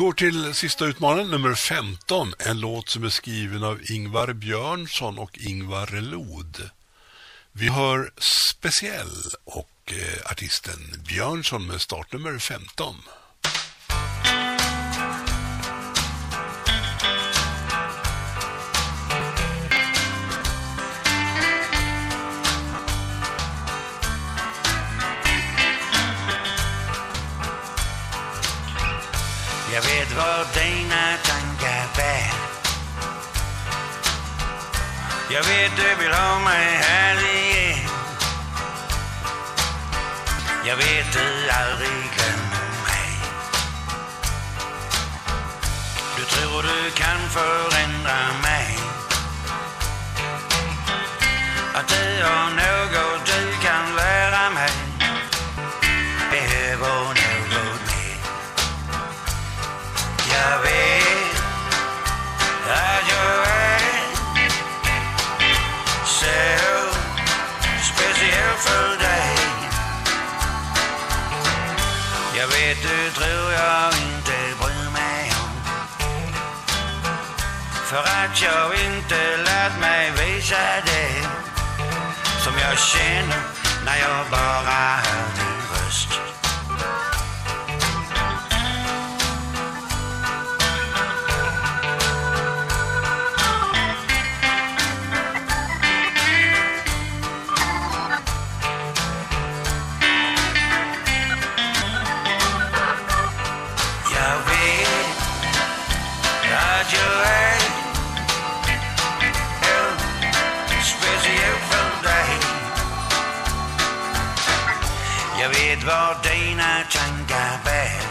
Går till sista utmaningen, nummer 15. En låt som är skriven av Ingvar Björnsson och Ingvar Lod. Vi hör Speciell och eh, artisten Björnsson med startnummer 15. Vad dina tankar bär Jag vet du vill ha mig här igen. Jag vet du aldrig glömmer mig. Du tror du kan förändra mig. Att du har något du, tror jag inte bryr mig om. För att jag inte lärt mig visa det som jag känner när jag bara hör det. Jag vet var dina tankar bär.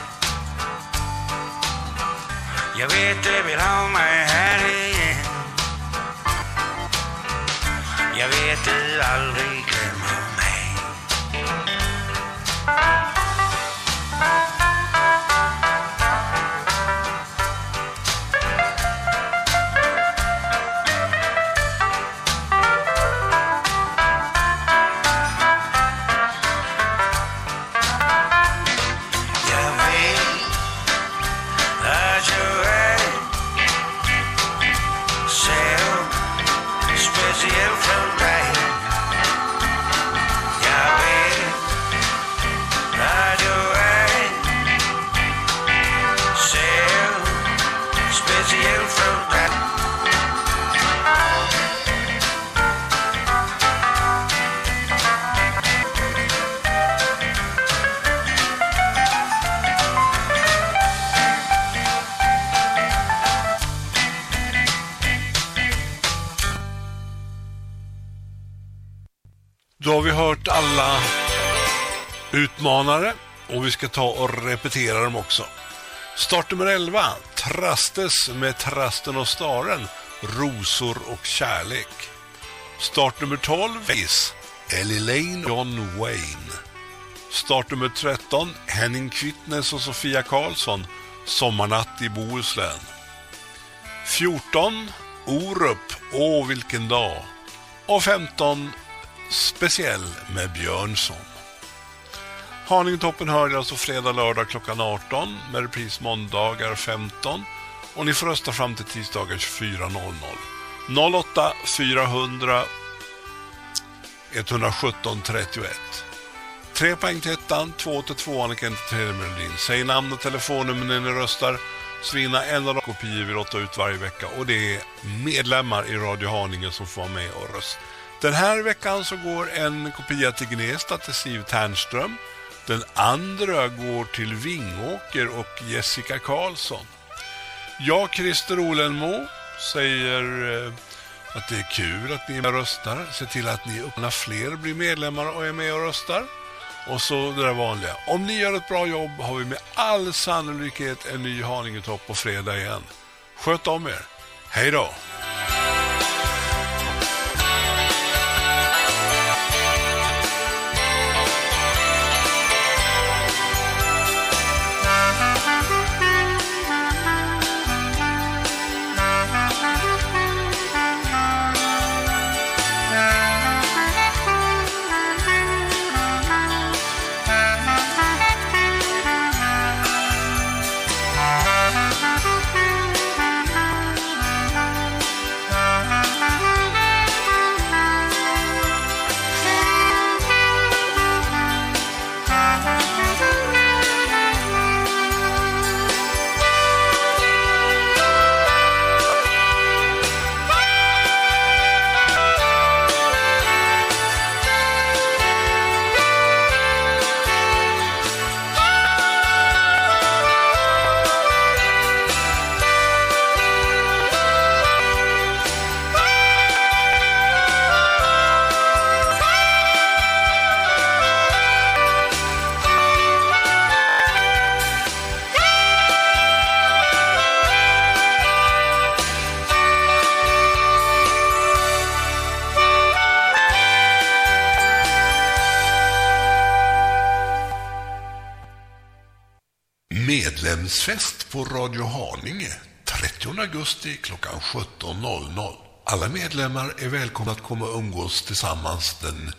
Jag vet du vill ha mig här igen. Jag vet du aldrig utmanare och vi ska ta och repetera dem också. Start nummer 11, Trastes med Trasten och staren, Rosor och kärlek. Start nummer 12, Face, Ellie Lane, John Wayne. Start nummer 13, Henning Kvittnes och Sofia Karlsson, Sommarnatt i Bohuslän. 14, Orup, Åh vilken dag. Och 15, Speciell med Björnsson. Haningetoppen hör ni alltså fredag, lördag klockan 18 med repris måndagar 15 och ni får rösta fram till tisdagar 24.00. 08 400 117 31. Tre poäng till ettan, två till tvåan och en till tredje melodin. Säg namn och telefonnummer när ni röstar. Så en av de kopior vi lottar ut varje vecka och det är medlemmar i Radio Haninge som får vara med och rösta. Den här veckan så går en kopia till Gnesta till Siv Ternström. Den andra går till Vingåker och Jessica Karlsson. Jag, Christer Olenmo, säger eh, att det är kul att ni är med och röstar. Se till att ni öppnar fler blir medlemmar och är med och röstar. Och så det där vanliga. Om ni gör ett bra jobb har vi med all sannolikhet en ny Haningetopp på fredag igen. Sköt om er. Hej då! Minnesfest på Radio Haninge 30 augusti klockan 17.00. Alla medlemmar är välkomna att komma och umgås tillsammans den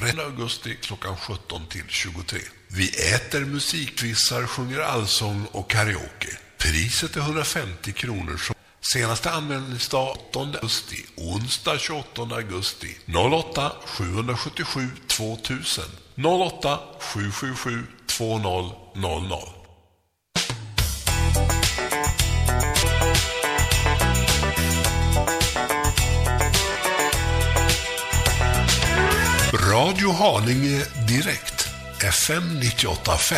30 augusti klockan 17 till 23. Vi äter musikvissar, sjunger allsång och karaoke. Priset är 150 kronor. som- Senaste anmälningsdag 8 augusti, onsdag 28 augusti 08 777 2000 08 777 2000. Radio Haninge Direkt, FM 98.5.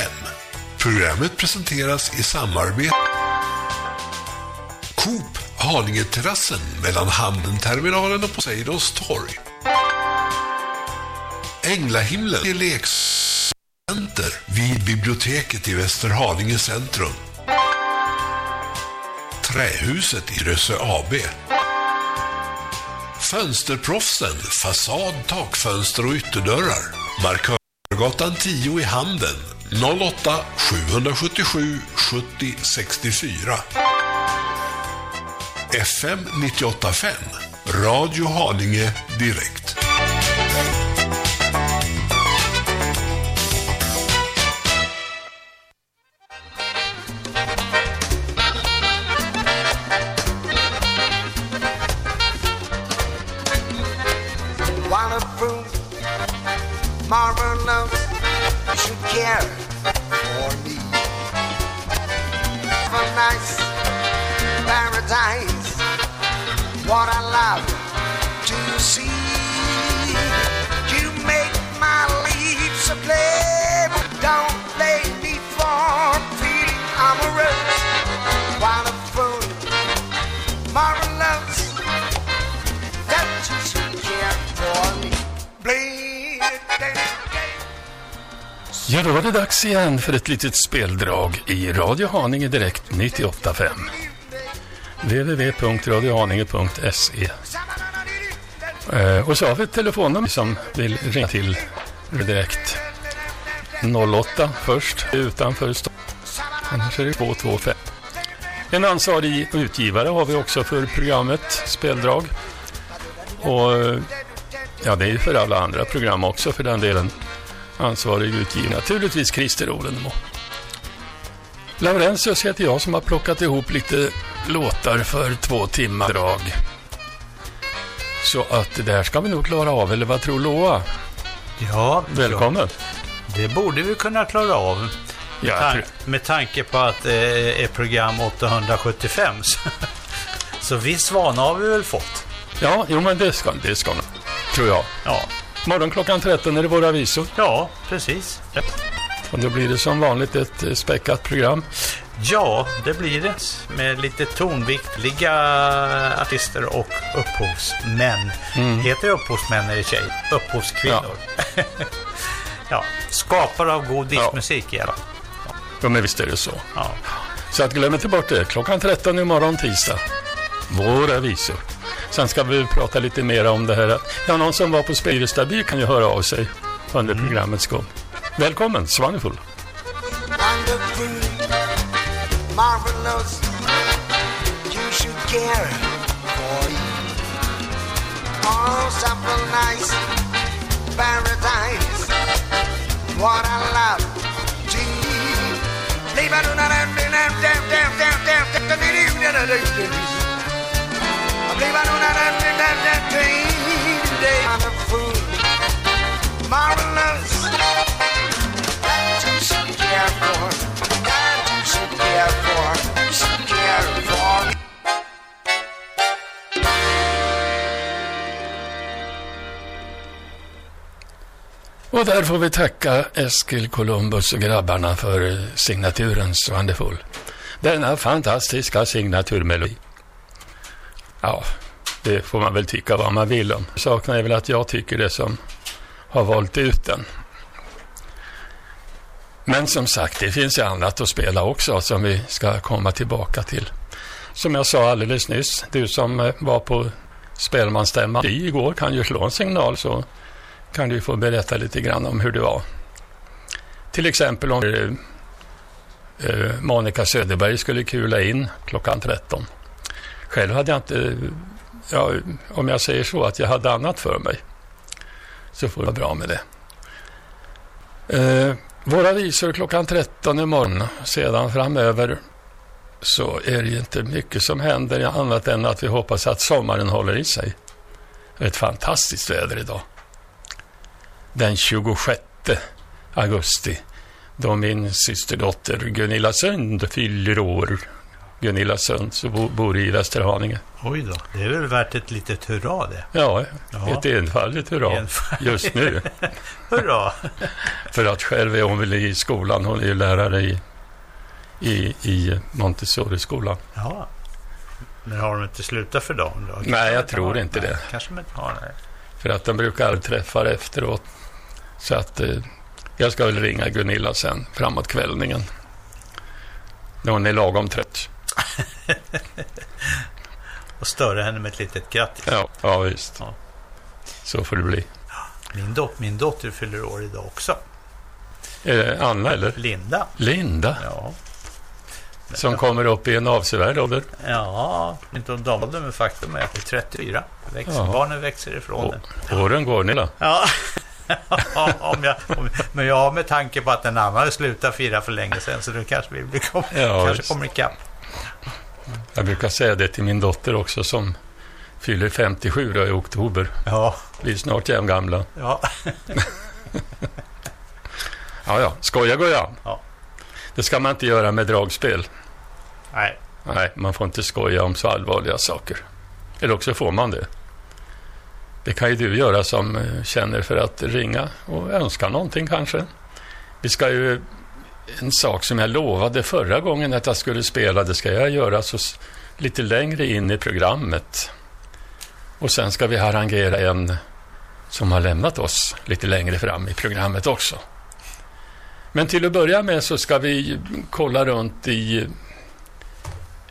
Programmet presenteras i samarbete Coop Haninge-terrassen mellan Hamnterminalen och Poseidons torg. Änglahimlen i lekcenter vid biblioteket i Västerhaninge centrum. Trähuset i Röse AB. Fönsterproffsen, fasad, takfönster och ytterdörrar. Markörgatan 10 i Handen. 08 777 70 64. FM 98.5. Radio Haninge Direkt. Paradise, what I love to see. You make my leaves a play, but don't play me for feeling amorous. Wanna prove marvelous that you should care for me. Bleed, Ja, då var det dags igen för ett litet speldrag i Radio Haninge Direkt 98.5 www.radiohaninge.se eh, Och så har vi ett telefonnummer som vill ringa till direkt. 08 först, utanför Stockholm. Annars är det 225. En ansvarig utgivare har vi också för programmet Speldrag. Och eh, ja, det är ju för alla andra program också för den delen. Ansvarig utgivare, naturligtvis Christer Olenmo. Laurentius heter jag som har plockat ihop lite låtar för två timmar drag. Så att det där ska vi nog klara av, eller vad tror Loa? Ja, Välkommen. Det borde vi kunna klara av. Med, Ja, tan- med tanke på att det är program 875. Så, så viss vana har vi väl fått. Ja, jo men det ska det ska tror jag. Ja. Morgon klockan 13 är det våra visor. Ja, precis. Och då blir det som vanligt ett eh, späckat program. Ja, det blir det. Med lite tonviktliga artister och upphovsmän. Mm. Heter det upphovsmän eller tjej? Upphovskvinnor. Ja, skapare av god diskmusik i alla fall. Ja, men visst är det så. Ja. Så att glöm inte bort det. Klockan 13 imorgon tisdag. Våra visor. Sen ska vi prata lite mer om det här. Ja, någon som var på Spirestaby kan ju höra av sig under programmets gång. Välkommen, Svanefull. wonderful, marvelous. You should care for you. Simple, nice paradise. What I love to leave it Och där får vi tacka Eskil Columbus och grabbarna för signaturens signaturen Denna fantastiska signaturmelodi. Ja, det får man väl tycka vad man vill om. Saken är väl att jag tycker det som har valt ut den. Men som sagt, det finns ju annat att spela också som vi ska komma tillbaka till. Som jag sa alldeles nyss, du som eh, var på spelmansstämman igår kan ju slå en signal så kan du få berätta lite grann om hur det var. Till exempel om eh, eh Monica Söderberg skulle kula in klockan 13. Själv hade jag inte, ja, om jag säger så, att jag hade annat för mig. så får det vara bra med det. Eh, våra visor klockan 13 imorgon. Sedan framöver så är det inte mycket som händer annat än att vi hoppas att sommaren håller i sig. Det är ett fantastiskt väder idag. Den 26 augusti då min systerdotter Gunilla Sund fyller år. Gunilla Sund bo, bor i Västerhaninge. Oj då, det är väl värt ett litet hurra det. Ja, Ja. ett enfaldigt hurra Enfaldigt. just nu. Hurra! För att själv är hon väl i skolan. Hon är ju lärare i, i, i Montessori-skolan. Ja. Men har de inte slutat för dagen då? Nej, jag tror inte det. Kanske de inte har, nej. För att de brukar träffa efteråt. Så att eh, jag ska väl ringa Gunilla sen framåt kvällningen. När hon är lagom trött. Och störa henne med ett litet grattis. Ja, ja visst. Så får det bli. Min, dot- min dotter fyller år idag också. Det Anna eller? Linda. Linda? Ja. Som kommer upp i en avsevärd ålder. Ja, inte om de men faktum är att det är 34. Växer, Ja. Barnen växer ifrån den. Åren går, Nilla. Ja, om jag, om, men jag har med tanke på att en annan slutar fira för länge sedan så då kanske vi blir, kom, Ja, kanske kommer ikapp. Jag brukar säga det till min dotter också som fyller 57 då i oktober. Ja. Vi är snart jämngamla. Ja. Ja, ja. Skoja jag. Ja. Det ska man inte göra med dragspel. Nej. Nej, man får inte skoja om så allvarliga saker. Eller också får man det. Det kan ju du göra som eh, känner för att ringa och önska någonting kanske. Vi ska ju... En sak som jag lovade förra gången att jag skulle spela, det ska jag göra så lite längre in i programmet. Och sen ska vi harangera en som har lämnat oss lite längre fram i programmet också. Men till att börja med så ska vi kolla runt i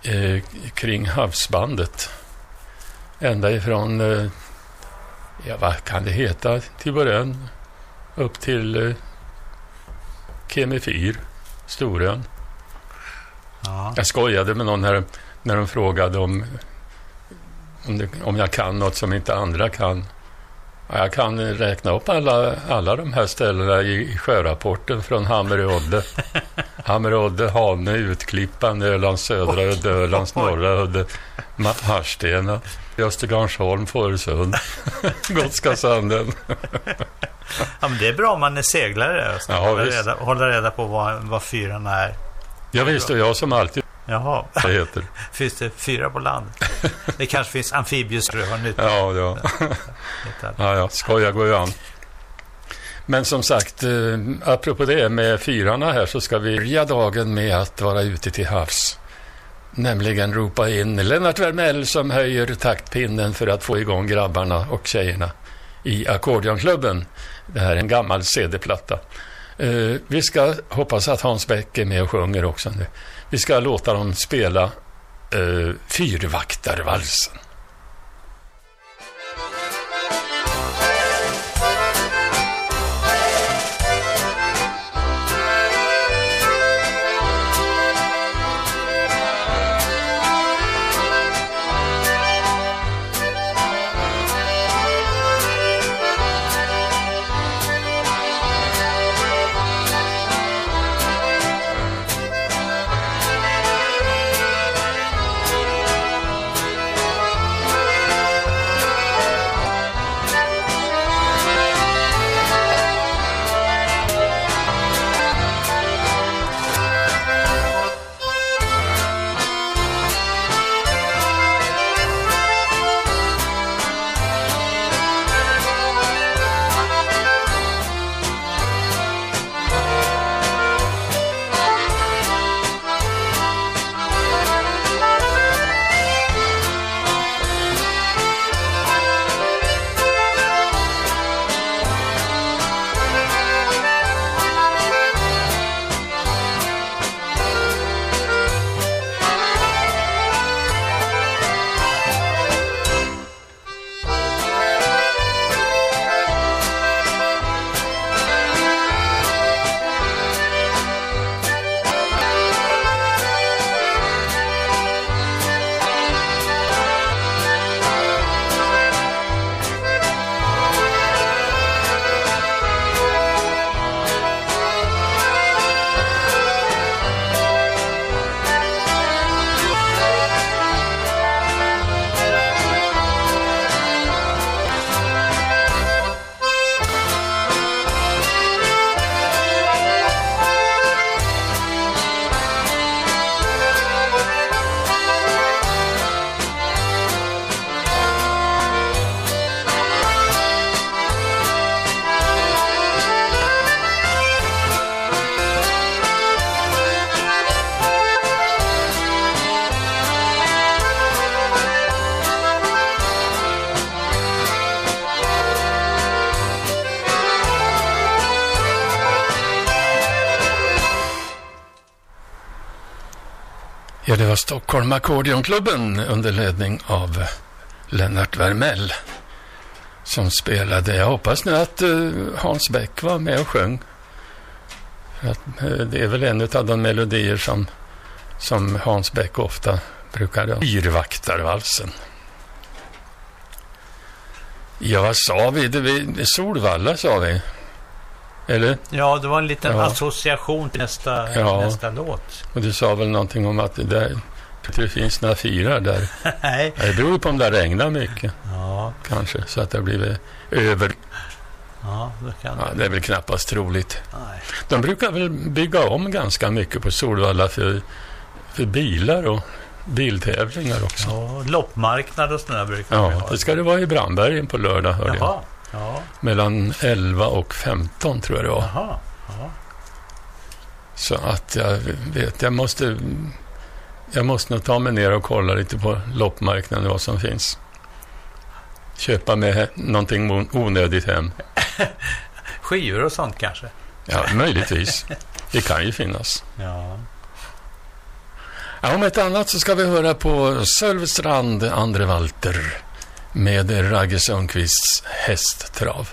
eh, kring havsbandet. Ända ifrån, eh, ja vad kan det heta, till början upp till eh, Kemifyr, Storön. Ja. Jag skojade med någon här när de frågade om, om, det, om jag kan något som inte andra kan. Ja, Jag kan räkna upp alla, alla de här ställena i, sjörapporten från Hammerudde. Hammerudde, Hanö, Utklippan, Ölands södra udde, Ölands norra udde, Harstena, Östergarnsholm, Fårösund, Gotska sanden. Ja, men det är bra om man är seglare och ska Ja, visst. reda, hålla reda på vad, vad fyran är. Ja, visst, och jag som alltid Jaha. det heter. Finns det fyra på land? Det kanske finns amfibiesrör nu. Ja, ja. ja, ja. Skoja går ju an. Men som sagt, eh, apropå det med fyrarna här så ska vi börja dagen med att vara ute till havs. Nämligen ropa in Lennart Wermell som höjer taktpinnen för att få igång grabbarna och tjejerna i Ackordeonklubben. Det här är en gammal CD-platta. Eh, vi ska hoppas att Hans Beck är med och sjunger också nu. Vi ska låta dem spela eh, Fyrvaktarvalsen. Stockholm Ackordeonklubben under ledning av Lennart Wermell som spelade. Jag hoppas nu att uh, Hans Bäck var med och sjöng. Uh, det är väl en av de melodier som, som Hans Bäck ofta brukade ha. Fyrvaktarvalsen. Ja, vad sa vi? Det, vi Solvalla sa vi. Eller? Ja, det var en liten Ja. association till nästa, Ja. nästa låt. Och du sa väl någonting om att det, där, det finns några fyrar där. Nej. Det beror på om det regnar mycket. Ja. Kanske, så att det har blivit över. Ja, det kan Ja, det är väl knappast troligt. Nej. De brukar väl bygga om ganska mycket på Solvalla för, för bilar och biltävlingar också. Ja, loppmarknad och sådana brukar Ja, ha. det ska det vara i Brandbergen på lördag hörde Jaha. jag. Ja. Mellan 11 och 15 tror jag det var. Jaha. Ja. Så att jag vet, jag måste, jag måste nog ta mig ner och kolla lite på loppmarknaden vad som finns. Köpa med någonting onödigt hem. Skivor och sånt kanske? Ja, möjligtvis. Det kan ju finnas. Ja. Ja, om ett annat så ska vi höra på Sölvstrand, Andre Walter med Ragge Sundqvists hästtrav.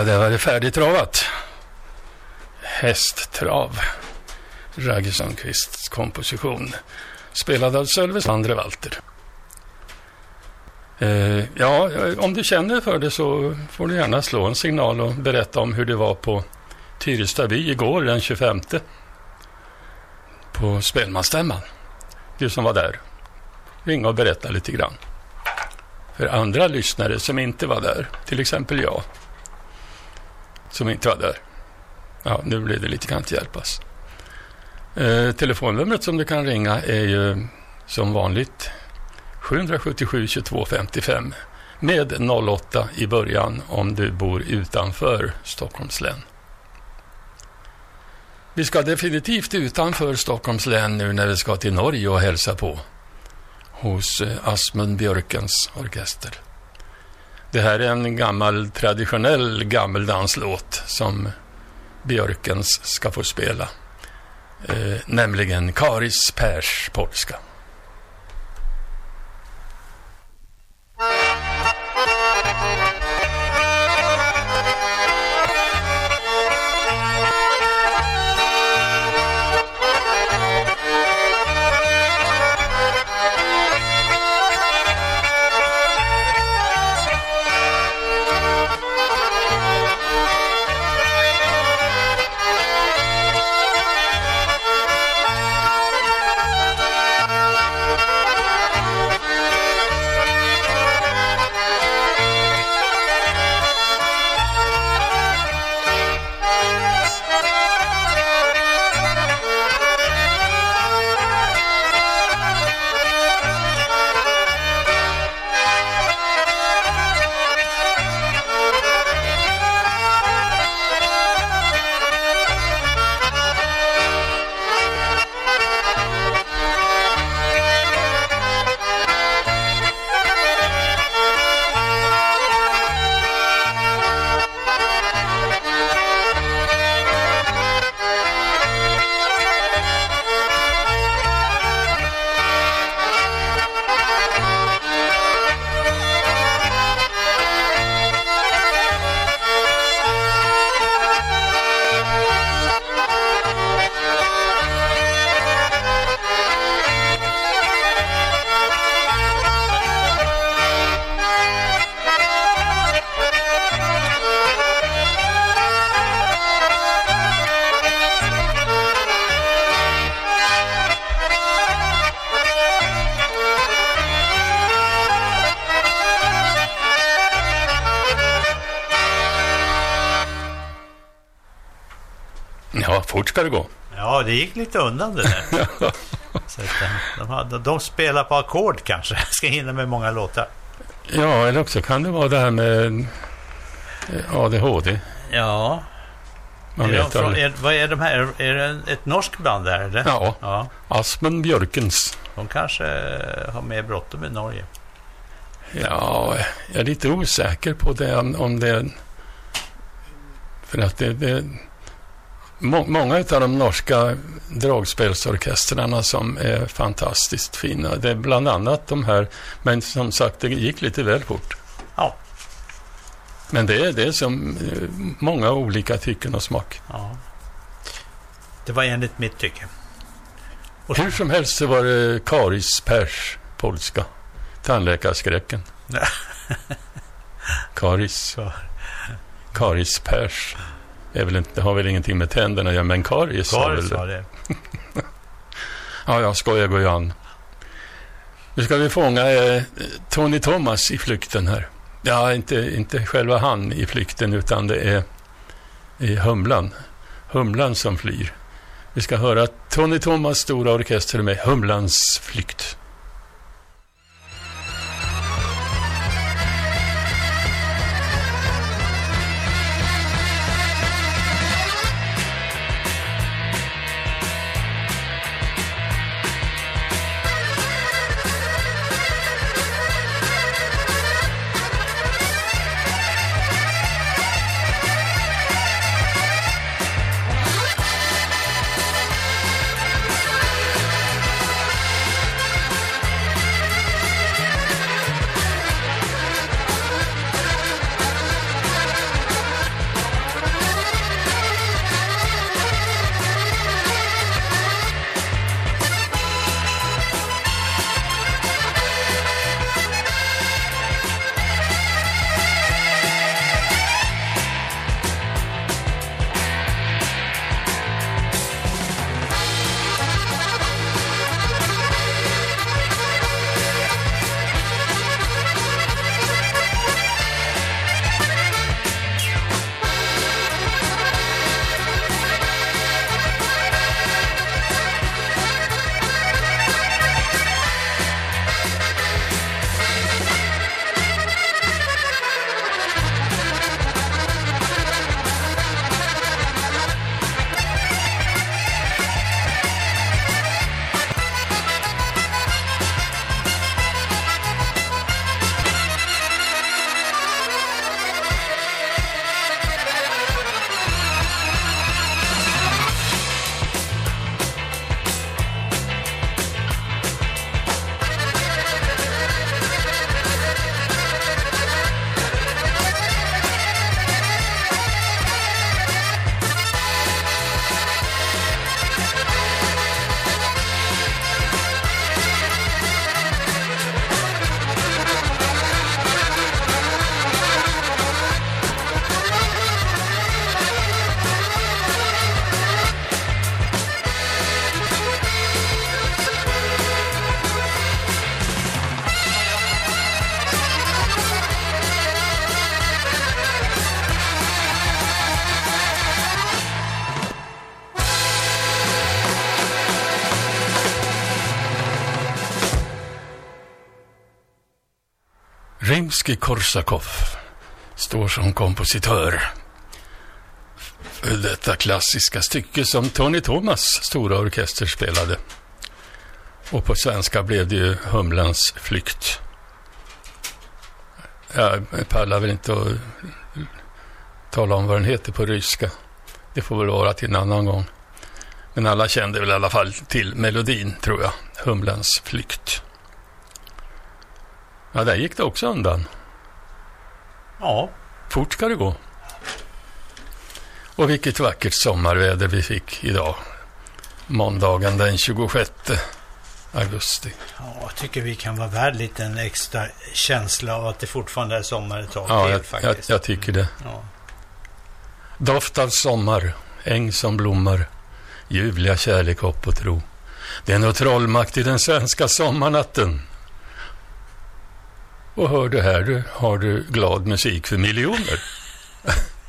Ja, det var det färdigtravat. Hästtrav. Ragge Sundqvists komposition. Spelad av Sölves Andre Walter. Eh, ja, eh, om du känner för det så får du gärna slå en signal och berätta om hur det var på Tyrestaby igår den 25. På spelmansstämman. Du som var där. Ring och berätta lite grann. För andra lyssnare som inte var där, till exempel jag, som inte var där. Ja, nu blev det lite kan inte hjälpas. Alltså. Eh, telefonnumret som du kan ringa är ju som vanligt 777 22 55 med 08 i början om du bor utanför Stockholms län. Vi ska definitivt utanför Stockholms län nu när vi ska till Norge och hälsa på hos eh, Asmund Björkens orkester. Det här är en gammal traditionell gammeldanslåt som Björkens ska få spela. Eh, nämligen Karis Pers polska. Ska det gå. Ja, det gick lite undan det där. Så eh, de, hade, de spelar på ackord kanske. Ska hinna med många låtar. Ja, eller också kan det vara det här med eh, ADHD. Ja. Man är vet från, är, vad är de här? Är det ett norskt band där eller? Ja. ja. Aspen Björkens. De kanske har mer bråttom i Norge. Ja, jag är lite osäker på det om om det... För att det... det må, många av de norska dragspelsorkestrarna som är fantastiskt fina. Det är bland annat de här, men som sagt, det gick lite väl fort. Ja. Men det är det som eh, många olika tycken och smak. Ja. Det var enligt mitt tycke. Hur som helst så var det Karis Pers polska. Tandläkarskräcken. Karis. Karis Pers. Är väl inte, har väl ingenting med tänderna att göra, men karies har väl var det. Ja, jag skojar går ju an. Nu ska vi fånga eh, Tony Thomas i flykten här. Ja, inte, inte själva han i flykten, utan det är i Humlan. Humlan som flyr. Vi ska höra Tony Thomas stora orkester med Humlans flykt. Rimsky-Korsakov står som kompositör för detta klassiska stycke som Tony Thomas stora orkester spelade. Och på svenska blev det ju Humlans flykt. Jag pallar väl inte att tala om vad den heter på ryska. Det får väl vara till en annan gång. Men alla kände väl i alla fall till melodin, tror jag. Humlans flykt. Ja, där gick det också undan. Ja. Fort ska det gå. Och vilket vackert sommarväder vi fick idag. Måndagen den 26 augusti. Ja, jag tycker vi kan vara värd lite en extra känsla av att det fortfarande är sommar ett tag Ja, till jag, jag, faktiskt. jag tycker det. Ja. Doft av sommar, äng som blommar, ljuvliga kärlek, hopp och tro. Det är nog trollmakt i den svenska sommarnatten. Och hör du här, du, har du glad musik för miljoner.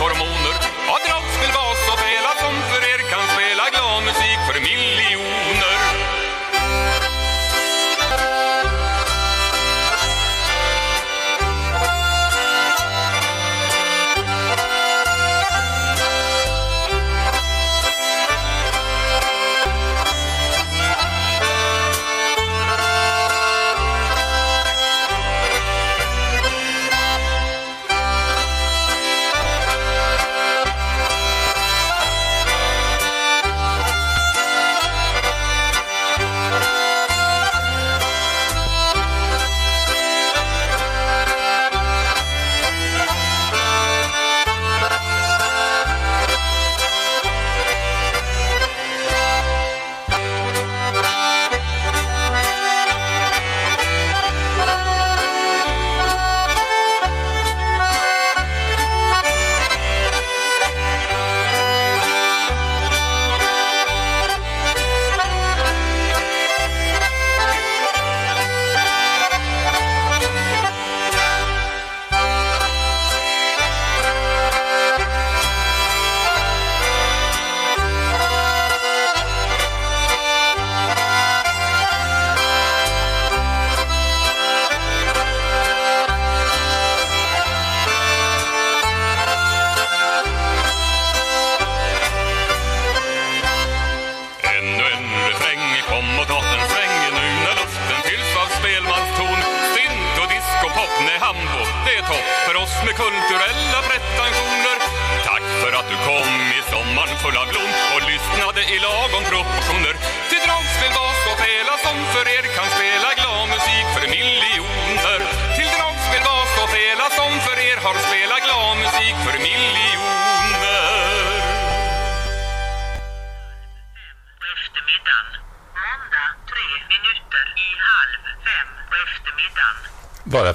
folkmusikhormoner. Ja,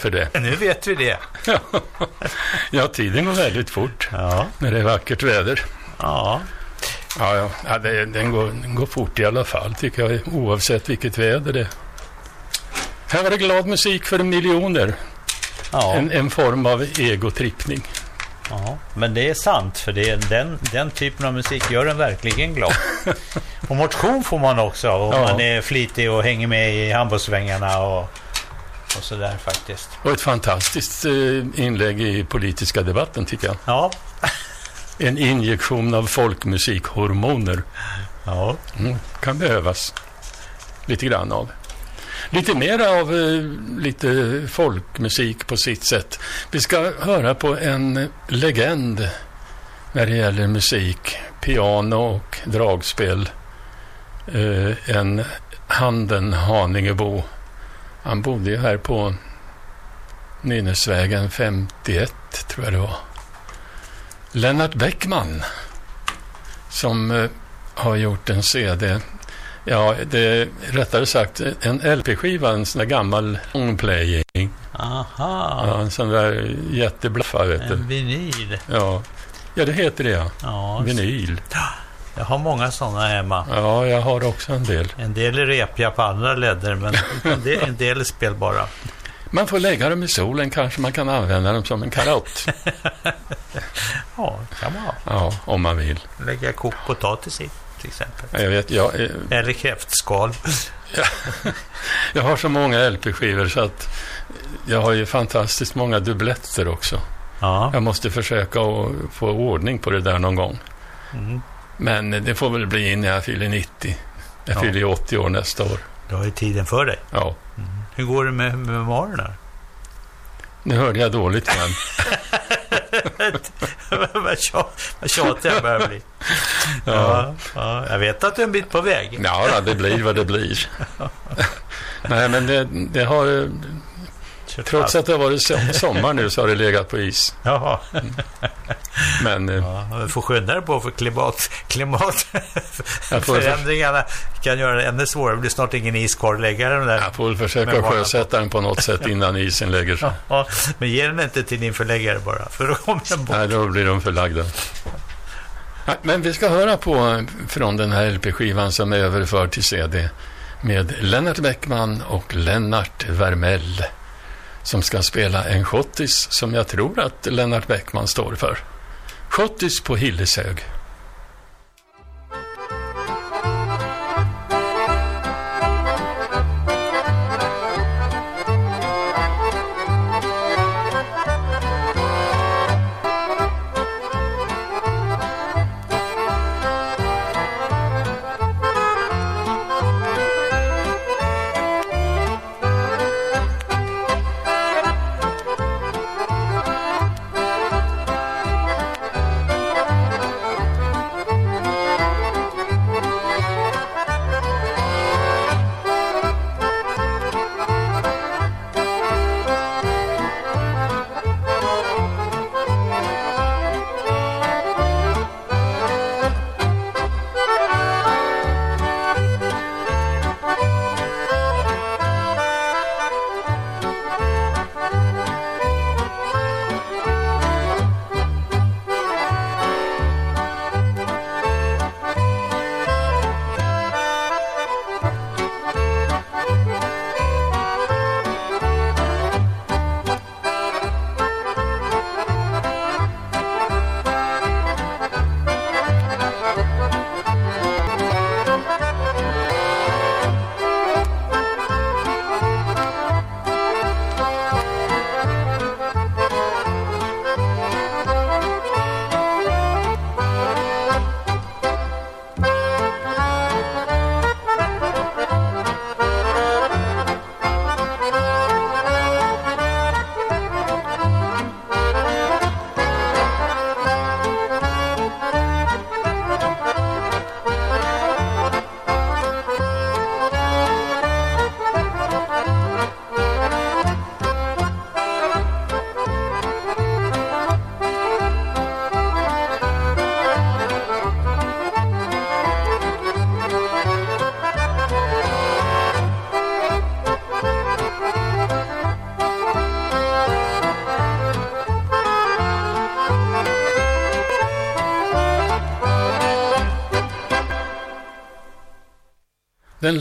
för det. Nu vet vi det. ja, tiden går väldigt fort Ja. när det är vackert väder. Ja. Ja, ja. det, den, går, den går fort i alla fall, tycker jag, oavsett vilket väder det är. Här var det glad musik för miljoner. Ja. En, en form av egotrippning. Ja, men det är sant, för det är den, den typen av musik gör en verkligen glad. och motion får man också, om Ja. man är flitig och hänger med i handbollssvängarna och, och sådär faktiskt. Och ett fantastiskt eh, inlägg i politiska debatten, tycker jag. Ja. En injektion av folkmusikhormoner. Ja. Mm, kan behövas. Lite grann av. Lite mer av eh, lite folkmusik på sitt sätt. Vi ska höra på en legend när det gäller musik, piano och dragspel. Eh, en Handen Haningebo. Han bodde ju här på Nynäsvägen 51, tror jag det var. Lennart Bäckman som eh, har gjort en CD. Ja, det är rättare sagt en LP-skiva, en sån där gammal longplaying. Aha. Ja, en sån där jätteblaffa, vet du. En vinyl. Ja. ja, det heter det ja. Ja, Vinyl. Jag har många sådana hemma. Ja, jag har också en del. En del är repiga på andra ledder, men en del, en del är spelbara. Man får lägga dem i solen, kanske man kan använda dem som en karott. Ja, kan man ha. Ja, om man vill. Lägga kokt potatis i, till exempel. Ja, Jag vet, jag, eh, Eller kräftskal. jag har så många LP-skivor så att jag har ju fantastiskt många dubbletter också. Ja. Jag måste försöka få ordning på det där någon gång. Mm. Men det får väl bli när jag fyller 90. Jag Ja. fyller ju 80 år nästa år. Du har ju tiden för dig. Ja. Hur går det med memoarerna? Nu hörde jag dåligt igen. Vad tja- vad tjatig jag börjar bli. Ja. Ja, ja, jag vet att du är en bit på väg. Ja, det blir vad det blir. Nej, men det, det har... Trots att det har varit so- sommar nu så har det legat på is. Jaha. Men eh, Ja, vi får skynda dig på för klimat, klimat Jag får- förändringarna kan göra det ännu svårare. Det blir snart ingen is kvar att lägga den där. jag får väl försöka sjösätta den på något sätt innan isen lägger sig. Ja, men ge den inte till din förläggare bara, för då kommer den bort. Nej, då blir de förlagda. Men vi ska höra på eh, från den här LP-skivan som är överförd till CD med Lennart Bäckman och Lennart Vermell som ska spela en schottis som jag tror att Lennart Bäckman står för. Schottis på Hilleshög.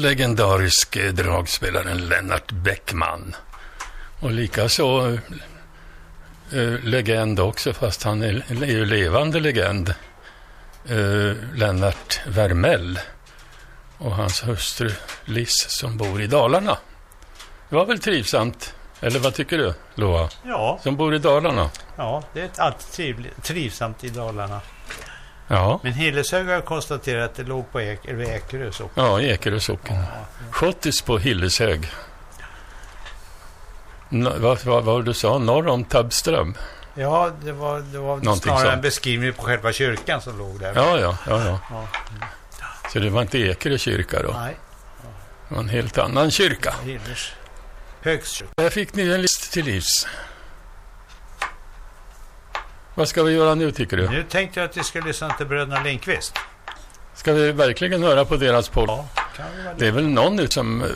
Den legendariske dragspelaren Lennart Bäckman. Och likaså eh, legend också, fast han är, är ju levande legend. Eh, Lennart Vermell och hans hustru Liss som bor i Dalarna. Det var väl trivsamt? Eller vad tycker du, Loa? Ja. Som bor i Dalarna? Ja, det är alltid trivligt, trivsamt i Dalarna. Ja. Men Hilleshög har konstaterat att det låg på Ek, Ekerö socken. Ja, Ekerö socken. Schottis på Hilleshög. Nå, vad vad var det du sa? Norr om Tabbström? Ja, det var, det var Någonting snarare sånt. en beskrivning på själva kyrkan som låg där. Ja, ja, ja, ja. Ja. Så det var inte Ekerö kyrka då? Nej. Det var en helt annan kyrka. Hillers. Högskyrka. Där fick ni en list till livs. Vad ska vi göra nu tycker du? Nu tänkte jag att vi ska lyssna till bröderna Lindqvist. Ska vi verkligen höra på deras podd? Ja, kan vi väl Det är väl någon som... eh,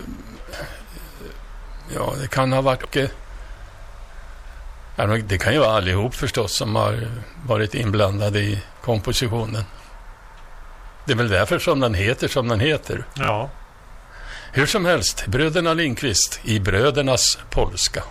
Ja, det kan ha varit... eh, ja, Det kan ju vara allihop förstås som har varit inblandade i kompositionen. Det är väl därför som den heter som den heter. Ja. Hur som helst, bröderna Lindqvist i Brödernas polska.